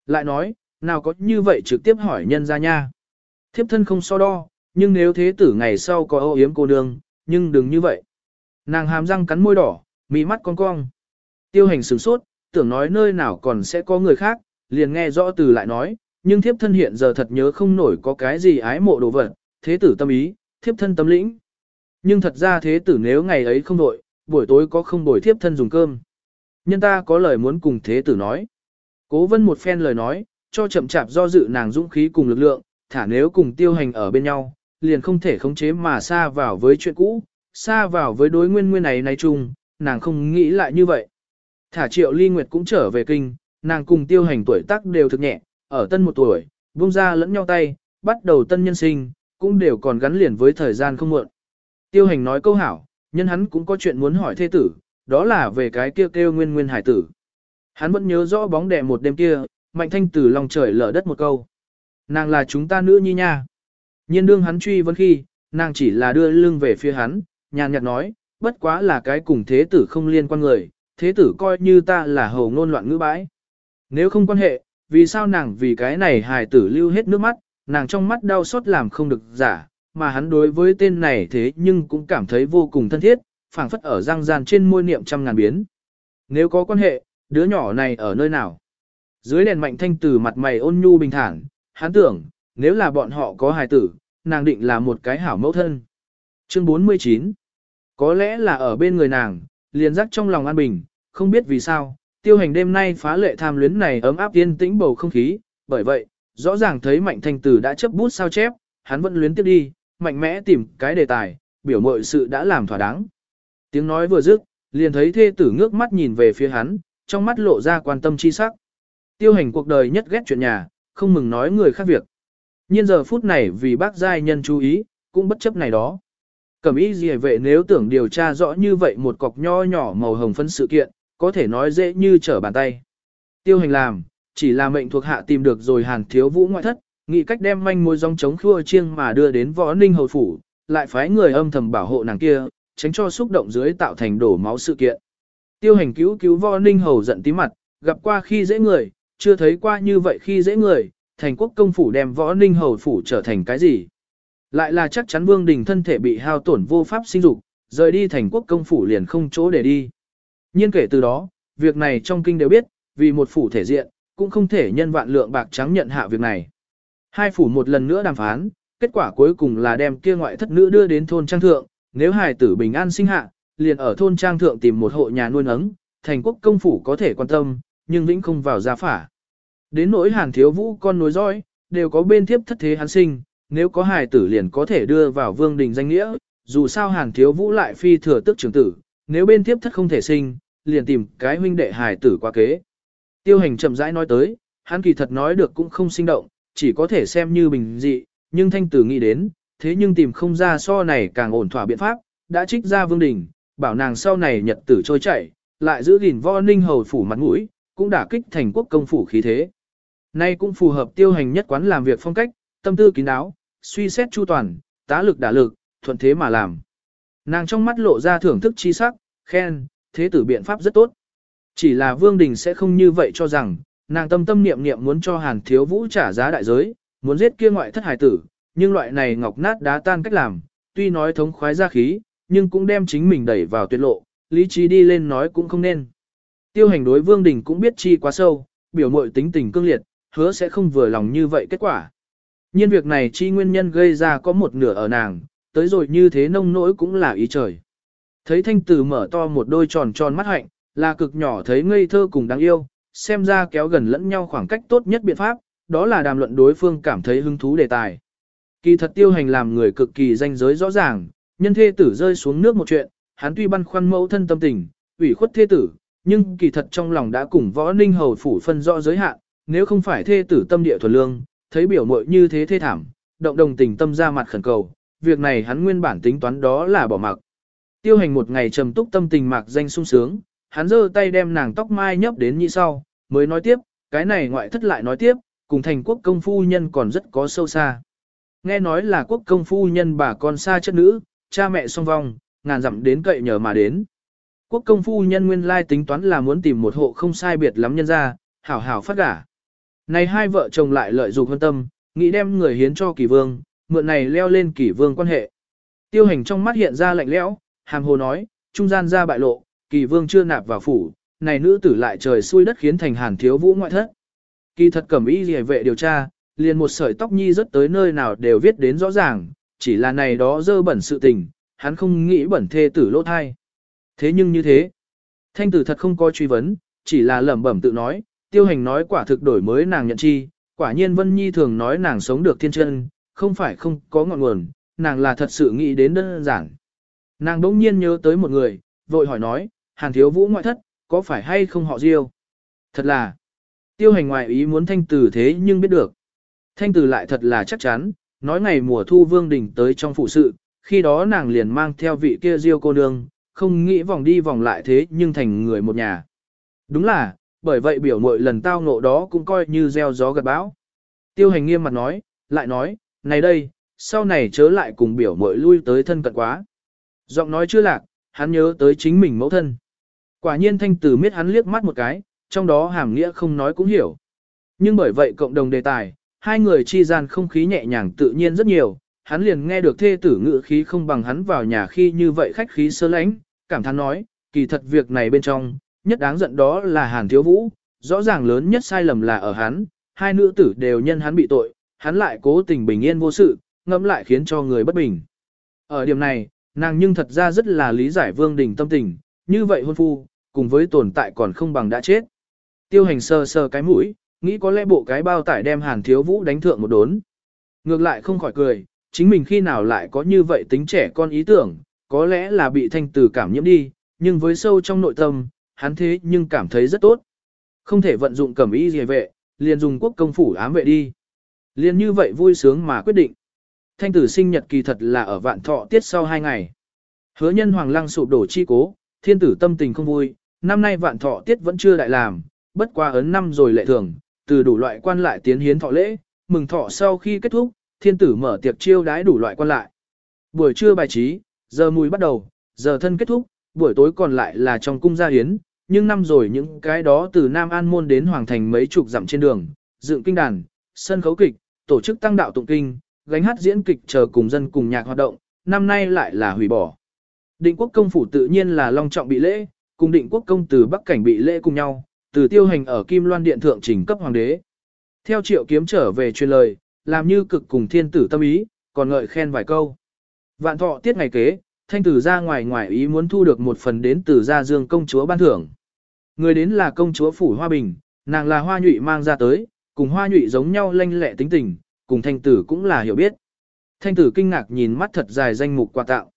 Lại nói, nào có như vậy trực tiếp hỏi nhân ra nha. Thiếp thân không so đo, nhưng nếu thế tử ngày sau có âu yếm cô nương, nhưng đừng như vậy. Nàng hàm răng cắn môi đỏ, mí mắt con cong. Tiêu hành sửng sốt, tưởng nói nơi nào còn sẽ có người khác, liền nghe rõ từ lại nói, nhưng thiếp thân hiện giờ thật nhớ không nổi có cái gì ái mộ đồ vật, thế tử tâm ý, thiếp thân tâm lĩnh. Nhưng thật ra thế tử nếu ngày ấy không đội, buổi tối có không bồi thiếp thân dùng cơm. Nhân ta có lời muốn cùng thế tử nói. Cố vân một phen lời nói, cho chậm chạp do dự nàng dũng khí cùng lực lượng, thả nếu cùng tiêu hành ở bên nhau, liền không thể khống chế mà xa vào với chuyện cũ, xa vào với đối nguyên nguyên này này chung, nàng không nghĩ lại như vậy. Thả triệu ly nguyệt cũng trở về kinh, nàng cùng tiêu hành tuổi tác đều thực nhẹ, ở tân một tuổi, buông ra lẫn nhau tay, bắt đầu tân nhân sinh, cũng đều còn gắn liền với thời gian không muộn. Tiêu hành nói câu hảo, nhân hắn cũng có chuyện muốn hỏi thê tử, đó là về cái kêu kêu nguyên nguyên hải tử. Hắn vẫn nhớ rõ bóng đè một đêm kia, mạnh thanh tử lòng trời lở đất một câu. Nàng là chúng ta nữ nhi nha. Nhiên đương hắn truy vấn khi, nàng chỉ là đưa lưng về phía hắn, nhàn nhạt nói, bất quá là cái cùng thế tử không liên quan người, thế tử coi như ta là hầu ngôn loạn ngữ bãi. Nếu không quan hệ, vì sao nàng vì cái này hài tử lưu hết nước mắt, nàng trong mắt đau xót làm không được giả, mà hắn đối với tên này thế nhưng cũng cảm thấy vô cùng thân thiết, phảng phất ở răng gian trên môi niệm trăm ngàn biến. Nếu có quan hệ, đứa nhỏ này ở nơi nào? Dưới đèn mạnh thanh từ mặt mày ôn nhu bình thản, hắn tưởng, nếu là bọn họ có hài tử, nàng định là một cái hảo mẫu thân. Chương 49 Có lẽ là ở bên người nàng, liền rắc trong lòng an bình, không biết vì sao, tiêu hành đêm nay phá lệ tham luyến này ấm áp yên tĩnh bầu không khí, bởi vậy, rõ ràng thấy mạnh thanh tử đã chấp bút sao chép, hắn vẫn luyến tiếp đi, mạnh mẽ tìm cái đề tài, biểu mội sự đã làm thỏa đáng. Tiếng nói vừa dứt, liền thấy thê tử ngước mắt nhìn về phía hắn, trong mắt lộ ra quan tâm chi sắc. Tiêu hành cuộc đời nhất ghét chuyện nhà, không mừng nói người khác việc. Nhiên giờ phút này vì bác giai nhân chú ý, cũng bất chấp này đó. Cẩm ý gì vệ nếu tưởng điều tra rõ như vậy một cọc nho nhỏ màu hồng phân sự kiện, có thể nói dễ như trở bàn tay. Tiêu hành làm, chỉ là mệnh thuộc hạ tìm được rồi hàn thiếu vũ ngoại thất, nghĩ cách đem manh mối dòng chống khua chiêng mà đưa đến võ ninh hầu phủ, lại phái người âm thầm bảo hộ nàng kia, tránh cho xúc động dưới tạo thành đổ máu sự kiện. Tiêu hành cứu cứu võ ninh hầu giận tí mặt, gặp qua khi dễ người, chưa thấy qua như vậy khi dễ người, thành quốc công phủ đem võ ninh hầu phủ trở thành cái gì. Lại là chắc chắn vương đình thân thể bị hao tổn vô pháp sinh dục, rời đi thành quốc công phủ liền không chỗ để đi. Nhiên kể từ đó, việc này trong kinh đều biết, vì một phủ thể diện, cũng không thể nhân vạn lượng bạc trắng nhận hạ việc này. Hai phủ một lần nữa đàm phán, kết quả cuối cùng là đem kia ngoại thất nữ đưa đến thôn trang thượng, nếu hài tử bình an sinh hạ, liền ở thôn trang thượng tìm một hộ nhà nuôi nấng, thành quốc công phủ có thể quan tâm, nhưng vĩnh không vào gia phả. Đến nỗi hàn thiếu vũ con nối dõi, đều có bên thiếp thất thế hắn sinh, nếu có hài tử liền có thể đưa vào vương đình danh nghĩa, dù sao hàn thiếu vũ lại phi thừa tức trưởng tử, nếu bên thiếp thất không thể sinh, liền tìm cái huynh đệ hài tử qua kế. Tiêu hành chậm rãi nói tới, hắn kỳ thật nói được cũng không sinh động, chỉ có thể xem như bình dị, nhưng thanh tử nghĩ đến, thế nhưng tìm không ra so này càng ổn thỏa biện pháp, đã trích ra vương đình, bảo nàng sau này nhật tử trôi chảy, lại giữ gìn võ ninh hầu phủ mặt mũi, cũng đả kích thành quốc công phủ khí thế. Nay cũng phù hợp tiêu hành nhất quán làm việc phong cách, tâm tư kín đáo, suy xét chu toàn, tá lực đả lực, thuận thế mà làm. Nàng trong mắt lộ ra thưởng thức chi sắc, khen, thế tử biện pháp rất tốt. Chỉ là Vương Đình sẽ không như vậy cho rằng, nàng tâm tâm niệm niệm muốn cho Hàn Thiếu Vũ trả giá đại giới, muốn giết kia ngoại thất hải tử, nhưng loại này ngọc nát đá tan cách làm, tuy nói thống khoái ra khí, nhưng cũng đem chính mình đẩy vào tuyệt lộ, lý trí đi lên nói cũng không nên. Tiêu hành đối Vương Đình cũng biết chi quá sâu, biểu mội tính tình cương liệt, hứa sẽ không vừa lòng như vậy kết quả. Nhiên việc này chi nguyên nhân gây ra có một nửa ở nàng, tới rồi như thế nông nỗi cũng là ý trời. Thấy thanh tử mở to một đôi tròn tròn mắt hạnh, là cực nhỏ thấy ngây thơ cùng đáng yêu, xem ra kéo gần lẫn nhau khoảng cách tốt nhất biện pháp, đó là đàm luận đối phương cảm thấy hứng thú đề tài. Kỳ thật tiêu hành làm người cực kỳ danh giới rõ ràng, nhân thê tử rơi xuống nước một chuyện, hắn tuy băn khoăn mẫu thân tâm tình, ủy khuất thê tử, nhưng kỳ thật trong lòng đã cùng võ ninh hầu phủ phân rõ giới hạn, nếu không phải thê tử tâm địa thuần lương, thấy biểu mội như thế thê thảm, động đồng tình tâm ra mặt khẩn cầu, việc này hắn nguyên bản tính toán đó là bỏ mặc. Tiêu hành một ngày trầm túc tâm tình mạc danh sung sướng, hắn giơ tay đem nàng tóc mai nhấp đến như sau, mới nói tiếp, cái này ngoại thất lại nói tiếp, cùng thành quốc công phu nhân còn rất có sâu xa. Nghe nói là quốc công phu nhân bà con xa chất nữ, cha mẹ song vong, ngàn dặm đến cậy nhờ mà đến. Quốc công phu nhân nguyên lai tính toán là muốn tìm một hộ không sai biệt lắm nhân ra, hảo hảo phát gả. Này hai vợ chồng lại lợi dụng hơn tâm, nghĩ đem người hiến cho kỳ vương, mượn này leo lên kỳ vương quan hệ. Tiêu hành trong mắt hiện ra lạnh lẽo, hàm hồ nói, trung gian ra bại lộ, kỳ vương chưa nạp vào phủ, này nữ tử lại trời xui đất khiến thành hàn thiếu vũ ngoại thất. Kỳ thật cẩm y rìa vệ điều tra, liền một sợi tóc nhi rất tới nơi nào đều viết đến rõ ràng, chỉ là này đó dơ bẩn sự tình, hắn không nghĩ bẩn thê tử lỗ thai. Thế nhưng như thế, thanh tử thật không có truy vấn, chỉ là lẩm bẩm tự nói, tiêu hành nói quả thực đổi mới nàng nhận chi, quả nhiên Vân Nhi thường nói nàng sống được thiên chân, không phải không có ngọn nguồn, nàng là thật sự nghĩ đến đơn giản. Nàng đỗng nhiên nhớ tới một người, vội hỏi nói, hàn thiếu vũ ngoại thất, có phải hay không họ diêu? Thật là, tiêu hành ngoại ý muốn thanh tử thế nhưng biết được. Thanh tử lại thật là chắc chắn, nói ngày mùa thu vương đỉnh tới trong phụ sự, khi đó nàng liền mang theo vị kia diêu cô nương, không nghĩ vòng đi vòng lại thế nhưng thành người một nhà. Đúng là, bởi vậy biểu mội lần tao ngộ đó cũng coi như gieo gió gặt bão. Tiêu hành nghiêm mặt nói, lại nói, này đây, sau này chớ lại cùng biểu mội lui tới thân cận quá. Giọng nói chưa lạc, hắn nhớ tới chính mình mẫu thân. Quả nhiên thanh tử miết hắn liếc mắt một cái, trong đó hàm nghĩa không nói cũng hiểu. Nhưng bởi vậy cộng đồng đề tài, hai người chi gian không khí nhẹ nhàng tự nhiên rất nhiều, hắn liền nghe được thê tử ngữ khí không bằng hắn vào nhà khi như vậy khách khí sơ lãnh, cảm thán nói, kỳ thật việc này bên trong, nhất đáng giận đó là Hàn Thiếu Vũ, rõ ràng lớn nhất sai lầm là ở hắn, hai nữ tử đều nhân hắn bị tội, hắn lại cố tình bình yên vô sự, ngẫm lại khiến cho người bất bình. Ở điểm này, nàng nhưng thật ra rất là lý giải Vương Đình tâm tình, như vậy hôn phu, cùng với tồn tại còn không bằng đã chết. Tiêu hành sờ sờ cái mũi, nghĩ có lẽ bộ cái bao tải đem Hàn Thiếu Vũ đánh thượng một đốn. Ngược lại không khỏi cười, chính mình khi nào lại có như vậy tính trẻ con ý tưởng, có lẽ là bị thanh từ cảm nhiễm đi, nhưng với sâu trong nội tâm, hắn thế nhưng cảm thấy rất tốt. Không thể vận dụng cẩm y gì vệ, liền dùng quốc công phủ ám vệ đi. Liền như vậy vui sướng mà quyết định. Thanh tử sinh nhật kỳ thật là ở vạn thọ tiết sau hai ngày. Hứa nhân hoàng lăng sụp đổ chi cố, thiên tử tâm tình không vui, năm nay vạn thọ tiết vẫn chưa đại làm, bất qua ấn năm rồi lệ thường, từ đủ loại quan lại tiến hiến thọ lễ, mừng thọ sau khi kết thúc, thiên tử mở tiệc chiêu đái đủ loại quan lại. Buổi trưa bài trí, giờ mùi bắt đầu, giờ thân kết thúc, buổi tối còn lại là trong cung gia hiến, nhưng năm rồi những cái đó từ Nam An Môn đến Hoàng Thành mấy chục dặm trên đường, dựng kinh đàn, sân khấu kịch, tổ chức tăng đạo tụng kinh, gánh hát diễn kịch chờ cùng dân cùng nhạc hoạt động, năm nay lại là hủy bỏ. Định quốc công phủ tự nhiên là long trọng bị lễ, cùng định quốc công từ Bắc Cảnh bị lễ cùng nhau, từ tiêu hành ở Kim Loan Điện Thượng trình cấp hoàng đế. Theo triệu kiếm trở về truyền lời, làm như cực cùng thiên tử tâm ý, còn ngợi khen vài câu. Vạn thọ tiết ngày kế, thanh tử ra ngoài ngoài ý muốn thu được một phần đến từ gia dương công chúa ban thưởng. Người đến là công chúa phủ Hoa Bình, nàng là hoa nhụy mang ra tới, cùng hoa nhụy giống nhau lanh lẹ tính tình, cùng thanh tử cũng là hiểu biết. Thanh tử kinh ngạc nhìn mắt thật dài danh mục quà tạo.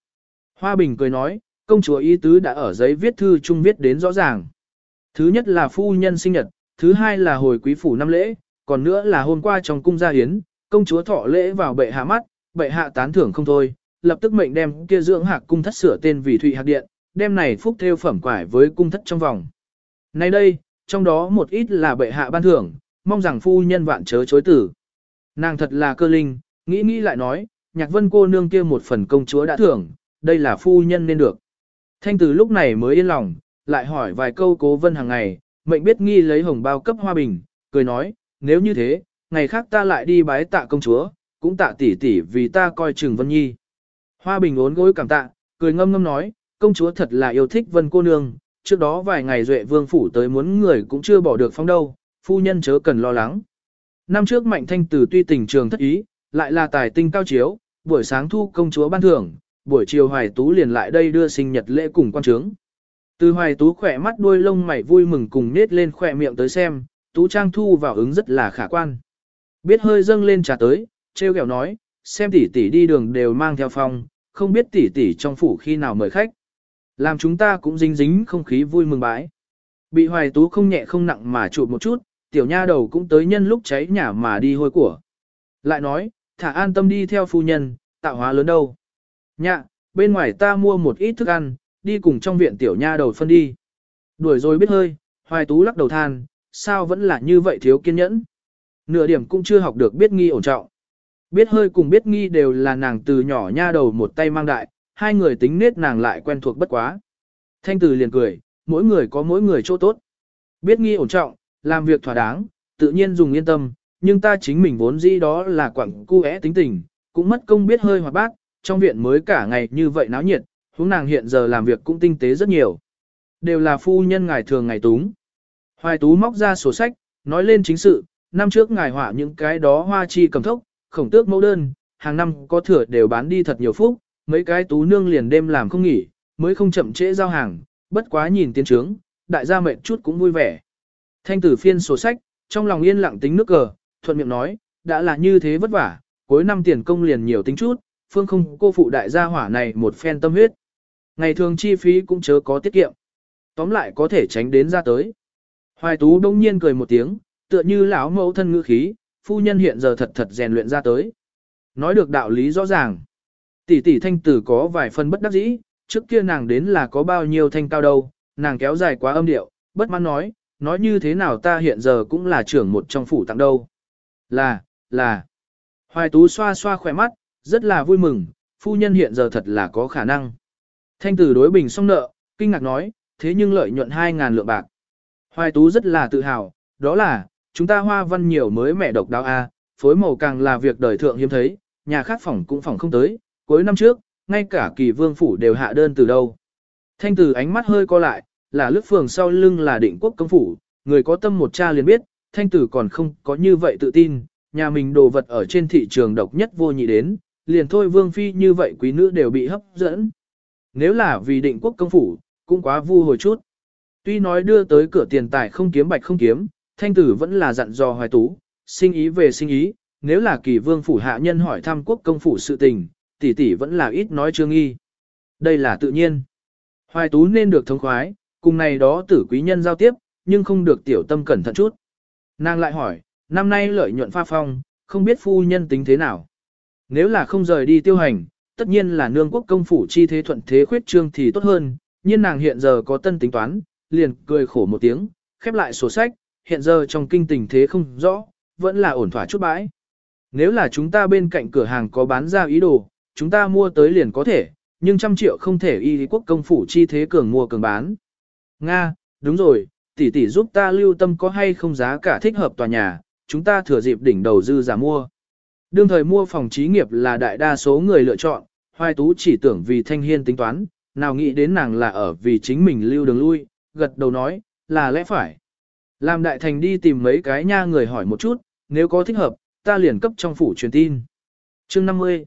Hoa Bình cười nói, công chúa ý tứ đã ở giấy viết thư chung viết đến rõ ràng. Thứ nhất là phu nhân sinh nhật, thứ hai là hồi quý phủ năm lễ, còn nữa là hôm qua trong cung gia hiến, công chúa thọ lễ vào bệ hạ mắt, bệ hạ tán thưởng không thôi, lập tức mệnh đem kia dưỡng hạc cung thất sửa tên vì Thụy Hạc Điện, đem này phúc theo phẩm quải với cung thất trong vòng. Nay đây, trong đó một ít là bệ hạ ban thưởng, mong rằng phu nhân vạn chớ chối tử. Nàng thật là cơ linh, nghĩ nghĩ lại nói, nhạc vân cô nương kia một phần công chúa đã thưởng, đây là phu nhân nên được. Thanh từ lúc này mới yên lòng, lại hỏi vài câu cố vân hàng ngày, mệnh biết nghi lấy hồng bao cấp hoa bình, cười nói, nếu như thế, ngày khác ta lại đi bái tạ công chúa, cũng tạ tỷ tỷ vì ta coi chừng Vân Nhi. Hoa Bình ốn gối cảm tạ, cười ngâm ngâm nói, công chúa thật là yêu thích Vân cô nương, trước đó vài ngày duệ vương phủ tới muốn người cũng chưa bỏ được phong đâu, phu nhân chớ cần lo lắng. Năm trước Mạnh Thanh Tử tuy tình trường thất ý, lại là tài tinh cao chiếu, buổi sáng thu công chúa ban thưởng, buổi chiều Hoài Tú liền lại đây đưa sinh nhật lễ cùng quan trướng. Từ Hoài Tú khỏe mắt đuôi lông mày vui mừng cùng nết lên khỏe miệng tới xem, Tú Trang thu vào ứng rất là khả quan. Biết hơi dâng lên trà tới, treo kẹo nói, xem tỷ tỷ đi đường đều mang theo phong, không biết tỷ tỷ trong phủ khi nào mời khách. Làm chúng ta cũng dính dính không khí vui mừng bái. Bị hoài tú không nhẹ không nặng mà chụp một chút, tiểu nha đầu cũng tới nhân lúc cháy nhà mà đi hôi của. Lại nói, thả an tâm đi theo phu nhân, tạo hóa lớn đâu. Nhạ, bên ngoài ta mua một ít thức ăn, đi cùng trong viện tiểu nha đầu phân đi. Đuổi rồi biết hơi, hoài tú lắc đầu than, sao vẫn là như vậy thiếu kiên nhẫn. Nửa điểm cũng chưa học được biết nghi ổn trọng. Biết hơi cùng biết nghi đều là nàng từ nhỏ nha đầu một tay mang đại, hai người tính nết nàng lại quen thuộc bất quá. Thanh tử liền cười, mỗi người có mỗi người chỗ tốt. Biết nghi ổn trọng, làm việc thỏa đáng, tự nhiên dùng yên tâm, nhưng ta chính mình vốn dĩ đó là quặng cu é tính tình, cũng mất công biết hơi hoạt bác, trong viện mới cả ngày như vậy náo nhiệt, huống nàng hiện giờ làm việc cũng tinh tế rất nhiều. Đều là phu nhân ngài thường ngày túng. Hoài tú móc ra sổ sách, nói lên chính sự, năm trước ngài hỏa những cái đó hoa chi cầm thốc, khổng tước mẫu đơn, hàng năm có thừa đều bán đi thật nhiều phúc, mấy cái tú nương liền đêm làm không nghỉ, mới không chậm trễ giao hàng, bất quá nhìn tiến trướng, đại gia mệnh chút cũng vui vẻ. Thanh tử phiên sổ sách, trong lòng yên lặng tính nước cờ, thuận miệng nói, đã là như thế vất vả, cuối năm tiền công liền nhiều tính chút, phương không cô phụ đại gia hỏa này một phen tâm huyết. Ngày thường chi phí cũng chớ có tiết kiệm. Tóm lại có thể tránh đến ra tới. Hoài tú đông nhiên cười một tiếng, tựa như lão mẫu thân ngữ khí, phu nhân hiện giờ thật thật rèn luyện ra tới. Nói được đạo lý rõ ràng. Tỷ tỷ thanh tử có vài phần bất đắc dĩ, trước kia nàng đến là có bao nhiêu thanh cao đâu, nàng kéo dài quá âm điệu, bất mãn nói, nói như thế nào ta hiện giờ cũng là trưởng một trong phủ tặng đâu. Là, là. Hoài tú xoa xoa khỏe mắt, rất là vui mừng, phu nhân hiện giờ thật là có khả năng. Thanh tử đối bình xong nợ, kinh ngạc nói, thế nhưng lợi nhuận 2.000 lượng bạc. Hoài tú rất là tự hào, đó là, chúng ta hoa văn nhiều mới mẹ độc đáo A, phối màu càng là việc đời thượng hiếm thấy, nhà khác phòng cũng phòng không tới, cuối năm trước, ngay cả kỳ vương phủ đều hạ đơn từ đâu. Thanh tử ánh mắt hơi co lại, là lướt phường sau lưng là định quốc công phủ, người có tâm một cha liền biết, thanh tử còn không có như vậy tự tin, nhà mình đồ vật ở trên thị trường độc nhất vô nhị đến, liền thôi vương phi như vậy quý nữ đều bị hấp dẫn. Nếu là vì định quốc công phủ, cũng quá vu hồi chút. Tuy nói đưa tới cửa tiền tài không kiếm bạch không kiếm, thanh tử vẫn là dặn dò hoài tú, sinh ý về sinh ý, nếu là kỳ vương phủ hạ nhân hỏi thăm quốc công phủ sự tình, tỷ tỷ vẫn là ít nói chương nghi. Đây là tự nhiên. Hoài tú nên được thông khoái, cùng này đó tử quý nhân giao tiếp, nhưng không được tiểu tâm cẩn thận chút. Nàng lại hỏi, năm nay lợi nhuận pha phong, không biết phu nhân tính thế nào. Nếu là không rời đi tiêu hành, tất nhiên là nương quốc công phủ chi thế thuận thế khuyết trương thì tốt hơn, nhưng nàng hiện giờ có tân tính toán, liền cười khổ một tiếng, khép lại sổ sách, hiện giờ trong kinh tình thế không rõ, vẫn là ổn thỏa chút bãi. Nếu là chúng ta bên cạnh cửa hàng có bán ra ý đồ, chúng ta mua tới liền có thể, nhưng trăm triệu không thể y quốc công phủ chi thế cường mua cường bán. Nga, đúng rồi, tỷ tỷ giúp ta lưu tâm có hay không giá cả thích hợp tòa nhà, chúng ta thừa dịp đỉnh đầu dư giả mua. Đương thời mua phòng trí nghiệp là đại đa số người lựa chọn, hoài tú chỉ tưởng vì thanh hiên tính toán, nào nghĩ đến nàng là ở vì chính mình lưu đường lui, gật đầu nói, là lẽ phải. Làm đại thành đi tìm mấy cái nha người hỏi một chút, nếu có thích hợp, ta liền cấp trong phủ truyền tin. Chương 50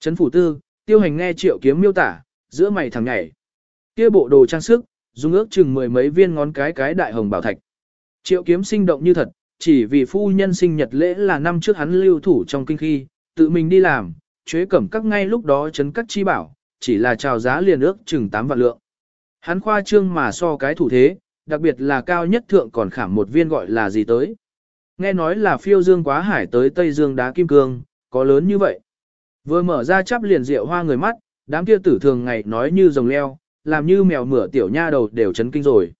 Trấn phủ tư, tiêu hành nghe triệu kiếm miêu tả, giữa mày thằng nhảy. kia bộ đồ trang sức, dùng ước chừng mười mấy viên ngón cái cái đại hồng bảo thạch. Triệu kiếm sinh động như thật, chỉ vì phu nhân sinh nhật lễ là năm trước hắn lưu thủ trong kinh khi, tự mình đi làm, chế cẩm các ngay lúc đó chấn các chi bảo, chỉ là chào giá liền ước chừng 8 vạn lượng. Hắn khoa trương mà so cái thủ thế, đặc biệt là cao nhất thượng còn khảm một viên gọi là gì tới. Nghe nói là phiêu dương quá hải tới Tây Dương đá kim cương, có lớn như vậy. Vừa mở ra chắp liền rượu hoa người mắt, đám kia tử thường ngày nói như rồng leo, làm như mèo mửa tiểu nha đầu đều chấn kinh rồi.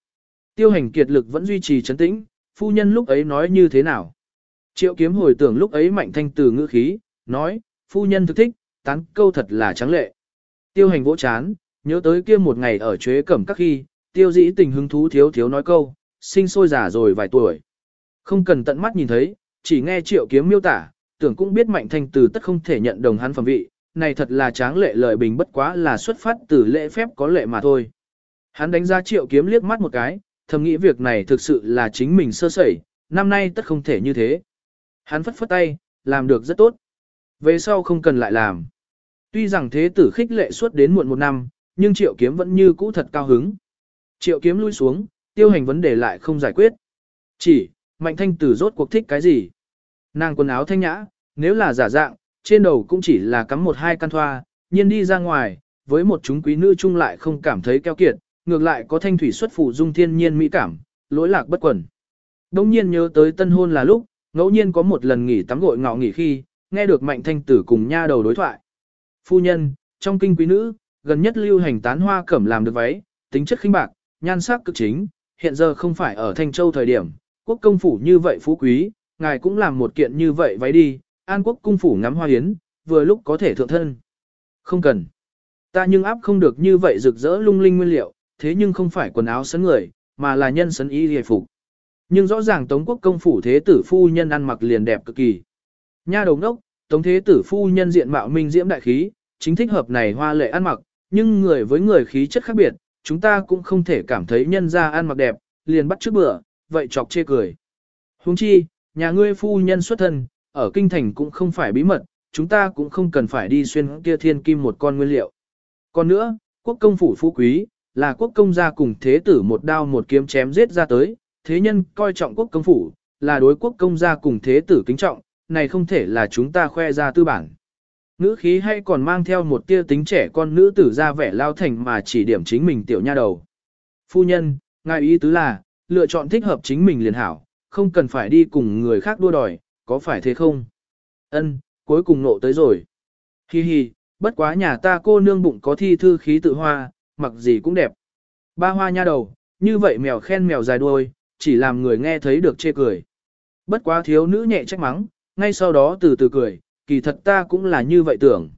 Tiêu hành kiệt lực vẫn duy trì chấn tĩnh, phu nhân lúc ấy nói như thế nào. Triệu kiếm hồi tưởng lúc ấy mạnh thanh từ ngữ khí, nói, phu nhân thực thích, tán câu thật là trắng lệ. Tiêu hành vỗ chán, nhớ tới kia một ngày ở chuế cẩm các khi, tiêu dĩ tình hứng thú thiếu thiếu nói câu, sinh sôi giả rồi vài tuổi. Không cần tận mắt nhìn thấy, chỉ nghe triệu kiếm miêu tả, tưởng cũng biết mạnh thanh từ tất không thể nhận đồng hắn phẩm vị, này thật là tráng lệ lợi bình bất quá là xuất phát từ lễ phép có lệ mà thôi. Hắn đánh giá triệu kiếm liếc mắt một cái, thầm nghĩ việc này thực sự là chính mình sơ sẩy, năm nay tất không thể như thế. Hắn phất phất tay, làm được rất tốt. Về sau không cần lại làm. Tuy rằng thế tử khích lệ suốt đến muộn một năm, nhưng triệu kiếm vẫn như cũ thật cao hứng. Triệu kiếm lui xuống, tiêu hành vấn đề lại không giải quyết. Chỉ, mạnh thanh tử rốt cuộc thích cái gì? Nàng quần áo thanh nhã, nếu là giả dạng, trên đầu cũng chỉ là cắm một hai căn thoa, nhiên đi ra ngoài, với một chúng quý nữ chung lại không cảm thấy keo kiệt, ngược lại có thanh thủy xuất phủ dung thiên nhiên mỹ cảm, lỗi lạc bất quẩn. Đông nhiên nhớ tới tân hôn là lúc, ngẫu nhiên có một lần nghỉ tắm gội ngọ nghỉ khi, nghe được mạnh thanh tử cùng nha đầu đối thoại. Phu nhân, trong kinh quý nữ, gần nhất lưu hành tán hoa cẩm làm được váy, tính chất khinh bạc, nhan sắc cực chính, hiện giờ không phải ở Thanh Châu thời điểm, quốc công phủ như vậy phú quý, ngài cũng làm một kiện như vậy váy đi, an quốc cung phủ ngắm hoa hiến, vừa lúc có thể thượng thân. Không cần. Ta nhưng áp không được như vậy rực rỡ lung linh nguyên liệu, thế nhưng không phải quần áo sấn người, mà là nhân sấn y hề phục. Nhưng rõ ràng Tống quốc công phủ thế tử phu nhân ăn mặc liền đẹp cực kỳ. Nha đầu đốc, Tống thế tử phu nhân diện mạo minh diễm đại khí, chính thích hợp này hoa lệ ăn mặc, nhưng người với người khí chất khác biệt, chúng ta cũng không thể cảm thấy nhân ra ăn mặc đẹp, liền bắt trước bữa, vậy chọc chê cười. Huống chi, nhà ngươi phu nhân xuất thân, ở kinh thành cũng không phải bí mật, chúng ta cũng không cần phải đi xuyên kia thiên kim một con nguyên liệu. Còn nữa, quốc công phủ phú quý, là quốc công gia cùng thế tử một đao một kiếm chém giết ra tới, thế nhân coi trọng quốc công phủ, là đối quốc công gia cùng thế tử kính trọng, này không thể là chúng ta khoe ra tư bản. Ngữ khí hay còn mang theo một tia tính trẻ con nữ tử ra vẻ lao thành mà chỉ điểm chính mình tiểu nha đầu. Phu nhân, ngài ý tứ là, lựa chọn thích hợp chính mình liền hảo, không cần phải đi cùng người khác đua đòi, có phải thế không? Ân, cuối cùng nộ tới rồi. Hi hi, bất quá nhà ta cô nương bụng có thi thư khí tự hoa, mặc gì cũng đẹp. Ba hoa nha đầu, như vậy mèo khen mèo dài đuôi, chỉ làm người nghe thấy được chê cười. Bất quá thiếu nữ nhẹ trách mắng, ngay sau đó từ từ cười, kỳ thật ta cũng là như vậy tưởng.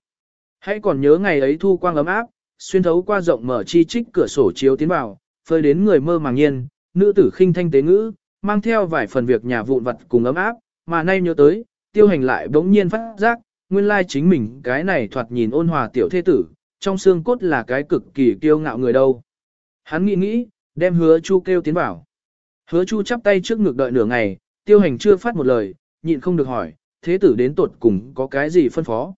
Hãy còn nhớ ngày ấy thu quang ấm áp, xuyên thấu qua rộng mở chi trích cửa sổ chiếu tiến vào, phơi đến người mơ màng nhiên, nữ tử khinh thanh tế ngữ, mang theo vài phần việc nhà vụn vặt cùng ấm áp, mà nay nhớ tới, tiêu hành lại bỗng nhiên phát giác, nguyên lai chính mình cái này thoạt nhìn ôn hòa tiểu thế tử, trong xương cốt là cái cực kỳ kiêu ngạo người đâu. Hắn nghĩ nghĩ, đem hứa chu kêu tiến vào. Hứa chu chắp tay trước ngực đợi nửa ngày, tiêu hành chưa phát một lời, nhịn không được hỏi, thế tử đến tuột cùng có cái gì phân phó.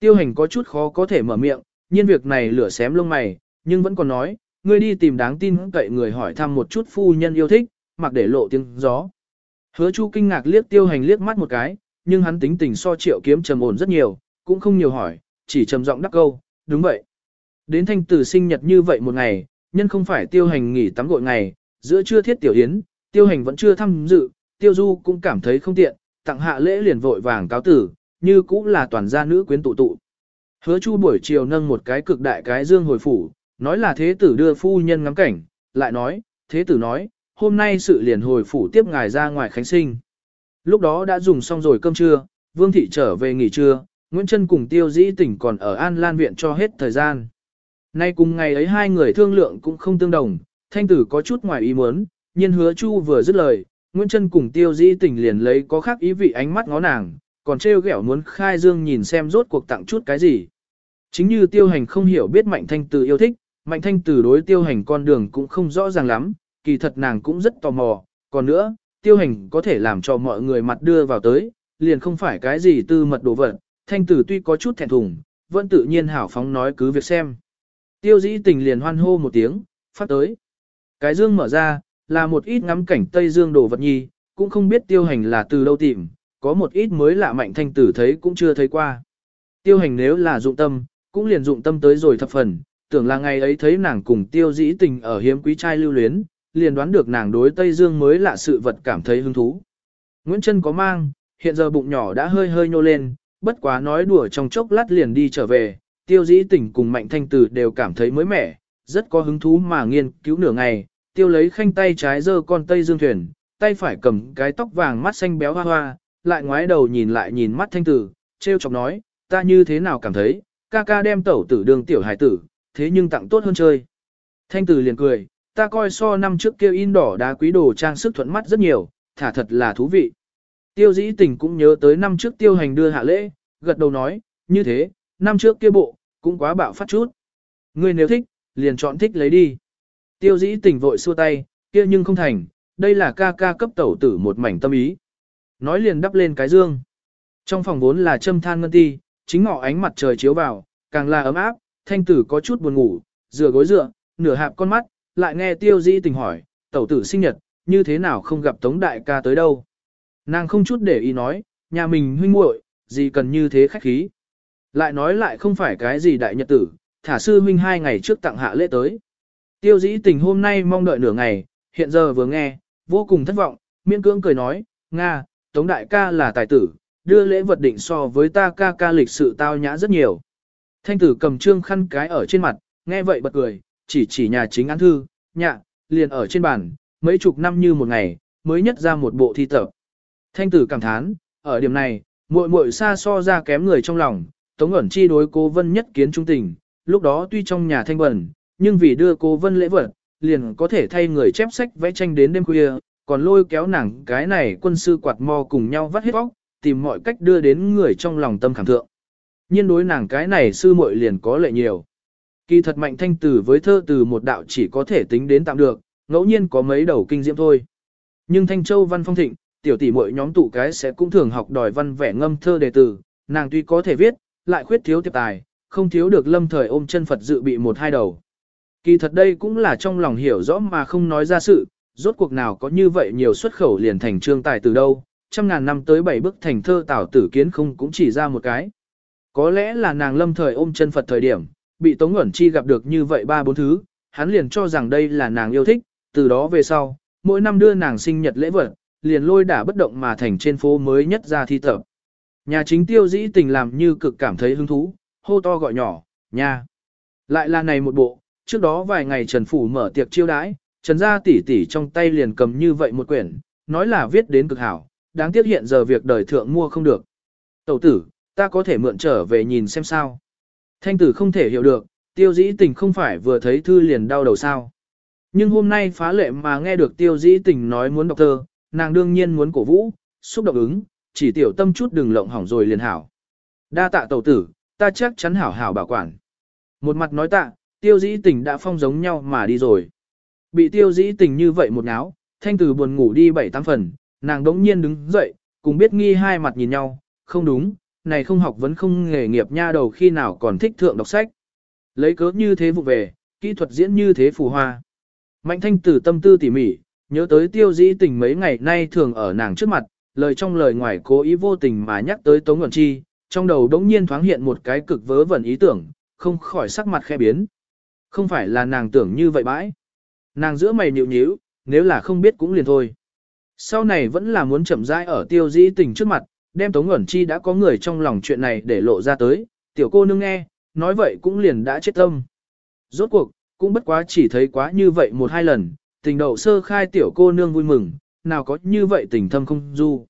Tiêu hành có chút khó có thể mở miệng, nhiên việc này lửa xém lông mày, nhưng vẫn còn nói, ngươi đi tìm đáng tin cậy người hỏi thăm một chút phu nhân yêu thích, mặc để lộ tiếng gió. Hứa chu kinh ngạc liếc tiêu hành liếc mắt một cái, nhưng hắn tính tình so triệu kiếm trầm ổn rất nhiều, cũng không nhiều hỏi, chỉ trầm giọng đắc câu, đúng vậy. Đến thanh tử sinh nhật như vậy một ngày, nhân không phải tiêu hành nghỉ tắm gội ngày, giữa trưa thiết tiểu yến, tiêu hành vẫn chưa tham dự, tiêu du cũng cảm thấy không tiện, tặng hạ lễ liền vội vàng cáo tử, như cũng là toàn gia nữ quyến tụ tụ. Hứa chu buổi chiều nâng một cái cực đại cái dương hồi phủ, nói là thế tử đưa phu nhân ngắm cảnh, lại nói, thế tử nói, hôm nay sự liền hồi phủ tiếp ngài ra ngoài khánh sinh. Lúc đó đã dùng xong rồi cơm trưa, Vương Thị trở về nghỉ trưa, Nguyễn Trân cùng Tiêu Dĩ tỉnh còn ở An Lan Viện cho hết thời gian. Nay cùng ngày ấy hai người thương lượng cũng không tương đồng, thanh tử có chút ngoài ý muốn, nhiên hứa chu vừa dứt lời, Nguyễn Trân cùng Tiêu Dĩ tỉnh liền lấy có khác ý vị ánh mắt ngó nàng, còn trêu ghẹo muốn khai dương nhìn xem rốt cuộc tặng chút cái gì. Chính như tiêu hành không hiểu biết mạnh thanh tử yêu thích, mạnh thanh tử đối tiêu hành con đường cũng không rõ ràng lắm, kỳ thật nàng cũng rất tò mò, còn nữa, tiêu hành có thể làm cho mọi người mặt đưa vào tới, liền không phải cái gì tư mật đồ vật, thanh tử tuy có chút thẹn thùng, vẫn tự nhiên hảo phóng nói cứ việc xem. Tiêu dĩ tình liền hoan hô một tiếng, phát tới. Cái dương mở ra, là một ít ngắm cảnh Tây Dương đồ vật nhi, cũng không biết tiêu hành là từ đâu tìm, có một ít mới lạ mạnh thanh tử thấy cũng chưa thấy qua. Tiêu hành nếu là dụng tâm, cũng liền dụng tâm tới rồi thập phần, tưởng là ngày ấy thấy nàng cùng tiêu dĩ tình ở hiếm quý trai lưu luyến, liền đoán được nàng đối Tây Dương mới lạ sự vật cảm thấy hứng thú. Nguyễn Trân có mang, hiện giờ bụng nhỏ đã hơi hơi nhô lên, bất quá nói đùa trong chốc lát liền đi trở về, tiêu dĩ tỉnh cùng mạnh thanh tử đều cảm thấy mới mẻ, rất có hứng thú mà nghiên cứu nửa ngày, tiêu lấy khanh tay trái giơ con Tây Dương thuyền, tay phải cầm cái tóc vàng mắt xanh béo hoa hoa, lại ngoái đầu nhìn lại nhìn mắt thanh tử, treo chọc nói, ta như thế nào cảm thấy, ca ca đem tẩu tử đường tiểu hải tử, thế nhưng tặng tốt hơn chơi. Thanh tử liền cười, ta coi so năm trước kia in đỏ đá quý đồ trang sức thuận mắt rất nhiều, thả thật là thú vị. Tiêu dĩ tình cũng nhớ tới năm trước tiêu hành đưa hạ lễ, gật đầu nói, như thế, năm trước kia bộ, cũng quá bạo phát chút. Ngươi nếu thích, liền chọn thích lấy đi. Tiêu dĩ tình vội xua tay, kia nhưng không thành, đây là ca ca cấp tẩu tử một mảnh tâm ý. Nói liền đắp lên cái dương. Trong phòng vốn là châm than ngân ti, chính ngọ ánh mặt trời chiếu vào, càng là ấm áp, thanh tử có chút buồn ngủ, rửa gối dựa, nửa hạp con mắt, lại nghe tiêu dĩ tình hỏi, tẩu tử sinh nhật, như thế nào không gặp tống đại ca tới đâu. Nàng không chút để ý nói, nhà mình huynh muội, gì cần như thế khách khí. Lại nói lại không phải cái gì đại nhật tử, thả sư huynh hai ngày trước tặng hạ lễ tới. Tiêu dĩ tình hôm nay mong đợi nửa ngày, hiện giờ vừa nghe, vô cùng thất vọng, miễn cưỡng cười nói, Nga, Tống đại ca là tài tử, đưa lễ vật định so với ta ca ca lịch sự tao nhã rất nhiều. Thanh tử cầm trương khăn cái ở trên mặt, nghe vậy bật cười, chỉ chỉ nhà chính án thư, nhạ, liền ở trên bàn, mấy chục năm như một ngày, mới nhất ra một bộ thi tập. Thanh tử cảm thán, ở điểm này, muội muội xa so ra kém người trong lòng, Tống ẩn chi đối cố vân nhất kiến trung tình, lúc đó tuy trong nhà thanh bẩn, nhưng vì đưa cô Vân lễ vật, liền có thể thay người chép sách vẽ tranh đến đêm khuya, còn lôi kéo nàng cái này quân sư quạt mò cùng nhau vắt hết bóc, tìm mọi cách đưa đến người trong lòng tâm khảm thượng. Nhiên đối nàng cái này sư muội liền có lệ nhiều. Kỳ thật mạnh thanh tử với thơ từ một đạo chỉ có thể tính đến tạm được, ngẫu nhiên có mấy đầu kinh diễm thôi. Nhưng Thanh Châu văn phong thịnh, tiểu tỷ muội nhóm tụ cái sẽ cũng thường học đòi văn vẻ ngâm thơ đề từ, nàng tuy có thể viết, lại khuyết thiếu tiệp tài, không thiếu được lâm thời ôm chân Phật dự bị một hai đầu. Kỳ thật đây cũng là trong lòng hiểu rõ mà không nói ra sự, rốt cuộc nào có như vậy nhiều xuất khẩu liền thành trương tài từ đâu, trăm ngàn năm tới bảy bức thành thơ tảo tử kiến không cũng chỉ ra một cái. Có lẽ là nàng lâm thời ôm chân Phật thời điểm, bị Tống Ngẩn Chi gặp được như vậy ba bốn thứ, hắn liền cho rằng đây là nàng yêu thích, từ đó về sau, mỗi năm đưa nàng sinh nhật lễ vật, liền lôi đả bất động mà thành trên phố mới nhất ra thi tập. Nhà chính tiêu dĩ tình làm như cực cảm thấy hứng thú, hô to gọi nhỏ, nha. Lại là này một bộ, trước đó vài ngày Trần Phủ mở tiệc chiêu đãi, Trần gia tỷ tỷ trong tay liền cầm như vậy một quyển, nói là viết đến cực hảo, đáng tiếc hiện giờ việc đời thượng mua không được. Tẩu tử, ta có thể mượn trở về nhìn xem sao. Thanh tử không thể hiểu được, tiêu dĩ tình không phải vừa thấy thư liền đau đầu sao. Nhưng hôm nay phá lệ mà nghe được tiêu dĩ tình nói muốn đọc thơ, nàng đương nhiên muốn cổ vũ, xúc động ứng, chỉ tiểu tâm chút đừng lộng hỏng rồi liền hảo. Đa tạ tẩu tử, ta chắc chắn hảo hảo bảo quản. Một mặt nói tạ, tiêu dĩ tình đã phong giống nhau mà đi rồi. Bị tiêu dĩ tình như vậy một náo, thanh tử buồn ngủ đi bảy tám phần, nàng đống nhiên đứng dậy, cùng biết nghi hai mặt nhìn nhau, không đúng, này không học vẫn không nghề nghiệp nha đầu khi nào còn thích thượng đọc sách. Lấy cớ như thế vụ về, kỹ thuật diễn như thế phù hoa. Mạnh thanh tử tâm tư tỉ mỉ, nhớ tới tiêu dĩ tình mấy ngày nay thường ở nàng trước mặt, lời trong lời ngoài cố ý vô tình mà nhắc tới Tống Ngẩn Chi, trong đầu đống nhiên thoáng hiện một cái cực vớ vẩn ý tưởng, không khỏi sắc mặt khe biến. Không phải là nàng tưởng như vậy bãi. Nàng giữa mày nhịu nhíu, nếu là không biết cũng liền thôi. Sau này vẫn là muốn chậm rãi ở tiêu dĩ tình trước mặt, đem Tống Ngẩn Chi đã có người trong lòng chuyện này để lộ ra tới, tiểu cô nương nghe, nói vậy cũng liền đã chết tâm. Rốt cuộc, cũng bất quá chỉ thấy quá như vậy một hai lần, tình đậu sơ khai tiểu cô nương vui mừng, nào có như vậy tình thâm không du.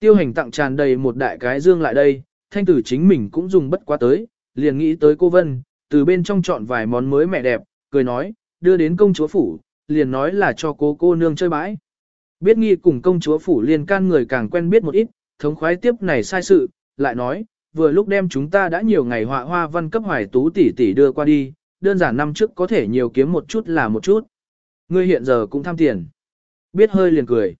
Tiêu hành tặng tràn đầy một đại cái dương lại đây, thanh tử chính mình cũng dùng bất quá tới, liền nghĩ tới cô Vân, từ bên trong chọn vài món mới mẹ đẹp, cười nói, đưa đến công chúa phủ, liền nói là cho cô cô nương chơi bãi. Biết nghi cùng công chúa phủ liền can người càng quen biết một ít, thống khoái tiếp này sai sự, lại nói, vừa lúc đem chúng ta đã nhiều ngày họa hoa văn cấp hoài tú tỷ tỷ đưa qua đi, đơn giản năm trước có thể nhiều kiếm một chút là một chút. Ngươi hiện giờ cũng tham tiền. Biết hơi liền cười.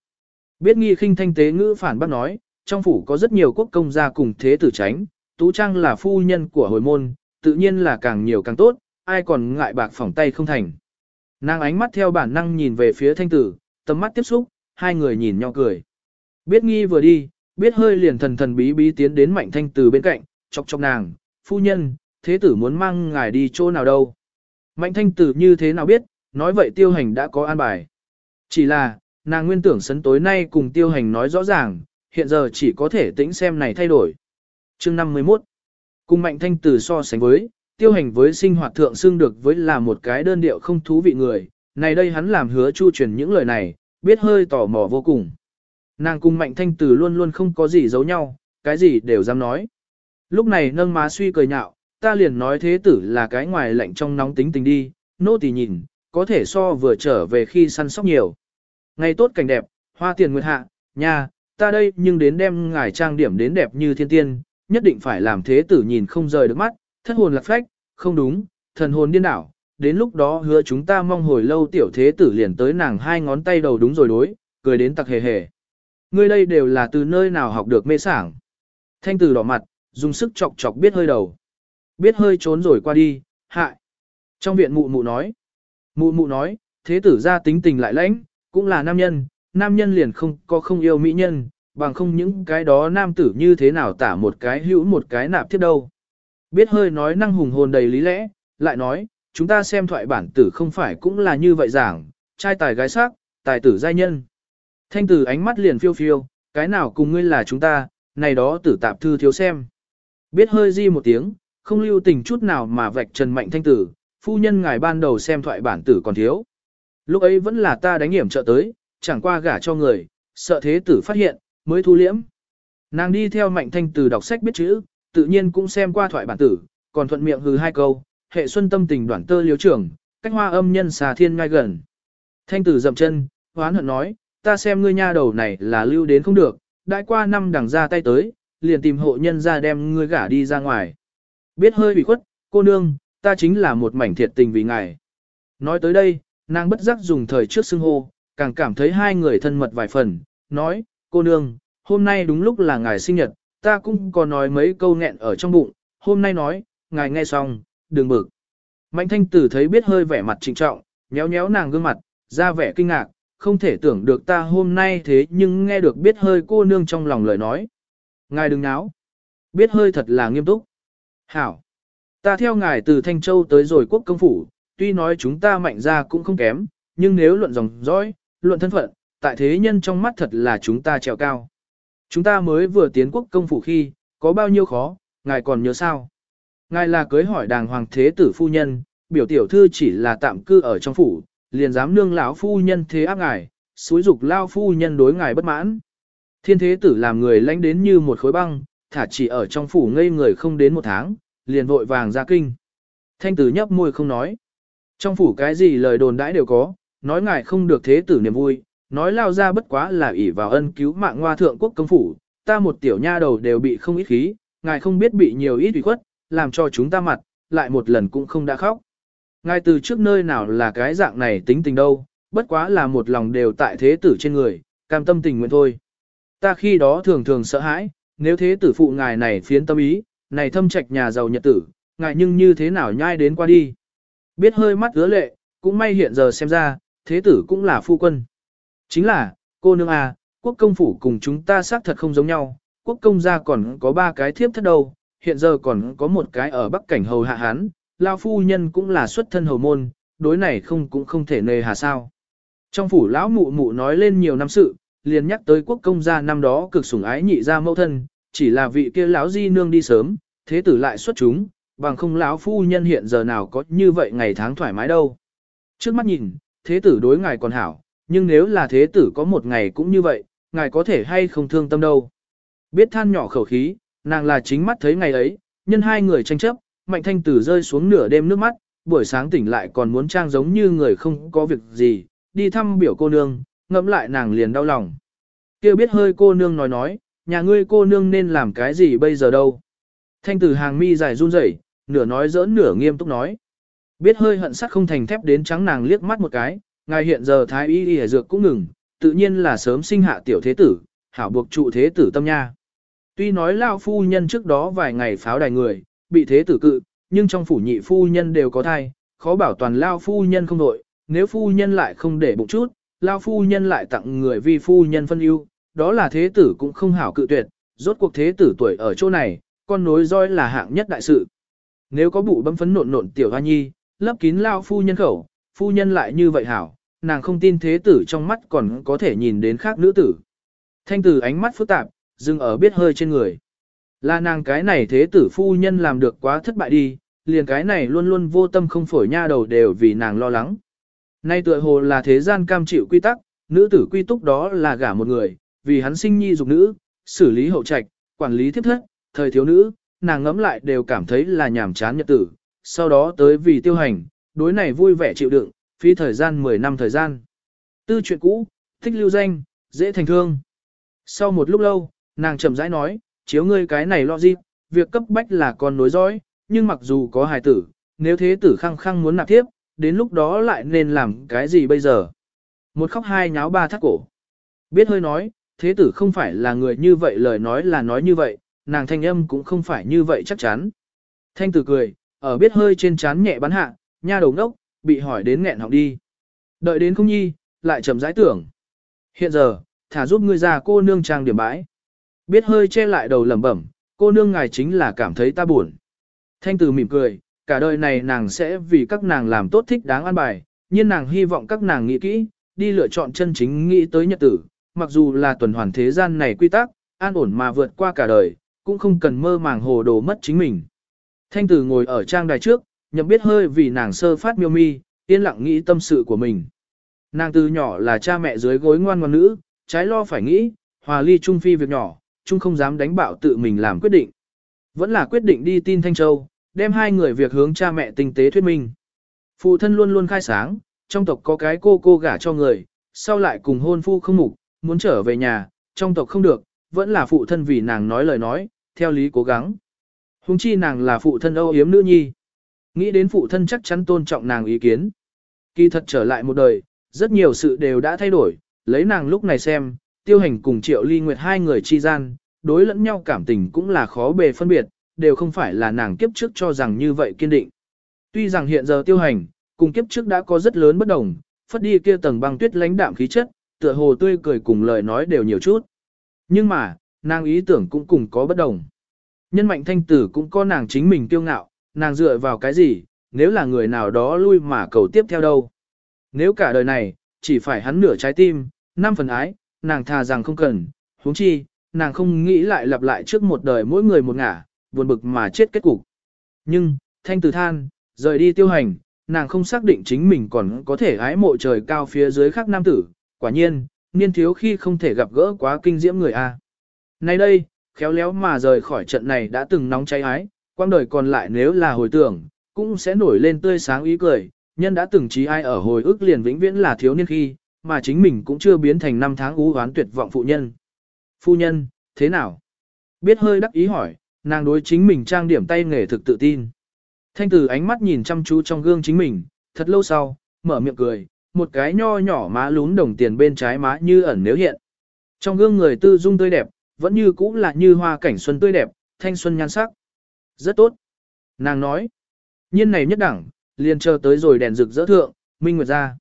Biết nghi khinh thanh tế ngữ phản bác nói, trong phủ có rất nhiều quốc công gia cùng thế tử tránh, tú trang là phu nhân của hồi môn, tự nhiên là càng nhiều càng tốt, ai còn ngại bạc phỏng tay không thành. Nàng ánh mắt theo bản năng nhìn về phía thanh tử, tầm mắt tiếp xúc, hai người nhìn nhau cười. Biết nghi vừa đi, biết hơi liền thần thần bí bí tiến đến mạnh thanh tử bên cạnh, chọc chọc nàng, phu nhân, thế tử muốn mang ngài đi chỗ nào đâu. Mạnh thanh tử như thế nào biết, nói vậy tiêu hành đã có an bài. Chỉ là, nàng nguyên tưởng sấn tối nay cùng tiêu hành nói rõ ràng, hiện giờ chỉ có thể tĩnh xem này thay đổi. chương 51 Cùng mạnh thanh tử so sánh với, tiêu hành với sinh hoạt thượng xưng được với là một cái đơn điệu không thú vị người, này đây hắn làm hứa chu truyền những lời này, biết hơi tò mò vô cùng. Nàng cùng mạnh thanh tử luôn luôn không có gì giấu nhau, cái gì đều dám nói. Lúc này nâng má suy cười nhạo, ta liền nói thế tử là cái ngoài lạnh trong nóng tính tình đi, nô tỳ nhìn, có thể so vừa trở về khi săn sóc nhiều. Ngày tốt cảnh đẹp, hoa tiền nguyệt hạ, nha, ta đây nhưng đến đem ngài trang điểm đến đẹp như thiên tiên, nhất định phải làm thế tử nhìn không rời được mắt, thất hồn lạc phách, không đúng, thần hồn điên đảo. Đến lúc đó hứa chúng ta mong hồi lâu tiểu thế tử liền tới nàng hai ngón tay đầu đúng rồi đối, cười đến tặc hề hề. Ngươi đây đều là từ nơi nào học được mê sảng. Thanh tử đỏ mặt, dùng sức chọc chọc biết hơi đầu. Biết hơi trốn rồi qua đi, hại. Trong viện mụ mụ nói. Mụ mụ nói, thế tử ra tính tình lại lãnh, cũng là nam nhân, nam nhân liền không có không yêu mỹ nhân, bằng không những cái đó nam tử như thế nào tả một cái hữu một cái nạp thiết đâu. Biết hơi nói năng hùng hồn đầy lý lẽ, lại nói, chúng ta xem thoại bản tử không phải cũng là như vậy giảng, trai tài gái sắc, tài tử giai nhân. Thanh tử ánh mắt liền phiêu phiêu, cái nào cùng ngươi là chúng ta, này đó tử tạp thư thiếu xem. Biết hơi di một tiếng, không lưu tình chút nào mà vạch trần mạnh thanh tử, phu nhân ngài ban đầu xem thoại bản tử còn thiếu. Lúc ấy vẫn là ta đánh hiểm trợ tới, chẳng qua gả cho người, sợ thế tử phát hiện, mới thu liễm. Nàng đi theo mạnh thanh tử đọc sách biết chữ, tự nhiên cũng xem qua thoại bản tử, còn thuận miệng hừ hai câu, hệ xuân tâm tình đoạn tơ liếu trưởng, cách hoa âm nhân xà thiên ngay gần. Thanh tử dậm chân, hoán hận nói, ta xem ngươi nha đầu này là lưu đến không được, đại qua năm đằng ra tay tới, liền tìm hộ nhân ra đem ngươi gả đi ra ngoài. Biết hơi bị khuất, cô nương, ta chính là một mảnh thiệt tình vì ngài. Nói tới đây, nàng bất giác dùng thời trước xưng hô, càng cảm thấy hai người thân mật vài phần, nói, cô nương, hôm nay đúng lúc là ngài sinh nhật, ta cũng có nói mấy câu nghẹn ở trong bụng, hôm nay nói, ngài nghe xong, đừng bực. Mạnh thanh tử thấy biết hơi vẻ mặt trịnh trọng, nhéo nhéo nàng gương mặt, ra vẻ kinh ngạc, không thể tưởng được ta hôm nay thế nhưng nghe được biết hơi cô nương trong lòng lời nói. Ngài đừng náo. Biết hơi thật là nghiêm túc. Hảo. Ta theo ngài từ Thanh Châu tới rồi quốc công phủ, tuy nói chúng ta mạnh ra cũng không kém, nhưng nếu luận dòng dõi, luận thân phận, tại thế nhân trong mắt thật là chúng ta trèo cao. Chúng ta mới vừa tiến quốc công phủ khi, có bao nhiêu khó, ngài còn nhớ sao? Ngài là cưới hỏi đàng hoàng thế tử phu nhân, biểu tiểu thư chỉ là tạm cư ở trong phủ, liền dám nương lão phu nhân thế áp ngài, xúi dục lao phu nhân đối ngài bất mãn. Thiên thế tử làm người lãnh đến như một khối băng, thả chỉ ở trong phủ ngây người không đến một tháng, liền vội vàng ra kinh. Thanh tử nhấp môi không nói. Trong phủ cái gì lời đồn đãi đều có, nói ngài không được thế tử niềm vui, nói lao ra bất quá là ỷ vào ân cứu mạng ngoa thượng quốc công phủ, ta một tiểu nha đầu đều bị không ít khí, ngài không biết bị nhiều ít ủy khuất, làm cho chúng ta mặt, lại một lần cũng không đã khóc. Ngài từ trước nơi nào là cái dạng này tính tình đâu, bất quá là một lòng đều tại thế tử trên người, cam tâm tình nguyện thôi. Ta khi đó thường thường sợ hãi, nếu thế tử phụ ngài này phiến tâm ý, này thâm trạch nhà giàu nhật tử, ngài nhưng như thế nào nhai đến qua đi. Biết hơi mắt ứa lệ, cũng may hiện giờ xem ra, thế tử cũng là phu quân. Chính là, cô nương à, quốc công phủ cùng chúng ta xác thật không giống nhau, quốc công gia còn có ba cái thiếp thất đâu, hiện giờ còn có một cái ở bắc cảnh hầu hạ hán, lao phu nhân cũng là xuất thân hầu môn, đối này không cũng không thể nề hà sao. Trong phủ lão mụ mụ nói lên nhiều năm sự, liền nhắc tới quốc công gia năm đó cực sủng ái nhị gia mẫu thân, chỉ là vị kia lão di nương đi sớm, thế tử lại xuất chúng, bằng không lão phu nhân hiện giờ nào có như vậy ngày tháng thoải mái đâu. Trước mắt nhìn, thế tử đối ngài còn hảo, nhưng nếu là thế tử có một ngày cũng như vậy, ngài có thể hay không thương tâm đâu. Biết than nhỏ khẩu khí, nàng là chính mắt thấy ngày ấy, nhân hai người tranh chấp, mạnh thanh tử rơi xuống nửa đêm nước mắt, buổi sáng tỉnh lại còn muốn trang giống như người không có việc gì, đi thăm biểu cô nương, ngẫm lại nàng liền đau lòng. Kêu biết hơi cô nương nói nói, nhà ngươi cô nương nên làm cái gì bây giờ đâu. Thanh tử hàng mi dài run rẩy, nửa nói giỡn nửa nghiêm túc nói. Biết hơi hận sắc không thành thép đến trắng nàng liếc mắt một cái, ngài hiện giờ thái y y dược cũng ngừng, tự nhiên là sớm sinh hạ tiểu thế tử, hảo buộc trụ thế tử tâm nha. Tuy nói lao phu nhân trước đó vài ngày pháo đài người, bị thế tử cự, nhưng trong phủ nhị phu nhân đều có thai, khó bảo toàn lao phu nhân không đội, nếu phu nhân lại không để bụng chút, lao phu nhân lại tặng người vi phu nhân phân ưu, đó là thế tử cũng không hảo cự tuyệt, rốt cuộc thế tử tuổi ở chỗ này, con nối roi là hạng nhất đại sự. Nếu có bụ bấm phấn nộn nộn tiểu hoa nhi, lấp kín lao phu nhân khẩu, phu nhân lại như vậy hảo, nàng không tin thế tử trong mắt còn có thể nhìn đến khác nữ tử. Thanh tử ánh mắt phức tạp, dừng ở biết hơi trên người. Là nàng cái này thế tử phu nhân làm được quá thất bại đi, liền cái này luôn luôn vô tâm không phổi nha đầu đều vì nàng lo lắng. Nay tựa hồ là thế gian cam chịu quy tắc, nữ tử quy túc đó là gả một người, vì hắn sinh nhi dục nữ, xử lý hậu trạch, quản lý thiếp thất, thời thiếu nữ, nàng ngẫm lại đều cảm thấy là nhàm chán nhật tử, sau đó tới vì tiêu hành, đối này vui vẻ chịu đựng, phí thời gian 10 năm thời gian. Tư chuyện cũ, thích lưu danh, dễ thành thương. Sau một lúc lâu, nàng chậm rãi nói, chiếu ngươi cái này lo gì, việc cấp bách là con nối dõi, nhưng mặc dù có hài tử, nếu thế tử khăng khăng muốn nạp tiếp, đến lúc đó lại nên làm cái gì bây giờ? Một khóc hai nháo ba thắt cổ. Biết hơi nói, thế tử không phải là người như vậy lời nói là nói như vậy, nàng thanh âm cũng không phải như vậy chắc chắn. Thanh tử cười, ở biết hơi trên chán nhẹ bắn hạ, nha đầu ngốc, bị hỏi đến nghẹn học đi. Đợi đến không nhi, lại chậm rãi tưởng. Hiện giờ, thả giúp ngươi ra cô nương trang điểm bãi. Biết hơi che lại đầu lẩm bẩm, cô nương ngài chính là cảm thấy ta buồn. Thanh tử mỉm cười, cả đời này nàng sẽ vì các nàng làm tốt thích đáng an bài, nhưng nàng hy vọng các nàng nghĩ kỹ, đi lựa chọn chân chính nghĩ tới nhật tử, mặc dù là tuần hoàn thế gian này quy tắc, an ổn mà vượt qua cả đời, cũng không cần mơ màng hồ đồ mất chính mình. Thanh tử ngồi ở trang đài trước, nhậm biết hơi vì nàng sơ phát miêu mi, yên lặng nghĩ tâm sự của mình. Nàng từ nhỏ là cha mẹ dưới gối ngoan ngoan nữ, trái lo phải nghĩ, hòa ly trung phi việc nhỏ, chung không dám đánh bạo tự mình làm quyết định. Vẫn là quyết định đi tin Thanh Châu, đem hai người việc hướng cha mẹ tinh tế thuyết minh. Phụ thân luôn luôn khai sáng, trong tộc có cái cô cô gả cho người, sau lại cùng hôn phu không mục, muốn trở về nhà, trong tộc không được, vẫn là phụ thân vì nàng nói lời nói, theo lý cố gắng. Hùng chi nàng là phụ thân âu yếm nữ nhi. Nghĩ đến phụ thân chắc chắn tôn trọng nàng ý kiến. Kỳ thật trở lại một đời, rất nhiều sự đều đã thay đổi, lấy nàng lúc này xem, tiêu hành cùng triệu ly nguyệt hai người chi gian, đối lẫn nhau cảm tình cũng là khó bề phân biệt, đều không phải là nàng kiếp trước cho rằng như vậy kiên định. Tuy rằng hiện giờ tiêu hành, cùng kiếp trước đã có rất lớn bất đồng, phất đi kia tầng băng tuyết lãnh đạm khí chất, tựa hồ tươi cười cùng lời nói đều nhiều chút. Nhưng mà, nàng ý tưởng cũng cùng có bất đồng. Nhân mạnh thanh tử cũng có nàng chính mình tiêu ngạo, nàng dựa vào cái gì, nếu là người nào đó lui mà cầu tiếp theo đâu. Nếu cả đời này, chỉ phải hắn nửa trái tim, năm phần ái, nàng thà rằng không cần, huống chi, nàng không nghĩ lại lặp lại trước một đời mỗi người một ngả, buồn bực mà chết kết cục. Nhưng, thanh tử than, rời đi tiêu hành, nàng không xác định chính mình còn có thể ái mộ trời cao phía dưới khác nam tử, quả nhiên, niên thiếu khi không thể gặp gỡ quá kinh diễm người A. Nay đây, khéo léo mà rời khỏi trận này đã từng nóng cháy ái, quang đời còn lại nếu là hồi tưởng, cũng sẽ nổi lên tươi sáng ý cười, nhân đã từng trí ai ở hồi ức liền vĩnh viễn là thiếu niên khi, mà chính mình cũng chưa biến thành năm tháng ú oán tuyệt vọng phụ nhân. Phu nhân, thế nào? Biết hơi đắc ý hỏi, nàng đối chính mình trang điểm tay nghề thực tự tin. Thanh tử ánh mắt nhìn chăm chú trong gương chính mình, thật lâu sau, mở miệng cười, một cái nho nhỏ má lún đồng tiền bên trái má như ẩn nếu hiện. Trong gương người tư dung tươi đẹp, vẫn như cũ là như hoa cảnh xuân tươi đẹp, thanh xuân nhan sắc. Rất tốt. Nàng nói, nhiên này nhất đẳng, liền chờ tới rồi đèn rực rỡ thượng, minh nguyệt ra.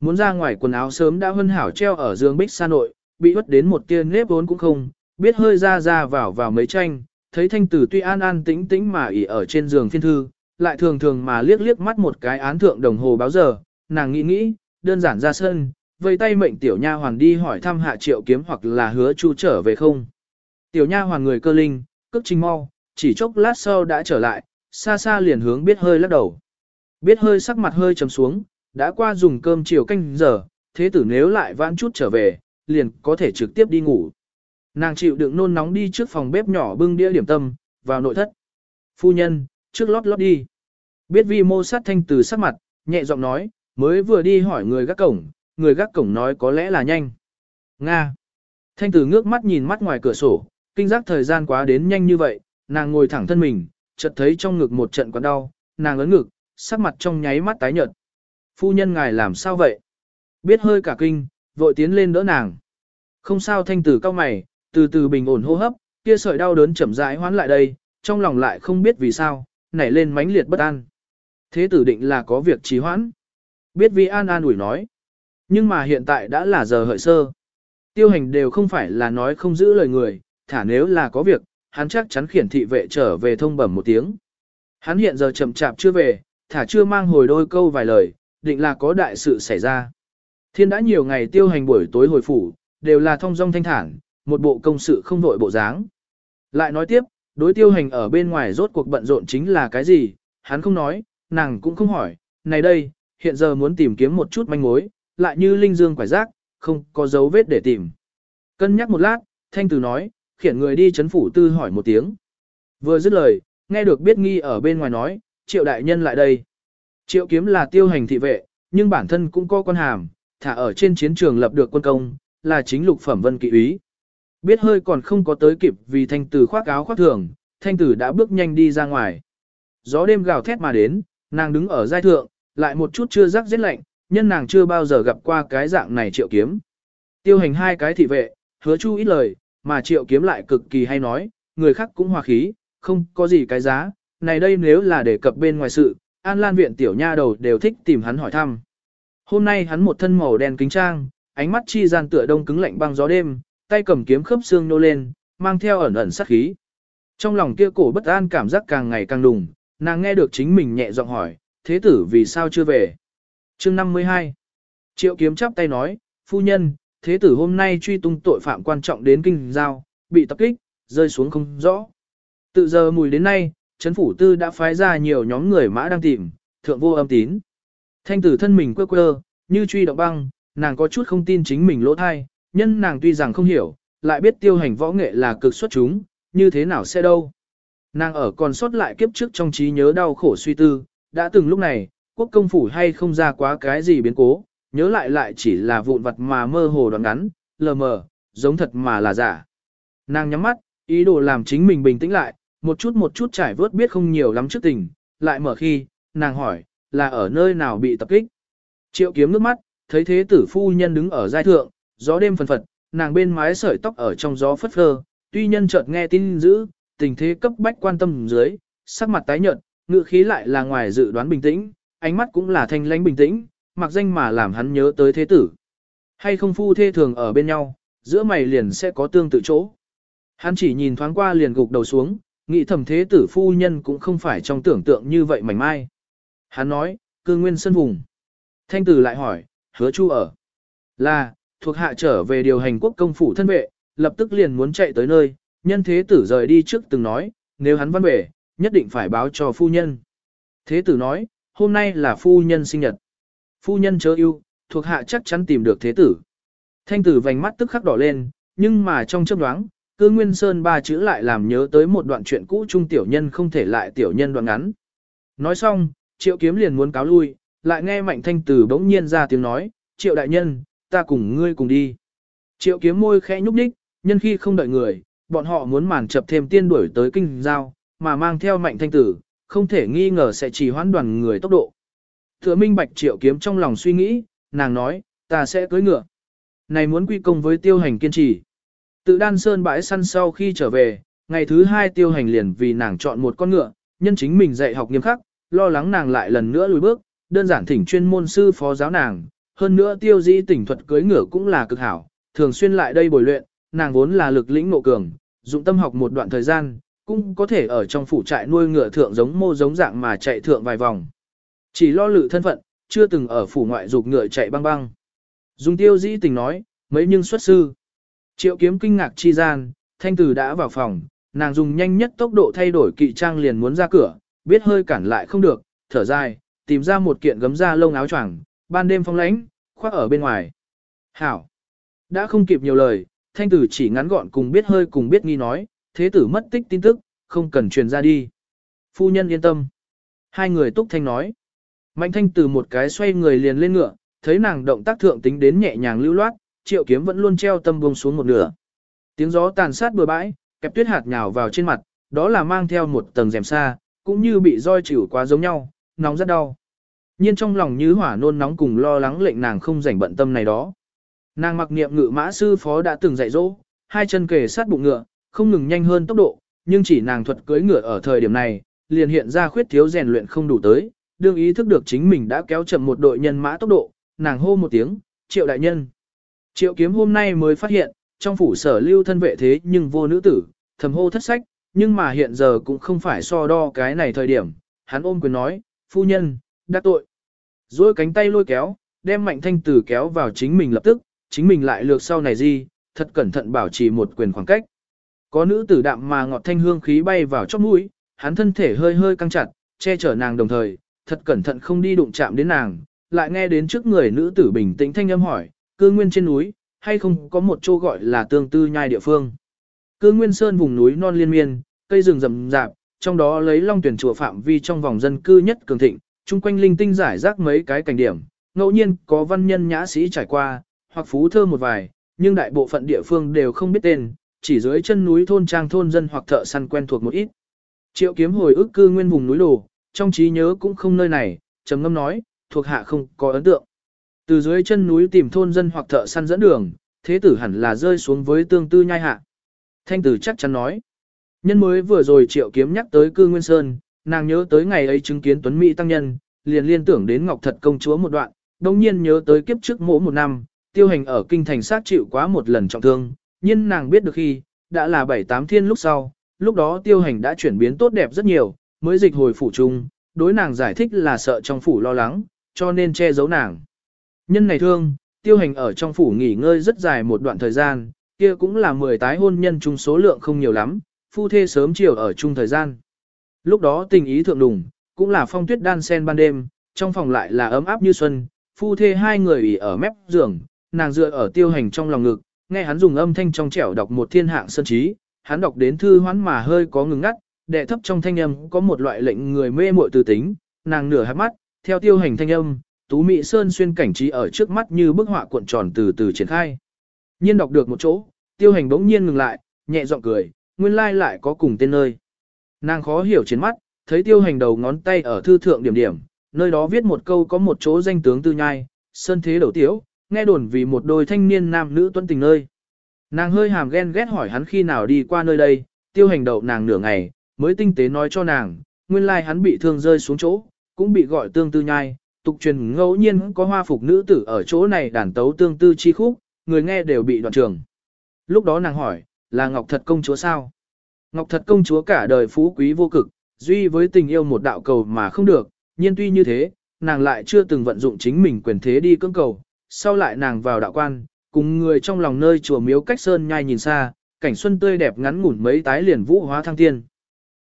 Muốn ra ngoài quần áo sớm đã hân hảo treo ở giường bích xa nội, bị vất đến một tia nếp vốn cũng không, biết hơi ra ra vào vào mấy tranh, thấy thanh tử tuy an an tĩnh tĩnh mà ỉ ở trên giường phiên thư, lại thường thường mà liếc liếc mắt một cái án thượng đồng hồ báo giờ, nàng nghĩ nghĩ, đơn giản ra sân, vây tay mệnh tiểu nha hoàn đi hỏi thăm hạ triệu kiếm hoặc là hứa chu trở về không. Tiểu nha hoàn người cơ linh, cước trình mau, chỉ chốc lát sau đã trở lại, xa xa liền hướng biết hơi lắc đầu. Biết hơi sắc mặt hơi trầm xuống, đã qua dùng cơm chiều canh giờ, thế tử nếu lại vãn chút trở về, liền có thể trực tiếp đi ngủ. Nàng chịu đựng nôn nóng đi trước phòng bếp nhỏ bưng đĩa điểm tâm, vào nội thất. Phu nhân, trước lót lót đi. Biết vi mô sát thanh từ sắc mặt, nhẹ giọng nói, mới vừa đi hỏi người gác cổng, người gác cổng nói có lẽ là nhanh. Nga. Thanh tử ngước mắt nhìn mắt ngoài cửa sổ, kinh giác thời gian quá đến nhanh như vậy, nàng ngồi thẳng thân mình, chợt thấy trong ngực một trận quặn đau, nàng ấn ngực, sắc mặt trong nháy mắt tái nhợt. Phu nhân ngài làm sao vậy? Biết hơi cả kinh, vội tiến lên đỡ nàng. Không sao thanh tử cao mày, từ từ bình ổn hô hấp, kia sợi đau đớn chậm rãi hoán lại đây, trong lòng lại không biết vì sao, nảy lên mãnh liệt bất an. Thế tử định là có việc trì hoãn. Biết Vi an an ủi nói. Nhưng mà hiện tại đã là giờ hợi sơ. Tiêu hành đều không phải là nói không giữ lời người, thả nếu là có việc, hắn chắc chắn khiển thị vệ trở về thông bẩm một tiếng. Hắn hiện giờ chậm chạp chưa về, thả chưa mang hồi đôi câu vài lời, định là có đại sự xảy ra. Thiên đã nhiều ngày tiêu hành buổi tối hồi phủ, đều là thông dong thanh thản, một bộ công sự không vội bộ dáng. Lại nói tiếp, đối tiêu hành ở bên ngoài rốt cuộc bận rộn chính là cái gì, hắn không nói, nàng cũng không hỏi, này đây, hiện giờ muốn tìm kiếm một chút manh mối, lại như linh dương quải rác, không có dấu vết để tìm. Cân nhắc một lát, thanh tử nói, khiển người đi chấn phủ tư hỏi một tiếng. Vừa dứt lời, nghe được biết nghi ở bên ngoài nói, triệu đại nhân lại đây. Triệu kiếm là tiêu hành thị vệ, nhưng bản thân cũng có con hàm, thả ở trên chiến trường lập được quân công, là chính lục phẩm vân kỵ úy. Biết hơi còn không có tới kịp vì thanh tử khoác áo khoác thường, thanh tử đã bước nhanh đi ra ngoài. Gió đêm gào thét mà đến, nàng đứng ở giai thượng, lại một chút chưa rắc rét lạnh, nhân nàng chưa bao giờ gặp qua cái dạng này triệu kiếm. Tiêu hành hai cái thị vệ, hứa chu ít lời, mà triệu kiếm lại cực kỳ hay nói, người khác cũng hòa khí, không có gì cái giá, này đây nếu là để cập bên ngoài sự, An Lan viện tiểu nha đầu đều thích tìm hắn hỏi thăm. Hôm nay hắn một thân màu đen kính trang, ánh mắt chi gian tựa đông cứng lạnh băng gió đêm, tay cầm kiếm khớp xương nô lên, mang theo ẩn ẩn sát khí. Trong lòng kia cổ bất an cảm giác càng ngày càng đùng, nàng nghe được chính mình nhẹ giọng hỏi, thế tử vì sao chưa về? Chương 52 Triệu kiếm chắp tay nói, phu nhân, thế tử hôm nay truy tung tội phạm quan trọng đến kinh giao, bị tập kích, rơi xuống không rõ. Từ giờ mùi đến nay, chấn phủ tư đã phái ra nhiều nhóm người mã đang tìm, thượng vô âm tín. Thanh tử thân mình quơ quơ, như truy động băng, nàng có chút không tin chính mình lỗ thai, nhân nàng tuy rằng không hiểu, lại biết tiêu hành võ nghệ là cực xuất chúng, như thế nào sẽ đâu. Nàng ở còn sót lại kiếp trước trong trí nhớ đau khổ suy tư, đã từng lúc này, quốc công phủ hay không ra quá cái gì biến cố, nhớ lại lại chỉ là vụn vật mà mơ hồ đoạn ngắn, lờ mờ, giống thật mà là giả. Nàng nhắm mắt, ý đồ làm chính mình bình tĩnh lại, một chút một chút trải vớt biết không nhiều lắm trước tình, lại mở khi, nàng hỏi, là ở nơi nào bị tập kích. Triệu kiếm nước mắt, thấy thế tử phu nhân đứng ở giai thượng, gió đêm phần phật, nàng bên mái sợi tóc ở trong gió phất phơ, tuy nhân chợt nghe tin dữ, tình thế cấp bách quan tâm dưới, sắc mặt tái nhợt, ngựa khí lại là ngoài dự đoán bình tĩnh, ánh mắt cũng là thanh lãnh bình tĩnh, mặc danh mà làm hắn nhớ tới thế tử. Hay không phu thê thường ở bên nhau, giữa mày liền sẽ có tương tự chỗ. Hắn chỉ nhìn thoáng qua liền gục đầu xuống, nghĩ thầm thế tử phu nhân cũng không phải trong tưởng tượng như vậy mảnh mai. Hắn nói, cư nguyên sân vùng. Thanh tử lại hỏi, hứa chu ở. Là, thuộc hạ trở về điều hành quốc công phủ thân vệ, lập tức liền muốn chạy tới nơi, nhân thế tử rời đi trước từng nói, nếu hắn văn về, nhất định phải báo cho phu nhân. Thế tử nói, hôm nay là phu nhân sinh nhật. Phu nhân chớ yêu, thuộc hạ chắc chắn tìm được thế tử. Thanh tử vành mắt tức khắc đỏ lên, nhưng mà trong chớp đoáng, cư nguyên sơn ba chữ lại làm nhớ tới một đoạn chuyện cũ trung tiểu nhân không thể lại tiểu nhân đoạn ngắn. Nói xong, triệu kiếm liền muốn cáo lui, lại nghe mạnh thanh tử bỗng nhiên ra tiếng nói, triệu đại nhân, ta cùng ngươi cùng đi. Triệu kiếm môi khẽ nhúc đích, nhân khi không đợi người, bọn họ muốn màn chập thêm tiên đuổi tới kinh giao, mà mang theo mạnh thanh tử, không thể nghi ngờ sẽ chỉ hoãn đoàn người tốc độ. Thừa minh bạch triệu kiếm trong lòng suy nghĩ, nàng nói, ta sẽ cưới ngựa. Này muốn quy công với tiêu hành kiên trì. Tự đan sơn bãi săn sau khi trở về, ngày thứ hai tiêu hành liền vì nàng chọn một con ngựa, nhân chính mình dạy học nghiêm khắc, lo lắng nàng lại lần nữa lùi bước, đơn giản thỉnh chuyên môn sư phó giáo nàng, hơn nữa tiêu dĩ tỉnh thuật cưới ngựa cũng là cực hảo, thường xuyên lại đây bồi luyện, nàng vốn là lực lĩnh nộ cường, dụng tâm học một đoạn thời gian, cũng có thể ở trong phủ trại nuôi ngựa thượng giống mô giống dạng mà chạy thượng vài vòng. Chỉ lo lự thân phận, chưa từng ở phủ ngoại dục ngựa chạy băng băng. Dùng tiêu dĩ tình nói, mấy nhưng xuất sư. Triệu kiếm kinh ngạc chi gian, thanh tử đã vào phòng, nàng dùng nhanh nhất tốc độ thay đổi kỵ trang liền muốn ra cửa, biết hơi cản lại không được, thở dài, tìm ra một kiện gấm da lông áo choàng, ban đêm phong lánh, khoác ở bên ngoài. Hảo! Đã không kịp nhiều lời, thanh tử chỉ ngắn gọn cùng biết hơi cùng biết nghi nói, thế tử mất tích tin tức, không cần truyền ra đi. Phu nhân yên tâm. Hai người túc thanh nói. Mạnh thanh từ một cái xoay người liền lên ngựa, thấy nàng động tác thượng tính đến nhẹ nhàng lưu loát, triệu kiếm vẫn luôn treo tâm buông xuống một nửa. Tiếng gió tàn sát bừa bãi, kẹp tuyết hạt nhào vào trên mặt, đó là mang theo một tầng rèm xa, cũng như bị roi chịu quá giống nhau, nóng rất đau. Nhiên trong lòng như hỏa nôn nóng cùng lo lắng lệnh nàng không rảnh bận tâm này đó. Nàng mặc niệm ngự mã sư phó đã từng dạy dỗ, hai chân kề sát bụng ngựa, không ngừng nhanh hơn tốc độ, nhưng chỉ nàng thuật cưỡi ngựa ở thời điểm này, liền hiện ra khuyết thiếu rèn luyện không đủ tới, đương ý thức được chính mình đã kéo chậm một đội nhân mã tốc độ, nàng hô một tiếng, triệu đại nhân. Triệu kiếm hôm nay mới phát hiện, trong phủ sở lưu thân vệ thế nhưng vô nữ tử, thầm hô thất sách, nhưng mà hiện giờ cũng không phải so đo cái này thời điểm, hắn ôm quyền nói, phu nhân, đã tội. Rồi cánh tay lôi kéo, đem mạnh thanh tử kéo vào chính mình lập tức, chính mình lại lược sau này gì, thật cẩn thận bảo trì một quyền khoảng cách. Có nữ tử đạm mà ngọt thanh hương khí bay vào chóp mũi, hắn thân thể hơi hơi căng chặt, che chở nàng đồng thời, thật cẩn thận không đi đụng chạm đến nàng, lại nghe đến trước người nữ tử bình tĩnh thanh âm hỏi, cư nguyên trên núi, hay không có một chỗ gọi là tương tư nhai địa phương. Cư nguyên sơn vùng núi non liên miên, cây rừng rậm rạp, trong đó lấy long tuyển chùa phạm vi trong vòng dân cư nhất cường thịnh, chung quanh linh tinh giải rác mấy cái cảnh điểm, ngẫu nhiên có văn nhân nhã sĩ trải qua, hoặc phú thơ một vài, nhưng đại bộ phận địa phương đều không biết tên, chỉ dưới chân núi thôn trang thôn dân hoặc thợ săn quen thuộc một ít. Triệu kiếm hồi ức cư nguyên vùng núi đồ, trong trí nhớ cũng không nơi này, trầm ngâm nói, thuộc hạ không có ấn tượng. Từ dưới chân núi tìm thôn dân hoặc thợ săn dẫn đường, thế tử hẳn là rơi xuống với tương tư nhai hạ. Thanh tử chắc chắn nói. Nhân mới vừa rồi triệu kiếm nhắc tới cư nguyên sơn, nàng nhớ tới ngày ấy chứng kiến tuấn Mỹ tăng nhân, liền liên tưởng đến ngọc thật công chúa một đoạn, đồng nhiên nhớ tới kiếp trước mỗ một năm, tiêu hành ở kinh thành sát chịu quá một lần trọng thương, nhưng nàng biết được khi, đã là bảy tám thiên lúc sau, lúc đó tiêu hành đã chuyển biến tốt đẹp rất nhiều, mới dịch hồi phủ chung, đối nàng giải thích là sợ trong phủ lo lắng, cho nên che giấu nàng. Nhân này thương, tiêu hành ở trong phủ nghỉ ngơi rất dài một đoạn thời gian, kia cũng là 10 tái hôn nhân chung số lượng không nhiều lắm, phu thê sớm chiều ở chung thời gian. Lúc đó tình ý thượng đùng, cũng là phong tuyết đan sen ban đêm, trong phòng lại là ấm áp như xuân, phu thê hai người ủy ở mép giường, nàng dựa ở tiêu hành trong lòng ngực, nghe hắn dùng âm thanh trong trẻo đọc một thiên hạng sơn trí, hắn đọc đến thư hoán mà hơi có ngừng ngắt, đệ thấp trong thanh âm có một loại lệnh người mê muội từ tính, nàng nửa hạt mắt, theo tiêu hành thanh âm, Tú Mị Sơn xuyên cảnh trí ở trước mắt như bức họa cuộn tròn từ từ triển khai. Nhiên đọc được một chỗ, tiêu hành bỗng nhiên ngừng lại, nhẹ giọng cười, nguyên lai lại có cùng tên nơi. Nàng khó hiểu trên mắt, thấy tiêu hành đầu ngón tay ở thư thượng điểm điểm, nơi đó viết một câu có một chỗ danh tướng tư nhai, sơn thế đầu tiếu, nghe đồn vì một đôi thanh niên nam nữ tuân tình nơi. Nàng hơi hàm ghen ghét hỏi hắn khi nào đi qua nơi đây, tiêu hành đậu nàng nửa ngày, mới tinh tế nói cho nàng, nguyên lai hắn bị thương rơi xuống chỗ, cũng bị gọi tương tư nhai, tục truyền ngẫu nhiên có hoa phục nữ tử ở chỗ này đàn tấu tương tư chi khúc, người nghe đều bị đoạn trường. Lúc đó nàng hỏi, là Ngọc Thật công chúa sao? Ngọc Thật công chúa cả đời phú quý vô cực, duy với tình yêu một đạo cầu mà không được, nhiên tuy như thế, nàng lại chưa từng vận dụng chính mình quyền thế đi cưỡng cầu, sau lại nàng vào đạo quan, cùng người trong lòng nơi chùa miếu cách sơn nhai nhìn xa, cảnh xuân tươi đẹp ngắn ngủn mấy tái liền vũ hóa thăng tiên.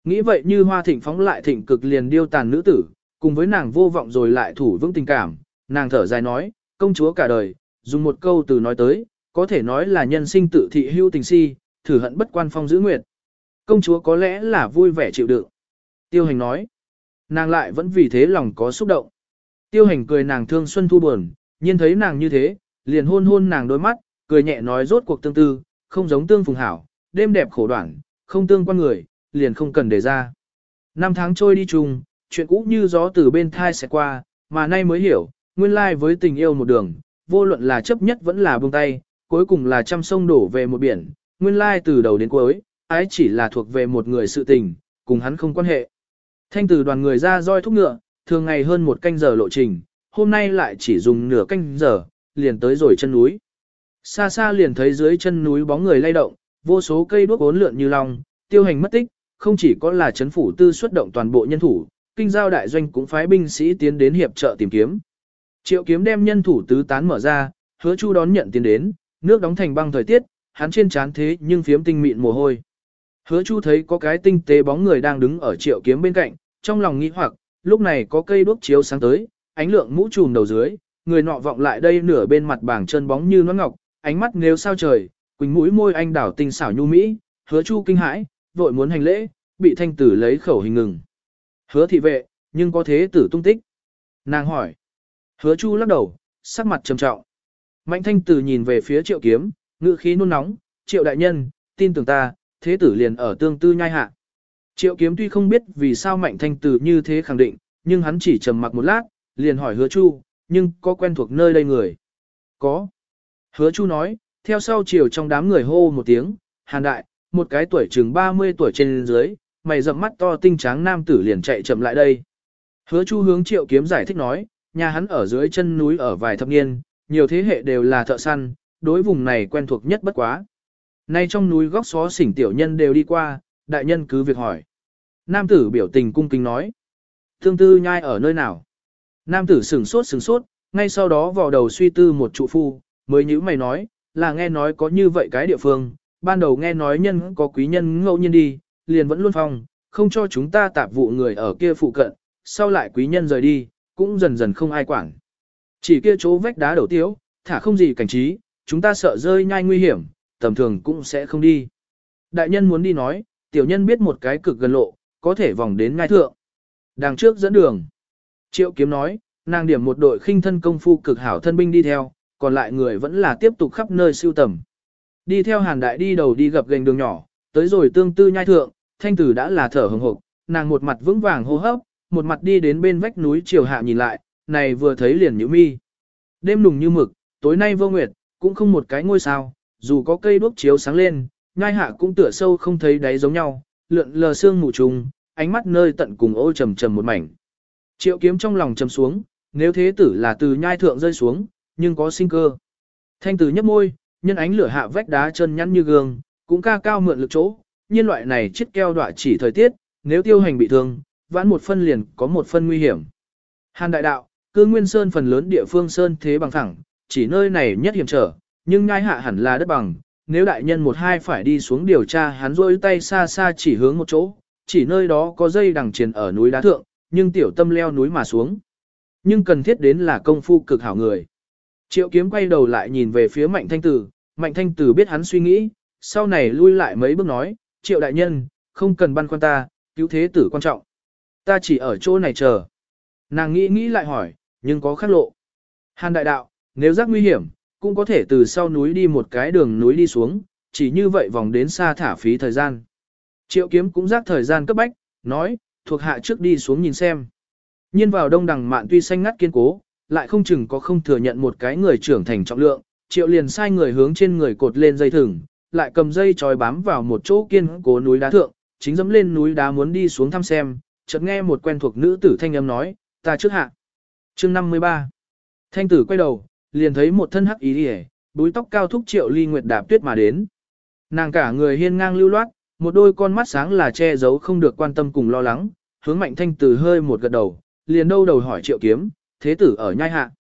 Nghĩ vậy như hoa thịnh phóng lại thịnh cực liền điêu tàn nữ tử, cùng với nàng vô vọng rồi lại thủ vững tình cảm, nàng thở dài nói, công chúa cả đời, dùng một câu từ nói tới, có thể nói là nhân sinh tự thị hưu tình si, thử hận bất quan phong giữ nguyệt. Công chúa có lẽ là vui vẻ chịu đựng. Tiêu hành nói, nàng lại vẫn vì thế lòng có xúc động. Tiêu hành cười nàng thương xuân thu buồn, nhiên thấy nàng như thế, liền hôn hôn nàng đôi mắt, cười nhẹ nói rốt cuộc tương tư, không giống tương phùng hảo, đêm đẹp khổ đoạn, không tương quan người, liền không cần để ra. Năm tháng trôi đi chung, chuyện cũ như gió từ bên thai sẽ qua, mà nay mới hiểu, nguyên lai với tình yêu một đường, vô luận là chấp nhất vẫn là buông tay, cuối cùng là trăm sông đổ về một biển, nguyên lai từ đầu đến cuối, ái chỉ là thuộc về một người sự tình, cùng hắn không quan hệ. Thanh từ đoàn người ra roi thúc ngựa, thường ngày hơn một canh giờ lộ trình, hôm nay lại chỉ dùng nửa canh giờ, liền tới rồi chân núi. Xa xa liền thấy dưới chân núi bóng người lay động, vô số cây đuốc bốn lượn như long, tiêu hành mất tích, không chỉ có là chấn phủ tư xuất động toàn bộ nhân thủ, kinh giao đại doanh cũng phái binh sĩ tiến đến hiệp trợ tìm kiếm. Triệu kiếm đem nhân thủ tứ tán mở ra, hứa chu đón nhận tiến đến, nước đóng thành băng thời tiết, hắn trên chán thế nhưng phiếm tinh mịn mồ hôi. Hứa chu thấy có cái tinh tế bóng người đang đứng ở triệu kiếm bên cạnh, trong lòng nghĩ hoặc, lúc này có cây đuốc chiếu sáng tới, ánh lượng mũ trùm đầu dưới, người nọ vọng lại đây nửa bên mặt bảng chân bóng như nón ngọc, ánh mắt nếu sao trời, quỳnh mũi môi anh đảo tinh xảo nhu mỹ, hứa chu kinh hãi, vội muốn hành lễ, bị thanh tử lấy khẩu hình ngừng. Hứa thị vệ, nhưng có thế tử tung tích. Nàng hỏi. Hứa chu lắc đầu, sắc mặt trầm trọng. Mạnh thanh tử nhìn về phía triệu kiếm, ngự khí nôn nóng, triệu đại nhân, tin tưởng ta, thế tử liền ở tương tư nhai hạ. Triệu kiếm tuy không biết vì sao mạnh thanh tử như thế khẳng định, nhưng hắn chỉ trầm mặc một lát, liền hỏi hứa chu, nhưng có quen thuộc nơi đây người? Có. Hứa chu nói, theo sau chiều trong đám người hô một tiếng, hàn đại, một cái tuổi chừng 30 tuổi trên dưới, mày rậm mắt to tinh tráng nam tử liền chạy chậm lại đây. Hứa chu hướng triệu kiếm giải thích nói, nhà hắn ở dưới chân núi ở vài thập niên, nhiều thế hệ đều là thợ săn, đối vùng này quen thuộc nhất bất quá. Nay trong núi góc xó xỉnh tiểu nhân đều đi qua, đại nhân cứ việc hỏi. Nam tử biểu tình cung kính nói. Thương tư nhai ở nơi nào? Nam tử sửng sốt sửng sốt, ngay sau đó vào đầu suy tư một trụ phu, mới nhữ mày nói, là nghe nói có như vậy cái địa phương, ban đầu nghe nói nhân có quý nhân ngẫu nhiên đi, liền vẫn luôn phong, không cho chúng ta tạp vụ người ở kia phụ cận, sau lại quý nhân rời đi, cũng dần dần không ai quản. Chỉ kia chỗ vách đá đầu tiếu, thả không gì cảnh trí, chúng ta sợ rơi nhai nguy hiểm, tầm thường cũng sẽ không đi. Đại nhân muốn đi nói, tiểu nhân biết một cái cực gần lộ, có thể vòng đến ngai thượng. Đằng trước dẫn đường. Triệu kiếm nói, nàng điểm một đội khinh thân công phu cực hảo thân binh đi theo, còn lại người vẫn là tiếp tục khắp nơi siêu tầm. Đi theo hàn đại đi đầu đi gặp gành đường nhỏ, tới rồi tương tư nhai thượng, thanh tử đã là thở hồng hộc, nàng một mặt vững vàng hô hấp, một mặt đi đến bên vách núi chiều hạ nhìn lại, này vừa thấy liền nhíu mi. Đêm nùng như mực, tối nay vô nguyệt, cũng không một cái ngôi sao, dù có cây đuốc chiếu sáng lên, nhai hạ cũng tựa sâu không thấy đáy giống nhau, lượn lờ sương mù trùng, ánh mắt nơi tận cùng ô trầm trầm một mảnh. Triệu kiếm trong lòng trầm xuống, nếu thế tử là từ nhai thượng rơi xuống, nhưng có sinh cơ. Thanh tử nhấp môi, nhân ánh lửa hạ vách đá chân nhăn như gương, cũng ca cao mượn lực chỗ, nhiên loại này chết keo đọa chỉ thời tiết, nếu tiêu hành bị thương, vãn một phân liền có một phân nguy hiểm. Hàn đại đạo, cư nguyên sơn phần lớn địa phương sơn thế bằng thẳng, chỉ nơi này nhất hiểm trở, nhưng nhai hạ hẳn là đất bằng, nếu đại nhân một hai phải đi xuống điều tra hắn rôi tay xa xa chỉ hướng một chỗ, chỉ nơi đó có dây đằng triền ở núi đá thượng, nhưng tiểu tâm leo núi mà xuống. Nhưng cần thiết đến là công phu cực hảo người. Triệu kiếm quay đầu lại nhìn về phía mạnh thanh tử, mạnh thanh tử biết hắn suy nghĩ, sau này lui lại mấy bước nói, triệu đại nhân, không cần băn khoăn ta, cứu thế tử quan trọng. Ta chỉ ở chỗ này chờ. Nàng nghĩ nghĩ lại hỏi, nhưng có khắc lộ. Hàn đại đạo, nếu giác nguy hiểm, cũng có thể từ sau núi đi một cái đường núi đi xuống, chỉ như vậy vòng đến xa thả phí thời gian. Triệu kiếm cũng giác thời gian cấp bách, nói, thuộc hạ trước đi xuống nhìn xem. Nhiên vào đông đằng mạn tuy xanh ngắt kiên cố, lại không chừng có không thừa nhận một cái người trưởng thành trọng lượng, triệu liền sai người hướng trên người cột lên dây thừng, lại cầm dây trói bám vào một chỗ kiên cố núi đá thượng, chính dẫm lên núi đá muốn đi xuống thăm xem, chợt nghe một quen thuộc nữ tử thanh âm nói, ta trước hạ. Chương 53 Thanh tử quay đầu, liền thấy một thân hắc ý đi búi tóc cao thúc triệu ly nguyệt đạp tuyết mà đến. Nàng cả người hiên ngang lưu loát, một đôi con mắt sáng là che giấu không được quan tâm cùng lo lắng, hướng mạnh thanh tử hơi một gật đầu, liền đâu đầu hỏi triệu kiếm, thế tử ở nhai hạ.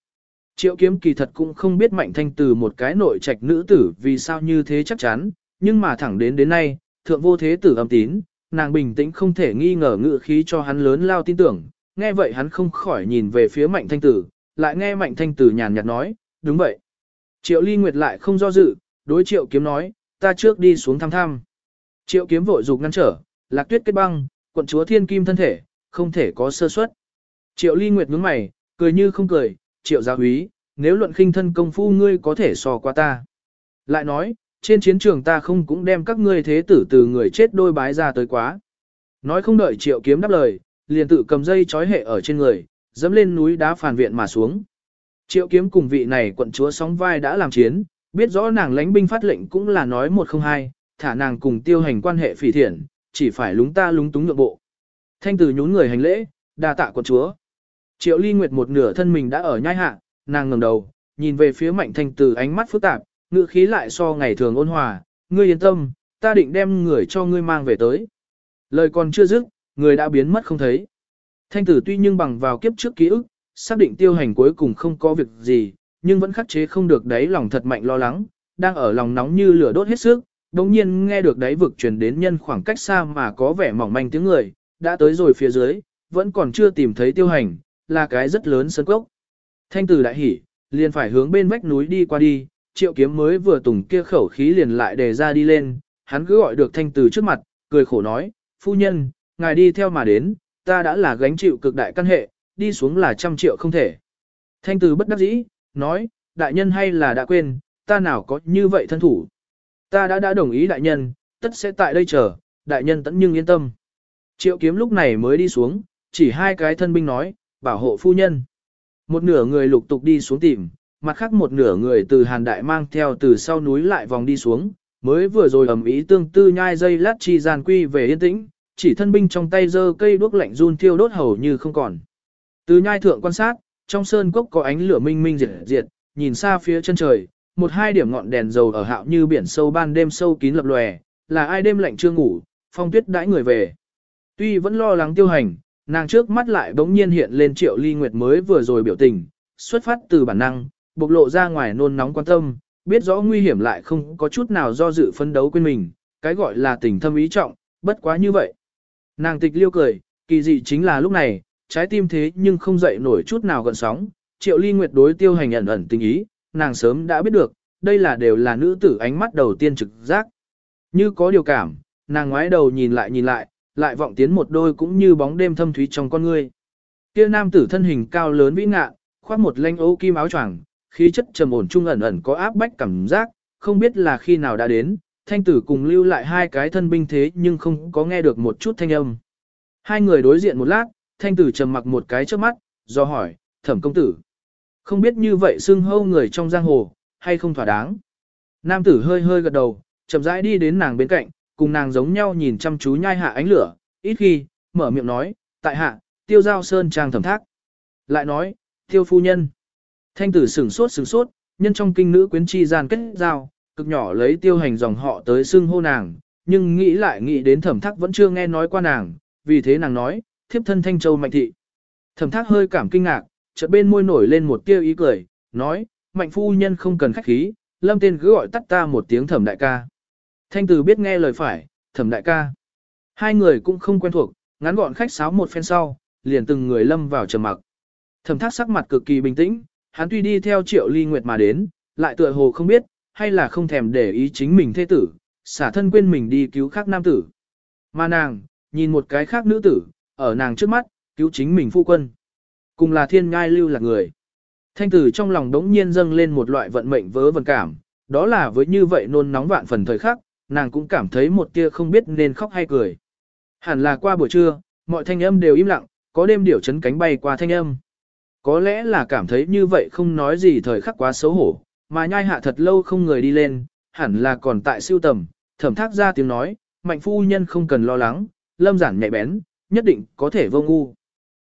Triệu kiếm kỳ thật cũng không biết mạnh thanh tử một cái nội trạch nữ tử vì sao như thế chắc chắn, nhưng mà thẳng đến đến nay, thượng vô thế tử âm tín, nàng bình tĩnh không thể nghi ngờ ngự khí cho hắn lớn lao tin tưởng, nghe vậy hắn không khỏi nhìn về phía mạnh thanh tử, lại nghe mạnh thanh tử nhàn nhạt nói, đúng vậy. Triệu ly nguyệt lại không do dự, đối triệu kiếm nói, ta trước đi xuống thăm thăm. Triệu kiếm vội dục ngăn trở, lạc tuyết kết băng, quận chúa thiên kim thân thể, không thể có sơ suất. Triệu ly nguyệt nhướng mày, cười như không cười, triệu gia húy, nếu luận khinh thân công phu ngươi có thể so qua ta. Lại nói, trên chiến trường ta không cũng đem các ngươi thế tử từ người chết đôi bái ra tới quá. Nói không đợi triệu kiếm đáp lời, liền tự cầm dây trói hệ ở trên người, dẫm lên núi đá phản viện mà xuống. Triệu kiếm cùng vị này quận chúa sóng vai đã làm chiến, biết rõ nàng lãnh binh phát lệnh cũng là nói một không hai, thả nàng cùng tiêu hành quan hệ phỉ thiện, chỉ phải lúng ta lúng túng nhượng bộ. Thanh tử nhún người hành lễ, đa tạ quận chúa. Triệu ly nguyệt một nửa thân mình đã ở nhai hạ, nàng ngẩng đầu, nhìn về phía mạnh thanh tử ánh mắt phức tạp, ngữ khí lại so ngày thường ôn hòa, ngươi yên tâm, ta định đem người cho ngươi mang về tới. Lời còn chưa dứt, người đã biến mất không thấy. Thanh tử tuy nhưng bằng vào kiếp trước ký ức, xác định tiêu hành cuối cùng không có việc gì, nhưng vẫn khắc chế không được đáy lòng thật mạnh lo lắng, đang ở lòng nóng như lửa đốt hết sức, đồng nhiên nghe được đáy vực truyền đến nhân khoảng cách xa mà có vẻ mỏng manh tiếng người, đã tới rồi phía dưới, vẫn còn chưa tìm thấy tiêu hành, là cái rất lớn sân cốc. Thanh tử đại hỉ, liền phải hướng bên vách núi đi qua đi, triệu kiếm mới vừa tùng kia khẩu khí liền lại đề ra đi lên, hắn cứ gọi được thanh tử trước mặt, cười khổ nói, phu nhân, ngài đi theo mà đến, ta đã là gánh chịu cực đại căn hệ, đi xuống là trăm triệu không thể. Thanh tử bất đắc dĩ, nói, đại nhân hay là đã quên, ta nào có như vậy thân thủ. Ta đã đã đồng ý đại nhân, tất sẽ tại đây chờ, đại nhân tẫn nhưng yên tâm. Triệu kiếm lúc này mới đi xuống, chỉ hai cái thân binh nói, bảo hộ phu nhân. Một nửa người lục tục đi xuống tìm, mặt khác một nửa người từ hàn đại mang theo từ sau núi lại vòng đi xuống, mới vừa rồi ầm ý tương tư nhai dây lát chi gian quy về yên tĩnh, chỉ thân binh trong tay giơ cây đuốc lạnh run thiêu đốt hầu như không còn. Từ nhai thượng quan sát, trong sơn cốc có ánh lửa minh minh diệt diệt, nhìn xa phía chân trời, một hai điểm ngọn đèn dầu ở hạo như biển sâu ban đêm sâu kín lập lòe, là ai đêm lạnh chưa ngủ, phong tuyết đãi người về. Tuy vẫn lo lắng tiêu hành, nàng trước mắt lại bỗng nhiên hiện lên triệu ly nguyệt mới vừa rồi biểu tình, xuất phát từ bản năng, bộc lộ ra ngoài nôn nóng quan tâm, biết rõ nguy hiểm lại không có chút nào do dự phấn đấu quên mình, cái gọi là tình thâm ý trọng, bất quá như vậy. Nàng tịch liêu cười, kỳ dị chính là lúc này, trái tim thế nhưng không dậy nổi chút nào gần sóng, triệu ly nguyệt đối tiêu hành ẩn ẩn tình ý, nàng sớm đã biết được, đây là đều là nữ tử ánh mắt đầu tiên trực giác. Như có điều cảm, nàng ngoái đầu nhìn lại nhìn lại, lại vọng tiến một đôi cũng như bóng đêm thâm thúy trong con ngươi. Kia nam tử thân hình cao lớn vĩ ngạ, khoác một lanh ấu kim áo choàng, khí chất trầm ổn trung ẩn ẩn có áp bách cảm giác, không biết là khi nào đã đến, thanh tử cùng lưu lại hai cái thân binh thế nhưng không có nghe được một chút thanh âm. Hai người đối diện một lát, thanh tử trầm mặc một cái trước mắt, do hỏi, thẩm công tử. Không biết như vậy xưng hâu người trong giang hồ, hay không thỏa đáng. Nam tử hơi hơi gật đầu, chậm rãi đi đến nàng bên cạnh, cùng nàng giống nhau nhìn chăm chú nhai hạ ánh lửa, ít khi, mở miệng nói, tại hạ, tiêu giao sơn trang thẩm thác. Lại nói, tiêu phu nhân. Thanh tử sửng sốt sửng sốt, nhân trong kinh nữ quyến chi gian kết giao, cực nhỏ lấy tiêu hành dòng họ tới xưng hô nàng, nhưng nghĩ lại nghĩ đến thẩm thác vẫn chưa nghe nói qua nàng, vì thế nàng nói, thiếp thân thanh châu mạnh thị. Thẩm thác hơi cảm kinh ngạc, chợt bên môi nổi lên một tia ý cười, nói, mạnh phu nhân không cần khách khí, lâm tên cứ gọi tắt ta một tiếng thẩm đại ca. Thanh Từ biết nghe lời phải, thẩm đại ca. Hai người cũng không quen thuộc, ngắn gọn khách sáo một phen sau, liền từng người lâm vào trầm mặc. Thẩm thác sắc mặt cực kỳ bình tĩnh, hắn tuy đi theo triệu ly nguyệt mà đến, lại tựa hồ không biết, hay là không thèm để ý chính mình thế tử, xả thân quên mình đi cứu khác nam tử. Mà nàng, nhìn một cái khác nữ tử, ở nàng trước mắt, cứu chính mình phu quân. Cùng là thiên ngai lưu là người. Thanh tử trong lòng đống nhiên dâng lên một loại vận mệnh vớ vẩn cảm, đó là với như vậy nôn nóng vạn phần thời khắc, nàng cũng cảm thấy một tia không biết nên khóc hay cười. Hẳn là qua buổi trưa, mọi thanh âm đều im lặng, có đêm điểu chấn cánh bay qua thanh âm. Có lẽ là cảm thấy như vậy không nói gì thời khắc quá xấu hổ, mà nhai hạ thật lâu không người đi lên, hẳn là còn tại siêu tầm, thẩm thác ra tiếng nói, mạnh phu nhân không cần lo lắng, lâm giản nhạy bén, nhất định có thể vô ngu.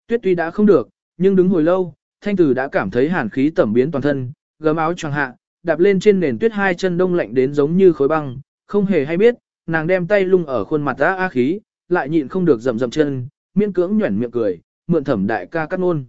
Tuyết tuy đã không được, nhưng đứng hồi lâu, thanh tử đã cảm thấy hàn khí tẩm biến toàn thân, gấm áo choàng hạ, đạp lên trên nền tuyết hai chân đông lạnh đến giống như khối băng, không hề hay biết, nàng đem tay lung ở khuôn mặt đã á khí, lại nhịn không được rậm rậm chân, miễn cưỡng nhuyễn miệng cười, mượn thẩm đại ca cắt ngôn.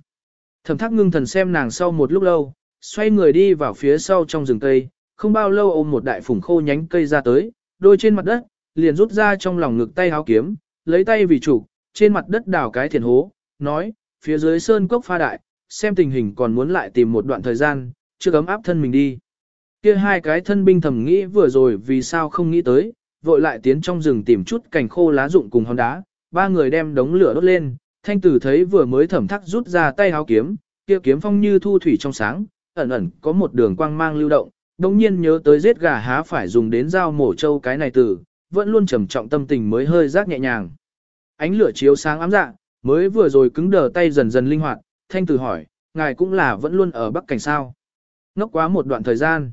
Thẩm thác ngưng thần xem nàng sau một lúc lâu, xoay người đi vào phía sau trong rừng cây, không bao lâu ôm một đại phủng khô nhánh cây ra tới, đôi trên mặt đất, liền rút ra trong lòng ngực tay háo kiếm, lấy tay vì chủ, trên mặt đất đào cái thiền hố, nói, phía dưới sơn cốc pha đại, xem tình hình còn muốn lại tìm một đoạn thời gian, chưa cấm áp thân mình đi. Kia hai cái thân binh thầm nghĩ vừa rồi vì sao không nghĩ tới, vội lại tiến trong rừng tìm chút cành khô lá rụng cùng hòn đá, ba người đem đống lửa đốt lên, thanh tử thấy vừa mới thẩm thắc rút ra tay háo kiếm, kia kiếm phong như thu thủy trong sáng, ẩn ẩn có một đường quang mang lưu động, đồng nhiên nhớ tới giết gà há phải dùng đến dao mổ trâu cái này từ, vẫn luôn trầm trọng tâm tình mới hơi rác nhẹ nhàng. Ánh lửa chiếu sáng ám dạ, mới vừa rồi cứng đờ tay dần dần linh hoạt, thanh tử hỏi, ngài cũng là vẫn luôn ở bắc cảnh sao. Ngốc quá một đoạn thời gian.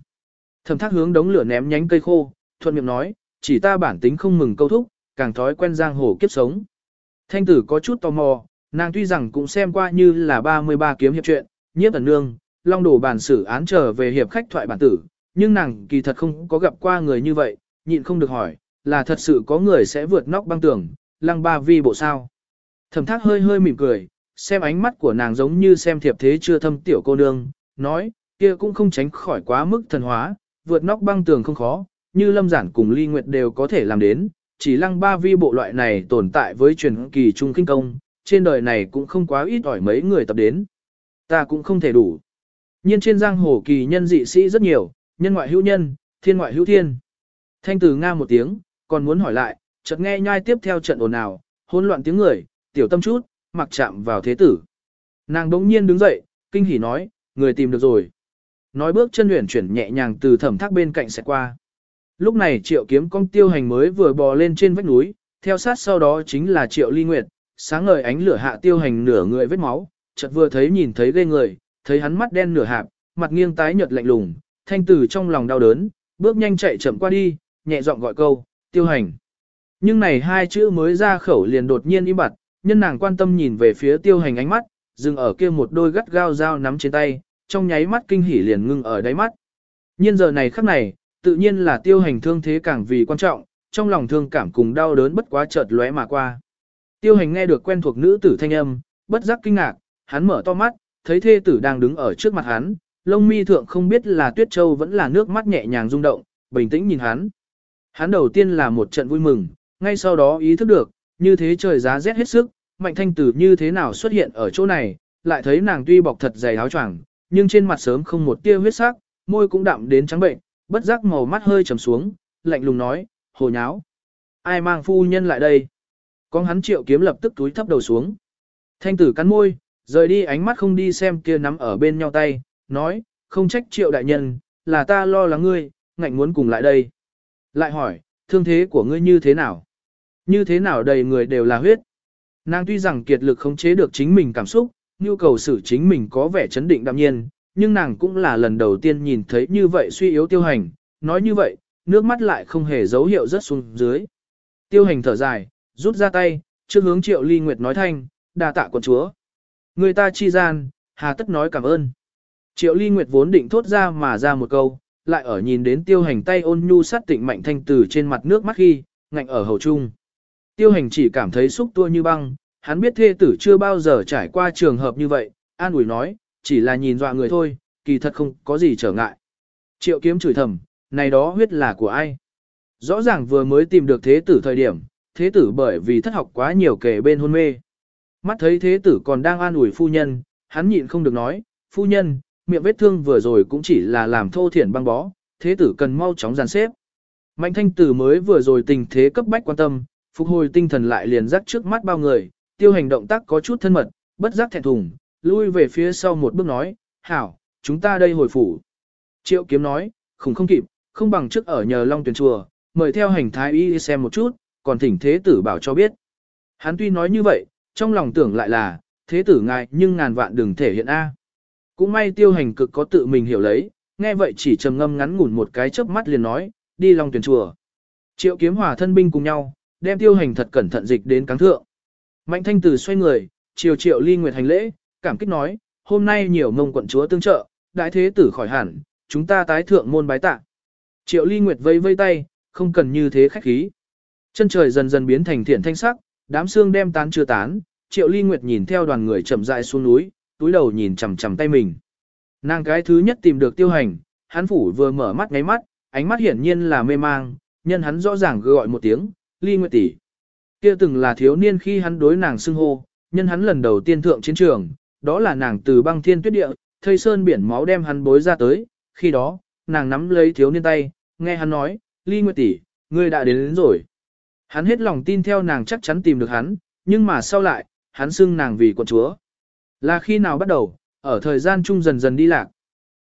Thẩm thác hướng đống lửa ném nhánh cây khô, thuận miệng nói, chỉ ta bản tính không mừng câu thúc, càng thói quen giang hồ kiếp sống. Thanh tử có chút tò mò, nàng tuy rằng cũng xem qua như là 33 kiếm hiệp truyện, nhiếp ẩn nương, long đổ bản xử án trở về hiệp khách thoại bản tử, nhưng nàng kỳ thật không có gặp qua người như vậy, nhịn không được hỏi, là thật sự có người sẽ vượt nóc băng tường, lăng ba vi bộ sao. Thẩm thác hơi hơi mỉm cười, xem ánh mắt của nàng giống như xem thiệp thế chưa thâm tiểu cô nương, nói, kia cũng không tránh khỏi quá mức thần hóa, vượt nóc băng tường không khó, như lâm giản cùng ly nguyệt đều có thể làm đến, chỉ lăng ba vi bộ loại này tồn tại với truyền kỳ trung kinh công, trên đời này cũng không quá ít ỏi mấy người tập đến. Ta cũng không thể đủ. nhiên trên giang hồ kỳ nhân dị sĩ rất nhiều, nhân ngoại hữu nhân, thiên ngoại hữu thiên. Thanh tử nga một tiếng, còn muốn hỏi lại, chợt nghe nhai tiếp theo trận ồn ào, hỗn loạn tiếng người, tiểu tâm chút, mặc chạm vào thế tử. Nàng đống nhiên đứng dậy, kinh hỉ nói, người tìm được rồi. Nói bước chân luyện chuyển nhẹ nhàng từ thẩm thác bên cạnh sẽ qua. Lúc này triệu kiếm công tiêu hành mới vừa bò lên trên vách núi, theo sát sau đó chính là triệu ly nguyệt, sáng ngời ánh lửa hạ tiêu hành nửa người vết máu, chợt vừa thấy nhìn thấy ghê người, thấy hắn mắt đen nửa hạp, mặt nghiêng tái nhợt lạnh lùng, thanh tử trong lòng đau đớn, bước nhanh chạy chậm qua đi, nhẹ giọng gọi câu, tiêu hành. Nhưng này hai chữ mới ra khẩu liền đột nhiên im bặt, nhân nàng quan tâm nhìn về phía tiêu hành ánh mắt, dừng ở kia một đôi gắt gao dao nắm trên tay, trong nháy mắt kinh hỉ liền ngưng ở đáy mắt. Nhiên giờ này khắc này, tự nhiên là tiêu hành thương thế càng vì quan trọng, trong lòng thương cảm cùng đau đớn bất quá chợt lóe mà qua. Tiêu hành nghe được quen thuộc nữ tử thanh âm, bất giác kinh ngạc, hắn mở to mắt, thấy thê tử đang đứng ở trước mặt hắn, lông mi thượng không biết là tuyết châu vẫn là nước mắt nhẹ nhàng rung động, bình tĩnh nhìn hắn. Hắn đầu tiên là một trận vui mừng, ngay sau đó ý thức được, như thế trời giá rét hết sức, mạnh thanh tử như thế nào xuất hiện ở chỗ này, lại thấy nàng tuy bọc thật dày áo choàng, nhưng trên mặt sớm không một tia huyết sắc, môi cũng đậm đến trắng bệnh, bất giác màu mắt hơi trầm xuống, lạnh lùng nói, hồ nháo. Ai mang phu nhân lại đây? Con hắn triệu kiếm lập tức túi thấp đầu xuống. Thanh tử cắn môi, rời đi ánh mắt không đi xem kia nắm ở bên nhau tay, nói, không trách triệu đại nhân, là ta lo lắng ngươi, ngạnh muốn cùng lại đây. Lại hỏi, thương thế của ngươi như thế nào? Như thế nào đầy người đều là huyết? Nàng tuy rằng kiệt lực khống chế được chính mình cảm xúc, nhu cầu xử chính mình có vẻ chấn định đạm nhiên, nhưng nàng cũng là lần đầu tiên nhìn thấy như vậy suy yếu tiêu hành, nói như vậy, nước mắt lại không hề dấu hiệu rớt xuống dưới. Tiêu hành thở dài, rút ra tay, trước hướng triệu ly nguyệt nói thanh, đa tạ quần chúa. Người ta chi gian, hà tất nói cảm ơn. Triệu ly nguyệt vốn định thốt ra mà ra một câu, lại ở nhìn đến tiêu hành tay ôn nhu sát tịnh mạnh thanh từ trên mặt nước mắt khi, ngạnh ở hầu trung. Tiêu hành chỉ cảm thấy xúc tua như băng, hắn biết thê tử chưa bao giờ trải qua trường hợp như vậy, an ủi nói, chỉ là nhìn dọa người thôi, kỳ thật không có gì trở ngại. Triệu kiếm chửi thầm, này đó huyết là của ai? Rõ ràng vừa mới tìm được thế tử thời điểm, thế tử bởi vì thất học quá nhiều kể bên hôn mê. Mắt thấy thế tử còn đang an ủi phu nhân, hắn nhịn không được nói, phu nhân, miệng vết thương vừa rồi cũng chỉ là làm thô thiển băng bó, thế tử cần mau chóng dàn xếp. Mạnh thanh tử mới vừa rồi tình thế cấp bách quan tâm, phục hồi tinh thần lại liền rắc trước mắt bao người, tiêu hành động tác có chút thân mật, bất giác thẹn thùng, lui về phía sau một bước nói, hảo, chúng ta đây hồi phủ. Triệu kiếm nói, khủng không kịp, không bằng trước ở nhờ Long tuyển Chùa, mời theo hành thái y xem một chút, còn thỉnh thế tử bảo cho biết. Hắn tuy nói như vậy, trong lòng tưởng lại là, thế tử ngài nhưng ngàn vạn đừng thể hiện A. Cũng may tiêu hành cực có tự mình hiểu lấy, nghe vậy chỉ trầm ngâm ngắn ngủn một cái chớp mắt liền nói, đi Long tuyển Chùa. Triệu kiếm hòa thân binh cùng nhau, đem tiêu hành thật cẩn thận dịch đến cáng thượng. Mạnh thanh tử xoay người, chiều triệu ly nguyệt hành lễ, cảm kích nói, hôm nay nhiều mông quận chúa tương trợ, đại thế tử khỏi hẳn, chúng ta tái thượng môn bái tạ. Triệu ly nguyệt vây vây tay, không cần như thế khách khí. Chân trời dần dần biến thành thiện thanh sắc, đám xương đem tán chưa tán, triệu ly nguyệt nhìn theo đoàn người chậm rãi xuống núi, túi đầu nhìn chằm chằm tay mình. Nàng cái thứ nhất tìm được tiêu hành, hắn phủ vừa mở mắt ngáy mắt, ánh mắt hiển nhiên là mê mang, nhân hắn rõ ràng gọi một tiếng, ly nguyệt tỷ. Kia từng là thiếu niên khi hắn đối nàng xưng hô, nhân hắn lần đầu tiên thượng chiến trường, đó là nàng từ băng thiên tuyết địa, thây sơn biển máu đem hắn bối ra tới, khi đó, nàng nắm lấy thiếu niên tay, nghe hắn nói, ly nguyệt tỷ, ngươi đã đến, đến rồi. Hắn hết lòng tin theo nàng chắc chắn tìm được hắn, nhưng mà sau lại, hắn xưng nàng vì quận chúa. Là khi nào bắt đầu, ở thời gian chung dần dần đi lạc.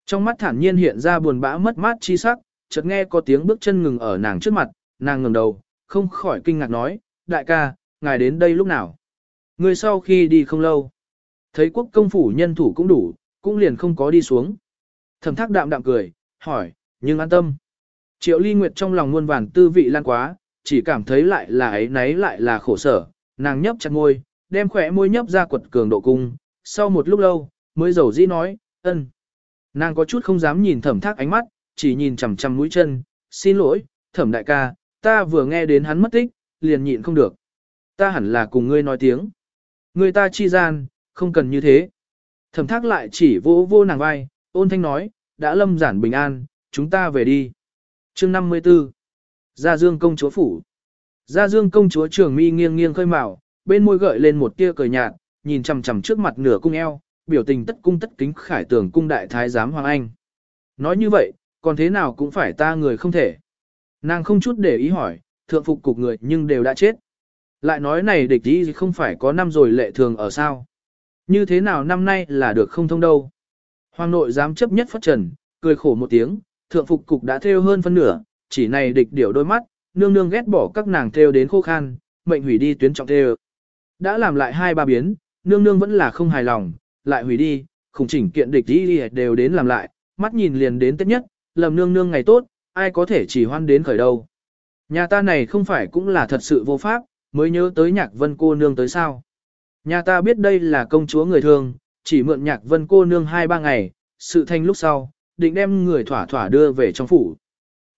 Trong mắt thản nhiên hiện ra buồn bã mất mát chi sắc, chợt nghe có tiếng bước chân ngừng ở nàng trước mặt, nàng ngẩng đầu, không khỏi kinh ngạc nói, đại ca, ngài đến đây lúc nào? Người sau khi đi không lâu, thấy quốc công phủ nhân thủ cũng đủ, cũng liền không có đi xuống. Thẩm thác đạm đạm cười, hỏi, nhưng an tâm. Triệu ly nguyệt trong lòng muôn vàn tư vị lan quá, chỉ cảm thấy lại là ấy nấy lại là khổ sở, nàng nhấp chặt môi, đem khỏe môi nhấp ra quật cường độ cung, sau một lúc lâu, mới dầu dĩ nói, ân. Nàng có chút không dám nhìn thẩm thác ánh mắt, chỉ nhìn chằm chằm mũi chân, xin lỗi, thẩm đại ca, ta vừa nghe đến hắn mất tích, liền nhịn không được. Ta hẳn là cùng ngươi nói tiếng. Người ta chi gian, không cần như thế. Thẩm thác lại chỉ vô vô nàng vai, ôn thanh nói, đã lâm giản bình an, chúng ta về đi. chương 54 Gia Dương công chúa phủ Gia Dương công chúa trường mi nghiêng nghiêng khơi mào, bên môi gợi lên một tia cười nhạt, nhìn chằm chằm trước mặt nửa cung eo, biểu tình tất cung tất kính khải tưởng cung đại thái giám Hoàng Anh. Nói như vậy, còn thế nào cũng phải ta người không thể. Nàng không chút để ý hỏi, thượng phục cục người nhưng đều đã chết. Lại nói này địch ý không phải có năm rồi lệ thường ở sao. Như thế nào năm nay là được không thông đâu. Hoàng nội dám chấp nhất phát trần, cười khổ một tiếng, thượng phục cục đã theo hơn phân nửa, chỉ này địch điểu đôi mắt, nương nương ghét bỏ các nàng theo đến khô khan, mệnh hủy đi tuyến trọng theo. Đã làm lại hai ba biến, nương nương vẫn là không hài lòng, lại hủy đi, khủng chỉnh kiện địch đi đều đến làm lại, mắt nhìn liền đến tết nhất, lầm nương nương ngày tốt, ai có thể chỉ hoan đến khởi đâu. Nhà ta này không phải cũng là thật sự vô pháp, mới nhớ tới nhạc vân cô nương tới sao. Nhà ta biết đây là công chúa người thường, chỉ mượn nhạc vân cô nương hai ba ngày, sự thanh lúc sau, định đem người thỏa thỏa đưa về trong phủ.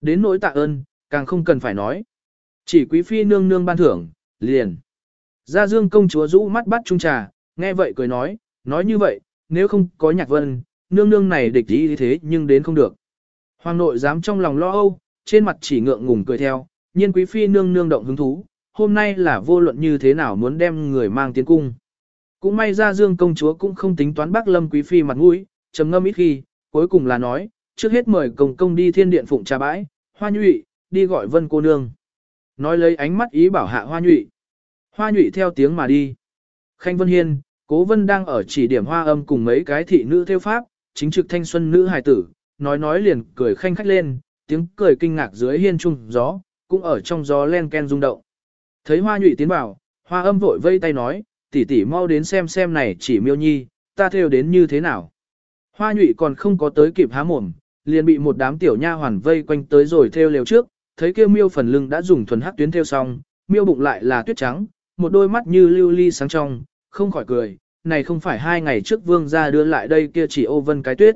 Đến nỗi tạ ơn, càng không cần phải nói. Chỉ quý phi nương nương ban thưởng, liền. Gia dương công chúa rũ mắt bắt trung trà, nghe vậy cười nói, nói như vậy, nếu không có nhạc vân, nương nương này địch ý thế nhưng đến không được. Hoàng nội dám trong lòng lo âu, trên mặt chỉ ngượng ngùng cười theo, nhiên quý phi nương nương động hứng thú, hôm nay là vô luận như thế nào muốn đem người mang tiến cung. Cũng may ra dương công chúa cũng không tính toán bác lâm quý phi mặt mũi, trầm ngâm ít khi, cuối cùng là nói, trước hết mời công công đi thiên điện phụng trà bãi, hoa nhụy, đi gọi vân cô nương. Nói lấy ánh mắt ý bảo hạ hoa nhụy. Hoa nhụy theo tiếng mà đi. Khanh Vân Hiên, Cố Vân đang ở chỉ điểm hoa âm cùng mấy cái thị nữ theo pháp, chính trực thanh xuân nữ hài tử, nói nói liền cười khanh khách lên, tiếng cười kinh ngạc dưới hiên trung gió, cũng ở trong gió len ken rung động. Thấy hoa nhụy tiến vào, hoa âm vội vây tay nói, tỷ tỷ mau đến xem xem này chỉ miêu nhi, ta theo đến như thế nào. Hoa nhụy còn không có tới kịp há mồm, liền bị một đám tiểu nha hoàn vây quanh tới rồi theo lều trước, thấy kêu miêu phần lưng đã dùng thuần hắc tuyến theo xong, miêu bụng lại là tuyết trắng, một đôi mắt như lưu ly sáng trong, không khỏi cười, này không phải hai ngày trước vương gia đưa lại đây kia chỉ ô vân cái tuyết.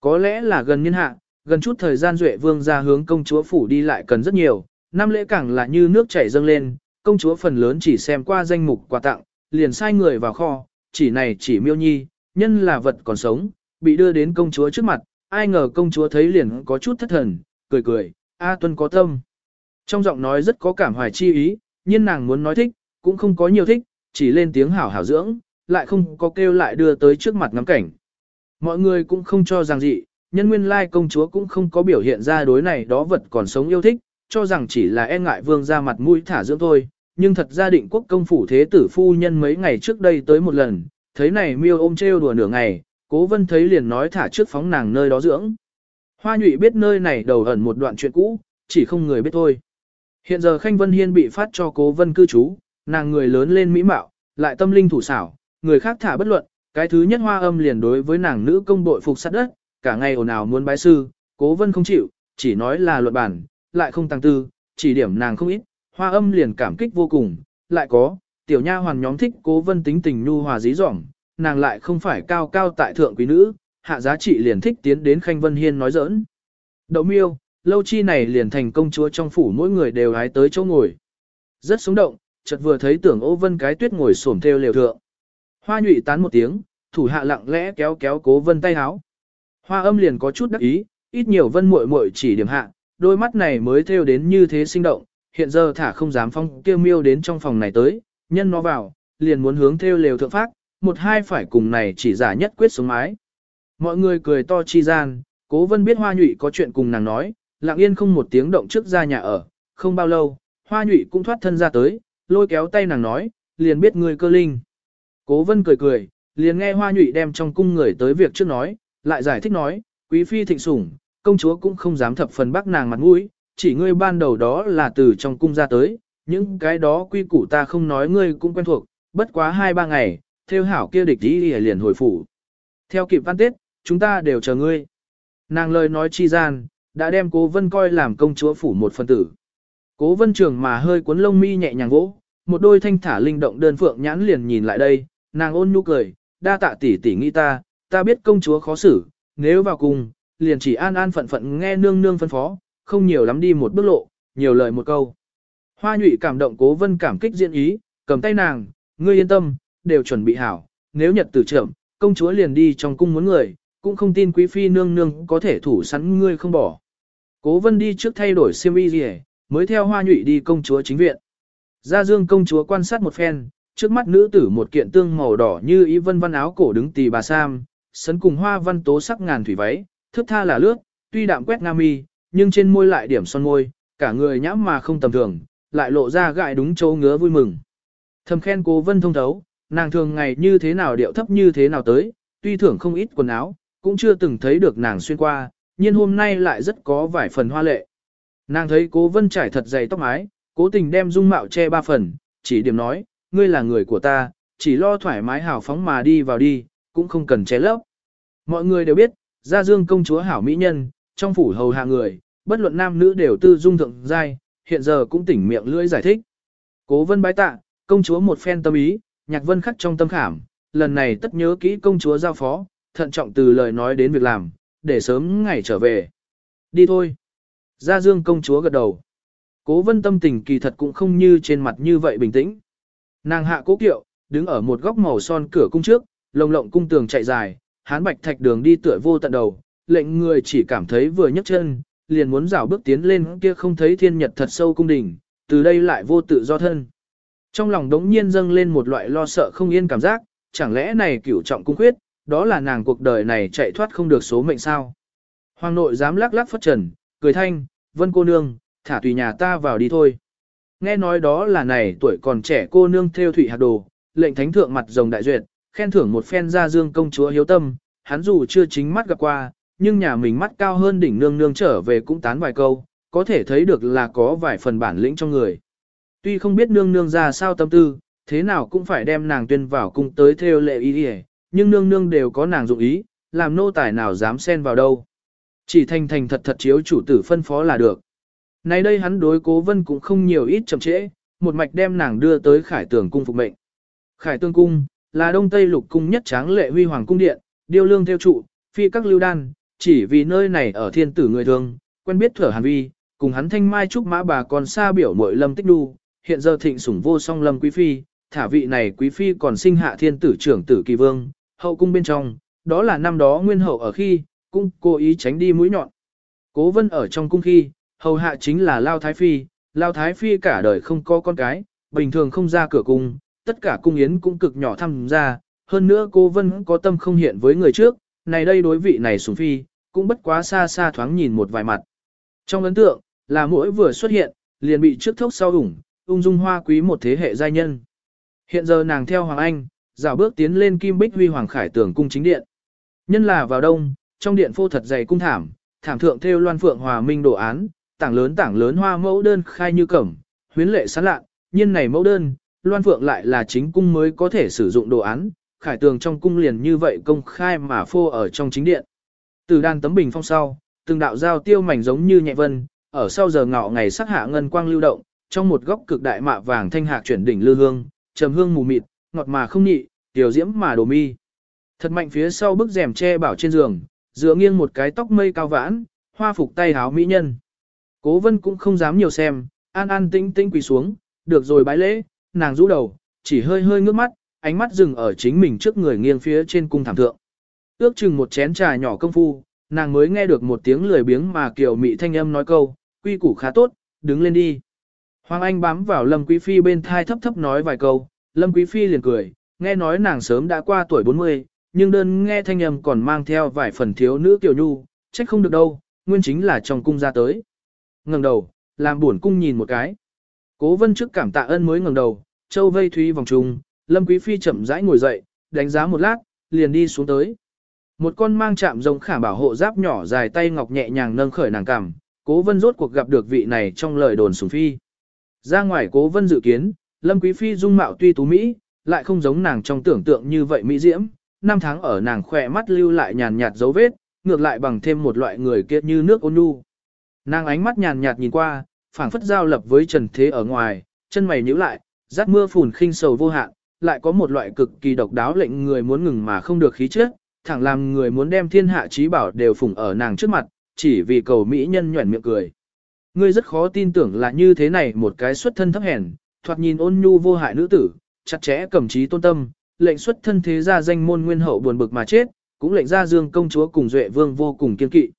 Có lẽ là gần niên hạ, gần chút thời gian duệ vương gia hướng công chúa phủ đi lại cần rất nhiều, năm lễ càng là như nước chảy dâng lên, công chúa phần lớn chỉ xem qua danh mục quà tặng, liền sai người vào kho, chỉ này chỉ miêu nhi, nhân là vật còn sống, bị đưa đến công chúa trước mặt, ai ngờ công chúa thấy liền có chút thất thần, cười cười, A tuân có tâm. Trong giọng nói rất có cảm hoài chi ý, nhưng nàng muốn nói thích, cũng không có nhiều thích, chỉ lên tiếng hảo hảo dưỡng, lại không có kêu lại đưa tới trước mặt ngắm cảnh. Mọi người cũng không cho rằng gì, nhân nguyên lai công chúa cũng không có biểu hiện ra đối này đó vật còn sống yêu thích, cho rằng chỉ là e ngại vương ra mặt mũi thả dưỡng thôi, nhưng thật ra định quốc công phủ thế tử phu nhân mấy ngày trước đây tới một lần, thấy này miêu ôm trêu đùa nửa ngày, cố vân thấy liền nói thả trước phóng nàng nơi đó dưỡng. Hoa nhụy biết nơi này đầu ẩn một đoạn chuyện cũ, chỉ không người biết thôi. Hiện giờ Khanh Vân Hiên bị phát cho cố vân cư trú, nàng người lớn lên mỹ mạo, lại tâm linh thủ xảo, người khác thả bất luận, cái thứ nhất hoa âm liền đối với nàng nữ công bội phục sát đất, cả ngày ồn ào muốn bái sư, cố vân không chịu, chỉ nói là luật bản, lại không tăng tư, chỉ điểm nàng không ít, hoa âm liền cảm kích vô cùng, lại có, tiểu nha hoàn nhóm thích cố vân tính tình nhu hòa dí dỏm, nàng lại không phải cao cao tại thượng quý nữ, hạ giá trị liền thích tiến đến Khanh Vân Hiên nói giỡn. Đậu miêu, lâu chi này liền thành công chúa trong phủ mỗi người đều hái tới chỗ ngồi. Rất sống động, chợt vừa thấy tưởng ô vân cái tuyết ngồi xổm theo lều thượng. Hoa nhụy tán một tiếng, thủ hạ lặng lẽ kéo kéo cố vân tay háo. Hoa âm liền có chút đắc ý, ít nhiều vân muội muội chỉ điểm hạ, đôi mắt này mới theo đến như thế sinh động, hiện giờ thả không dám phong kêu miêu đến trong phòng này tới, nhân nó vào, liền muốn hướng theo lều thượng phát, một hai phải cùng này chỉ giả nhất quyết sống mái. Mọi người cười to chi gian, cố vân biết hoa nhụy có chuyện cùng nàng nói, lặng yên không một tiếng động trước ra nhà ở, không bao lâu, hoa nhụy cũng thoát thân ra tới, lôi kéo tay nàng nói, liền biết người cơ linh. Cố vân cười cười, liền nghe hoa nhụy đem trong cung người tới việc trước nói, lại giải thích nói, quý phi thịnh sủng, công chúa cũng không dám thập phần bác nàng mặt mũi, chỉ ngươi ban đầu đó là từ trong cung ra tới, những cái đó quy củ ta không nói ngươi cũng quen thuộc, bất quá hai ba ngày, theo hảo kia địch đi liền hồi phủ. Theo kịp văn tết, chúng ta đều chờ ngươi. Nàng lời nói chi gian, đã đem cố vân coi làm công chúa phủ một phân tử. Cố vân trường mà hơi cuốn lông mi nhẹ nhàng vỗ, một đôi thanh thả linh động đơn phượng nhãn liền nhìn lại đây, nàng ôn nhu cười, đa tạ tỷ tỷ nghĩ ta, ta biết công chúa khó xử, nếu vào cùng, liền chỉ an an phận phận nghe nương nương phân phó, không nhiều lắm đi một bước lộ, nhiều lời một câu. Hoa nhụy cảm động cố vân cảm kích diễn ý, cầm tay nàng, ngươi yên tâm, đều chuẩn bị hảo, nếu nhật tử trưởng, công chúa liền đi trong cung muốn người, cũng không tin quý phi nương nương có thể thủ sẵn ngươi không bỏ. Cố vân đi trước thay đổi xiêm y gì mới theo hoa nhụy đi công chúa chính viện. Gia dương công chúa quan sát một phen, trước mắt nữ tử một kiện tương màu đỏ như ý vân văn áo cổ đứng tì bà sam, sấn cùng hoa văn tố sắc ngàn thủy váy, thước tha là lướt, tuy đạm quét nga mi, nhưng trên môi lại điểm son môi, cả người nhãm mà không tầm thường, lại lộ ra gại đúng chỗ ngứa vui mừng. Thầm khen cố vân thông thấu, nàng thường ngày như thế nào điệu thấp như thế nào tới, tuy thưởng không ít quần áo, cũng chưa từng thấy được nàng xuyên qua, nhưng hôm nay lại rất có vài phần hoa lệ. Nàng thấy cố vân trải thật dày tóc mái, cố tình đem dung mạo che ba phần, chỉ điểm nói, ngươi là người của ta, chỉ lo thoải mái hào phóng mà đi vào đi, cũng không cần che lấp. Mọi người đều biết, gia dương công chúa hảo mỹ nhân, trong phủ hầu hạ người, bất luận nam nữ đều tư dung thượng giai, hiện giờ cũng tỉnh miệng lưỡi giải thích. Cố vân bái tạ, công chúa một phen tâm ý, nhạc vân khắc trong tâm khảm, lần này tất nhớ kỹ công chúa giao phó, thận trọng từ lời nói đến việc làm, để sớm ngày trở về. Đi thôi. Gia dương công chúa gật đầu. Cố vân tâm tình kỳ thật cũng không như trên mặt như vậy bình tĩnh. Nàng hạ cố kiệu, đứng ở một góc màu son cửa cung trước, lồng lộng cung tường chạy dài, hán bạch thạch đường đi tựa vô tận đầu, lệnh người chỉ cảm thấy vừa nhấc chân, liền muốn rảo bước tiến lên kia không thấy thiên nhật thật sâu cung đình, từ đây lại vô tự do thân. Trong lòng đống nhiên dâng lên một loại lo sợ không yên cảm giác, chẳng lẽ này cửu trọng cung khuyết, đó là nàng cuộc đời này chạy thoát không được số mệnh sao. Hoàng nội dám lắc lắc phất trần, cười thanh, vân cô nương, thả tùy nhà ta vào đi thôi. Nghe nói đó là này tuổi còn trẻ cô nương theo thủy hạt đồ, lệnh thánh thượng mặt rồng đại duyệt, khen thưởng một phen ra dương công chúa hiếu tâm, hắn dù chưa chính mắt gặp qua, nhưng nhà mình mắt cao hơn đỉnh nương nương trở về cũng tán vài câu, có thể thấy được là có vài phần bản lĩnh trong người. Tuy không biết nương nương ra sao tâm tư, thế nào cũng phải đem nàng tuyên vào cung tới theo lệ ý đi nhưng nương nương đều có nàng dụng ý, làm nô tài nào dám xen vào đâu. Chỉ thành thành thật thật chiếu chủ tử phân phó là được. Nay đây hắn đối cố vân cũng không nhiều ít chậm trễ, một mạch đem nàng đưa tới khải tường cung phục mệnh. Khải tường cung, là đông tây lục cung nhất tráng lệ huy hoàng cung điện, điêu lương theo trụ, phi các lưu đan, chỉ vì nơi này ở thiên tử người thường, quen biết thở hàn vi, cùng hắn thanh mai trúc mã bà còn xa biểu mội lâm tích đu, hiện giờ thịnh sủng vô song lâm quý phi, thả vị này quý phi còn sinh hạ thiên tử trưởng tử kỳ vương, hậu cung bên trong, đó là năm đó nguyên hậu ở khi, cung cố ý tránh đi mũi nhọn. Cố vân ở trong cung khi, hầu hạ chính là Lao Thái Phi, Lao Thái Phi cả đời không có con cái, bình thường không ra cửa cung, tất cả cung yến cũng cực nhỏ tham gia, hơn nữa cô Vân có tâm không hiện với người trước, này đây đối vị này sủng phi, cũng bất quá xa xa thoáng nhìn một vài mặt. Trong ấn tượng, là mỗi vừa xuất hiện, liền bị trước thốc sau ủng, ung dung hoa quý một thế hệ giai nhân. Hiện giờ nàng theo Hoàng Anh, dạo bước tiến lên Kim Bích Huy Hoàng Khải Tường cung chính điện. Nhân là vào đông, trong điện phô thật dày cung thảm, thảm thượng theo loan phượng hòa minh đồ án, tảng lớn tảng lớn hoa mẫu đơn khai như cẩm, huyến lệ sán lạ, nhiên này mẫu đơn, loan phượng lại là chính cung mới có thể sử dụng đồ án, khải tường trong cung liền như vậy công khai mà phô ở trong chính điện. Từ đàn tấm bình phong sau, từng đạo giao tiêu mảnh giống như nhẹ vân, ở sau giờ ngọ ngày sắc hạ ngân quang lưu động, trong một góc cực đại mạ vàng thanh hạc chuyển đỉnh lư hương, trầm hương mù mịt, ngọt mà không nhị, tiểu diễm mà đồ mi. Thật mạnh phía sau bức rèm che bảo trên giường, dựa nghiêng một cái tóc mây cao vãn, hoa phục tay háo mỹ nhân. Cố vân cũng không dám nhiều xem, an an tinh tinh quỳ xuống, được rồi bái lễ, nàng rũ đầu, chỉ hơi hơi ngước mắt, ánh mắt dừng ở chính mình trước người nghiêng phía trên cung thảm thượng. Ước chừng một chén trà nhỏ công phu, nàng mới nghe được một tiếng lười biếng mà kiểu mị thanh âm nói câu, quy củ khá tốt, đứng lên đi. Hoàng Anh bám vào Lâm Quý Phi bên thai thấp thấp nói vài câu, Lâm Quý Phi liền cười, nghe nói nàng sớm đã qua tuổi 40, nhưng đơn nghe thanh âm còn mang theo vài phần thiếu nữ tiểu nhu, trách không được đâu, nguyên chính là trong cung ra tới. ngẩng đầu, làm buồn cung nhìn một cái. Cố vân trước cảm tạ ân mới ngẩng đầu, châu vây thúy vòng trùng, Lâm Quý Phi chậm rãi ngồi dậy, đánh giá một lát, liền đi xuống tới. Một con mang chạm rồng khả bảo hộ giáp nhỏ dài tay ngọc nhẹ nhàng nâng khởi nàng cằm, cố vân rốt cuộc gặp được vị này trong lời đồn sùng phi. Ra ngoài cố vân dự kiến, Lâm Quý Phi dung mạo tuy tú Mỹ, lại không giống nàng trong tưởng tượng như vậy Mỹ diễm, năm tháng ở nàng khỏe mắt lưu lại nhàn nhạt dấu vết, ngược lại bằng thêm một loại người kiệt như nước ôn nhu. Nàng ánh mắt nhàn nhạt nhìn qua, phảng phất giao lập với trần thế ở ngoài, chân mày nhíu lại, rát mưa phùn khinh sầu vô hạn, lại có một loại cực kỳ độc đáo lệnh người muốn ngừng mà không được khí chất, thẳng làm người muốn đem thiên hạ trí bảo đều phụng ở nàng trước mặt, chỉ vì cầu mỹ nhân nhuẩn miệng cười. Ngươi rất khó tin tưởng là như thế này một cái xuất thân thấp hèn, thoạt nhìn ôn nhu vô hại nữ tử, chặt chẽ cầm trí tôn tâm, lệnh xuất thân thế gia danh môn nguyên hậu buồn bực mà chết, cũng lệnh ra dương công chúa cùng duệ vương vô cùng kiên kỵ.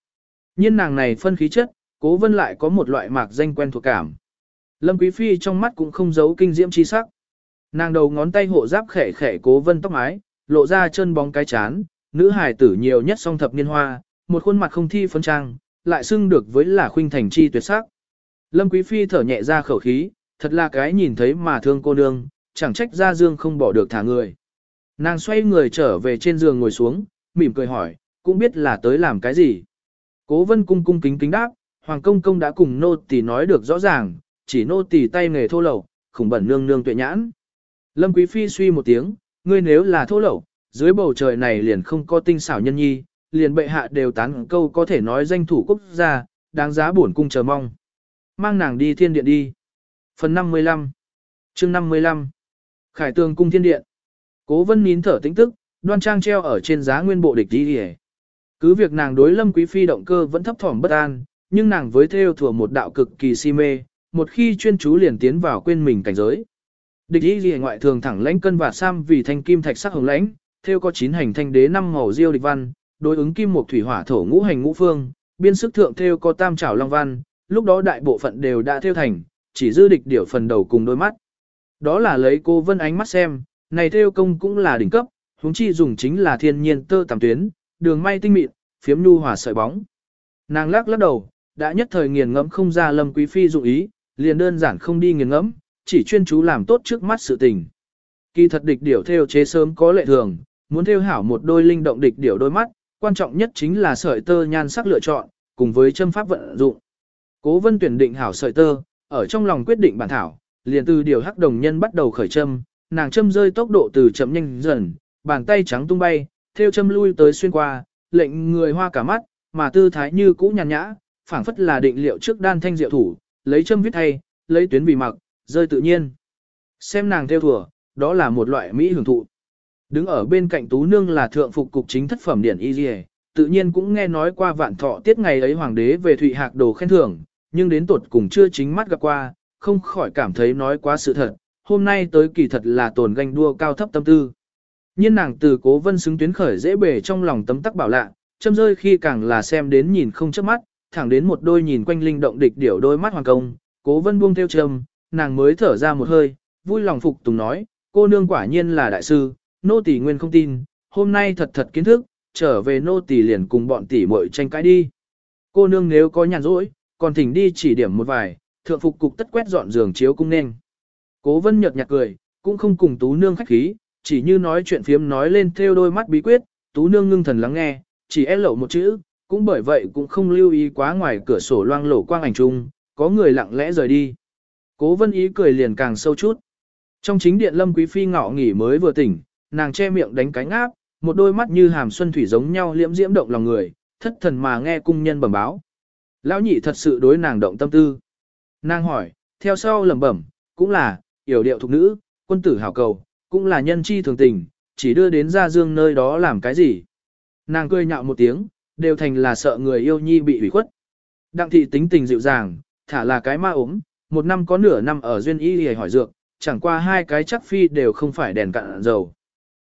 Nhiên nàng này phân khí chất, cố vân lại có một loại mạc danh quen thuộc cảm. Lâm Quý Phi trong mắt cũng không giấu kinh diễm chi sắc. Nàng đầu ngón tay hộ giáp khẽ khẽ cố vân tóc mái, lộ ra chân bóng cái chán, nữ hài tử nhiều nhất song thập niên hoa, một khuôn mặt không thi phấn trang, lại xưng được với là khuynh thành chi tuyệt sắc. Lâm Quý Phi thở nhẹ ra khẩu khí, thật là cái nhìn thấy mà thương cô nương, chẳng trách ra dương không bỏ được thả người. Nàng xoay người trở về trên giường ngồi xuống, mỉm cười hỏi, cũng biết là tới làm cái gì. Cố vân cung cung kính kính đáp, Hoàng công công đã cùng nô tỳ nói được rõ ràng, chỉ nô tỳ tay nghề thô lậu, khủng bẩn nương nương tuệ nhãn. Lâm Quý Phi suy một tiếng, ngươi nếu là thô lậu, dưới bầu trời này liền không có tinh xảo nhân nhi, liền bệ hạ đều tán câu có thể nói danh thủ quốc gia, đáng giá bổn cung chờ mong. Mang nàng đi thiên điện đi. Phần 55 chương 55 Khải tường cung thiên điện. Cố vân nín thở tĩnh tức, đoan trang treo ở trên giá nguyên bộ địch đi hề. Cứ việc nàng đối lâm quý phi động cơ vẫn thấp thỏm bất an, nhưng nàng với theo thừa một đạo cực kỳ si mê, một khi chuyên chú liền tiến vào quên mình cảnh giới. Địch y gì ngoại thường thẳng lãnh cân và sam vì thanh kim thạch sắc hồng lãnh, theo có chín hành thanh đế năm màu diêu địch văn, đối ứng kim một thủy hỏa thổ ngũ hành ngũ phương, biên sức thượng theo có tam trảo long văn, lúc đó đại bộ phận đều đã theo thành, chỉ dư địch điểu phần đầu cùng đôi mắt. Đó là lấy cô vân ánh mắt xem, này theo công cũng là đỉnh cấp, huống chi dùng chính là thiên nhiên tơ tằm tuyến, đường may tinh mịn, phiếm nhu hòa sợi bóng. Nàng lắc lắc đầu, đã nhất thời nghiền ngẫm không ra lâm quý phi dụng ý, liền đơn giản không đi nghiền ngẫm, chỉ chuyên chú làm tốt trước mắt sự tình. Kỳ thật địch điểu theo chế sớm có lệ thường, muốn theo hảo một đôi linh động địch điểu đôi mắt, quan trọng nhất chính là sợi tơ nhan sắc lựa chọn, cùng với châm pháp vận dụng. Cố vân tuyển định hảo sợi tơ, ở trong lòng quyết định bản thảo, liền từ điều hắc đồng nhân bắt đầu khởi châm, nàng châm rơi tốc độ từ chậm nhanh dần, bàn tay trắng tung bay, theo châm lui tới xuyên qua, lệnh người hoa cả mắt, mà tư thái như cũ nhàn nhã, phảng phất là định liệu trước đan thanh diệu thủ, lấy châm viết thay, lấy tuyến vì mặc, rơi tự nhiên. Xem nàng theo thùa, đó là một loại mỹ hưởng thụ. Đứng ở bên cạnh Tú Nương là thượng phục cục chính thất phẩm điển y dì tự nhiên cũng nghe nói qua vạn thọ tiết ngày ấy hoàng đế về Thụy Hạc đồ khen thưởng, nhưng đến tuột cùng chưa chính mắt gặp qua, không khỏi cảm thấy nói quá sự thật, hôm nay tới kỳ thật là tồn ganh đua cao thấp tâm tư. Nhiên nàng từ cố vân xứng tuyến khởi dễ bề trong lòng tấm tắc bảo lạ, châm rơi khi càng là xem đến nhìn không chớp mắt, thẳng đến một đôi nhìn quanh linh động địch điểu đôi mắt hoàng công, cố vân buông theo trầm, nàng mới thở ra một hơi, vui lòng phục tùng nói, cô nương quả nhiên là đại sư, nô tỳ nguyên không tin, hôm nay thật thật kiến thức, trở về nô tỳ liền cùng bọn tỷ muội tranh cãi đi. Cô nương nếu có nhàn rỗi, còn thỉnh đi chỉ điểm một vài, thượng phục cục tất quét dọn giường chiếu cung nên. Cố vân nhợt nhạt cười, cũng không cùng tú nương khách khí, chỉ như nói chuyện phiếm nói lên theo đôi mắt bí quyết, tú nương ngưng thần lắng nghe, chỉ e lộ một chữ, cũng bởi vậy cũng không lưu ý quá ngoài cửa sổ loang lổ quang ảnh chung, có người lặng lẽ rời đi. Cố vân ý cười liền càng sâu chút. Trong chính điện lâm quý phi ngọ nghỉ mới vừa tỉnh, nàng che miệng đánh cánh áp, một đôi mắt như hàm xuân thủy giống nhau liễm diễm động lòng người, thất thần mà nghe cung nhân bẩm báo. Lão nhị thật sự đối nàng động tâm tư. Nàng hỏi, theo sau lẩm bẩm, cũng là, yểu điệu thục nữ, quân tử hảo cầu, cũng là nhân chi thường tình, chỉ đưa đến ra dương nơi đó làm cái gì. Nàng cười nhạo một tiếng, đều thành là sợ người yêu nhi bị hủy khuất. Đặng thị tính tình dịu dàng, thả là cái ma ốm, một năm có nửa năm ở duyên y hề hỏi dược, chẳng qua hai cái chắc phi đều không phải đèn cạn dầu.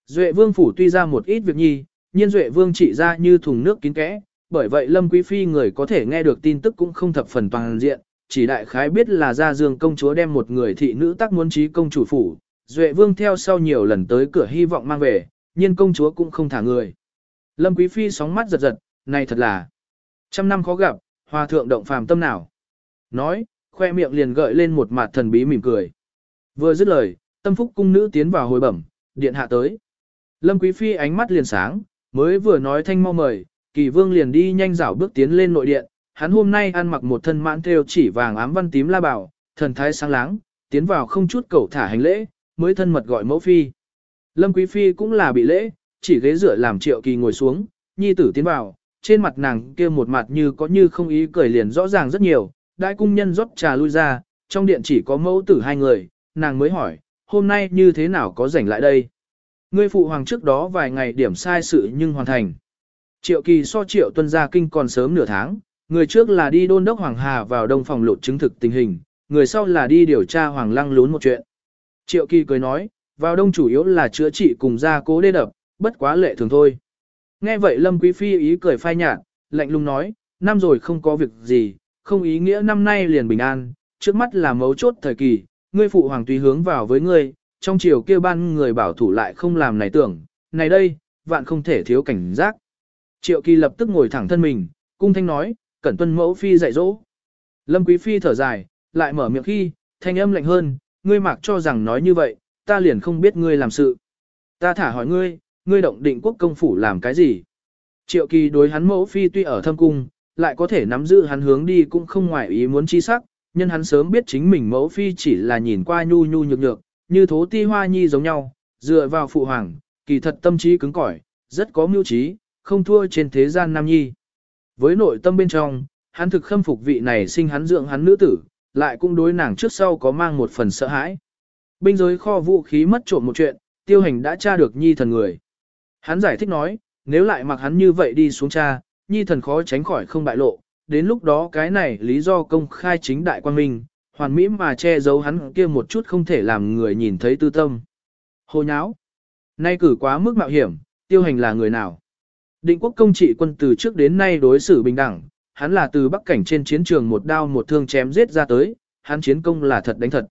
Duệ vương phủ tuy ra một ít việc nhi, nhiên duệ vương trị ra như thùng nước kín kẽ, bởi vậy lâm quý phi người có thể nghe được tin tức cũng không thập phần toàn diện, chỉ đại khái biết là gia dương công chúa đem một người thị nữ tác muốn trí công chủ phủ, duệ vương theo sau nhiều lần tới cửa hy vọng mang về, nhiên công chúa cũng không thả người. Lâm quý phi sóng mắt giật giật, này thật là trăm năm khó gặp, hòa thượng động phàm tâm nào. Nói, khoe miệng liền gợi lên một mặt thần bí mỉm cười. Vừa dứt lời, tâm phúc cung nữ tiến vào hồi bẩm, điện hạ tới. Lâm Quý Phi ánh mắt liền sáng, mới vừa nói thanh mau mời, kỳ vương liền đi nhanh dảo bước tiến lên nội điện, hắn hôm nay ăn mặc một thân mãn theo chỉ vàng ám văn tím la bảo, thần thái sáng láng, tiến vào không chút cầu thả hành lễ, mới thân mật gọi mẫu phi. Lâm Quý Phi cũng là bị lễ, chỉ ghế dựa làm triệu kỳ ngồi xuống, nhi tử tiến vào, trên mặt nàng kia một mặt như có như không ý cười liền rõ ràng rất nhiều, đại cung nhân rót trà lui ra, trong điện chỉ có mẫu tử hai người, nàng mới hỏi, hôm nay như thế nào có rảnh lại đây? Ngươi phụ hoàng trước đó vài ngày điểm sai sự nhưng hoàn thành. Triệu kỳ so triệu tuân gia kinh còn sớm nửa tháng, người trước là đi đôn đốc Hoàng Hà vào đông phòng lột chứng thực tình hình, người sau là đi điều tra Hoàng Lăng lún một chuyện. Triệu kỳ cười nói, vào đông chủ yếu là chữa trị cùng gia cố đê đập, bất quá lệ thường thôi. Nghe vậy Lâm Quý Phi ý cười phai nhạt, lạnh lùng nói, năm rồi không có việc gì, không ý nghĩa năm nay liền bình an, trước mắt là mấu chốt thời kỳ, ngươi phụ hoàng tùy hướng vào với ngươi, trong chiều kia ban người bảo thủ lại không làm này tưởng, này đây, vạn không thể thiếu cảnh giác. Triệu kỳ lập tức ngồi thẳng thân mình, cung thanh nói, cẩn tuân mẫu phi dạy dỗ. Lâm quý phi thở dài, lại mở miệng khi, thanh âm lạnh hơn, ngươi mặc cho rằng nói như vậy, ta liền không biết ngươi làm sự. Ta thả hỏi ngươi, ngươi động định quốc công phủ làm cái gì? Triệu kỳ đối hắn mẫu phi tuy ở thâm cung, lại có thể nắm giữ hắn hướng đi cũng không ngoài ý muốn chi sắc, nhân hắn sớm biết chính mình mẫu phi chỉ là nhìn qua nhu nhu nhược nhược, như thố ti hoa nhi giống nhau, dựa vào phụ hoàng, kỳ thật tâm trí cứng cỏi, rất có mưu trí, không thua trên thế gian nam nhi. Với nội tâm bên trong, hắn thực khâm phục vị này sinh hắn dưỡng hắn nữ tử, lại cũng đối nàng trước sau có mang một phần sợ hãi. Binh giới kho vũ khí mất trộm một chuyện, tiêu hành đã tra được nhi thần người. Hắn giải thích nói, nếu lại mặc hắn như vậy đi xuống cha, nhi thần khó tránh khỏi không bại lộ, đến lúc đó cái này lý do công khai chính đại quan minh, hoàn mỹ mà che giấu hắn kia một chút không thể làm người nhìn thấy tư tâm. Hồ nháo. Nay cử quá mức mạo hiểm, tiêu hành là người nào? Định quốc công trị quân từ trước đến nay đối xử bình đẳng, hắn là từ bắc cảnh trên chiến trường một đao một thương chém giết ra tới, hắn chiến công là thật đánh thật.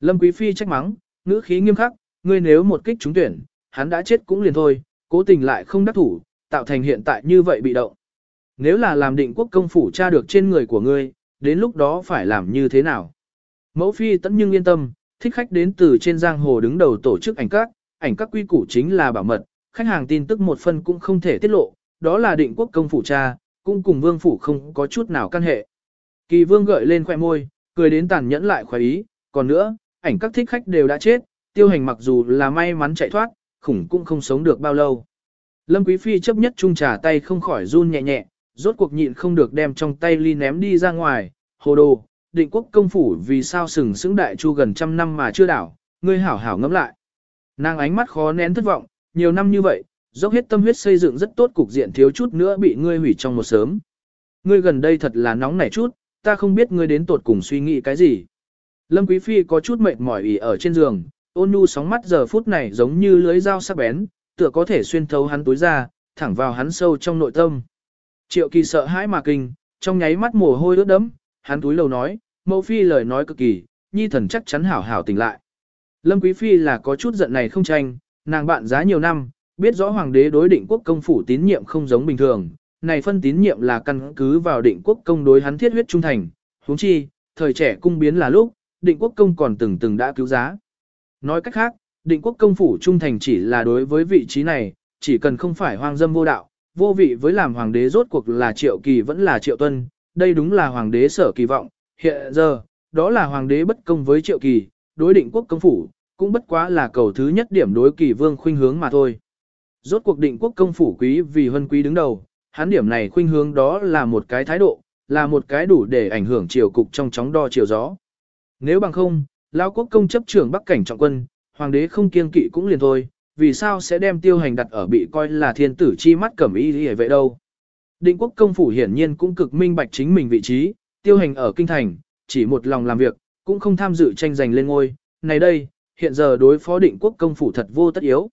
Lâm Quý Phi trách mắng, ngữ khí nghiêm khắc, ngươi nếu một kích trúng tuyển, hắn đã chết cũng liền thôi, cố tình lại không đắc thủ, tạo thành hiện tại như vậy bị động. Nếu là làm định quốc công phủ tra được trên người của ngươi, đến lúc đó phải làm như thế nào? Mẫu phi tẫn nhưng yên tâm, thích khách đến từ trên giang hồ đứng đầu tổ chức ảnh các, ảnh các quy củ chính là bảo mật, khách hàng tin tức một phần cũng không thể tiết lộ, đó là định quốc công phủ cha, cũng cùng vương phủ không có chút nào căn hệ. Kỳ vương gợi lên khoẻ môi, cười đến tàn nhẫn lại khoái ý, còn nữa, ảnh các thích khách đều đã chết, tiêu hành mặc dù là may mắn chạy thoát, khủng cũng không sống được bao lâu. Lâm Quý Phi chấp nhất chung trà tay không khỏi run nhẹ nhẹ, rốt cuộc nhịn không được đem trong tay ly ném đi ra ngoài, hồ đồ, định quốc công phủ vì sao sừng sững đại chu gần trăm năm mà chưa đảo, ngươi hảo hảo ngẫm lại. Nàng ánh mắt khó nén thất vọng, nhiều năm như vậy, dốc hết tâm huyết xây dựng rất tốt cục diện thiếu chút nữa bị ngươi hủy trong một sớm. Ngươi gần đây thật là nóng nảy chút, ta không biết ngươi đến tột cùng suy nghĩ cái gì. Lâm Quý Phi có chút mệt mỏi ỉ ở trên giường, ôn nhu sóng mắt giờ phút này giống như lưới dao sắc bén, tựa có thể xuyên thấu hắn túi ra, thẳng vào hắn sâu trong nội tâm. Triệu kỳ sợ hãi mà kinh, trong nháy mắt mồ hôi ướt đẫm, hắn túi lầu nói, mẫu phi lời nói cực kỳ, nhi thần chắc chắn hảo hảo tỉnh lại. Lâm Quý Phi là có chút giận này không tranh, nàng bạn giá nhiều năm, biết rõ hoàng đế đối định quốc công phủ tín nhiệm không giống bình thường, này phân tín nhiệm là căn cứ vào định quốc công đối hắn thiết huyết trung thành, huống chi, thời trẻ cung biến là lúc, định quốc công còn từng từng đã cứu giá. Nói cách khác, định quốc công phủ trung thành chỉ là đối với vị trí này, chỉ cần không phải hoang dâm vô đạo, vô vị với làm hoàng đế rốt cuộc là triệu kỳ vẫn là triệu tuân, đây đúng là hoàng đế sở kỳ vọng, hiện giờ, đó là hoàng đế bất công với triệu kỳ, đối định quốc công phủ, cũng bất quá là cầu thứ nhất điểm đối kỳ vương khuynh hướng mà thôi. Rốt cuộc định quốc công phủ quý vì hân quý đứng đầu, hắn điểm này khuynh hướng đó là một cái thái độ, là một cái đủ để ảnh hưởng triều cục trong chóng đo chiều gió. Nếu bằng không, lao quốc công chấp trưởng bắc cảnh trọng quân, hoàng đế không kiên kỵ cũng liền thôi, vì sao sẽ đem tiêu hành đặt ở bị coi là thiên tử chi mắt cẩm y hề vậy đâu. Định quốc công phủ hiển nhiên cũng cực minh bạch chính mình vị trí, tiêu hành ở kinh thành, chỉ một lòng làm việc, cũng không tham dự tranh giành lên ngôi. Này đây, hiện giờ đối phó định quốc công phủ thật vô tất yếu.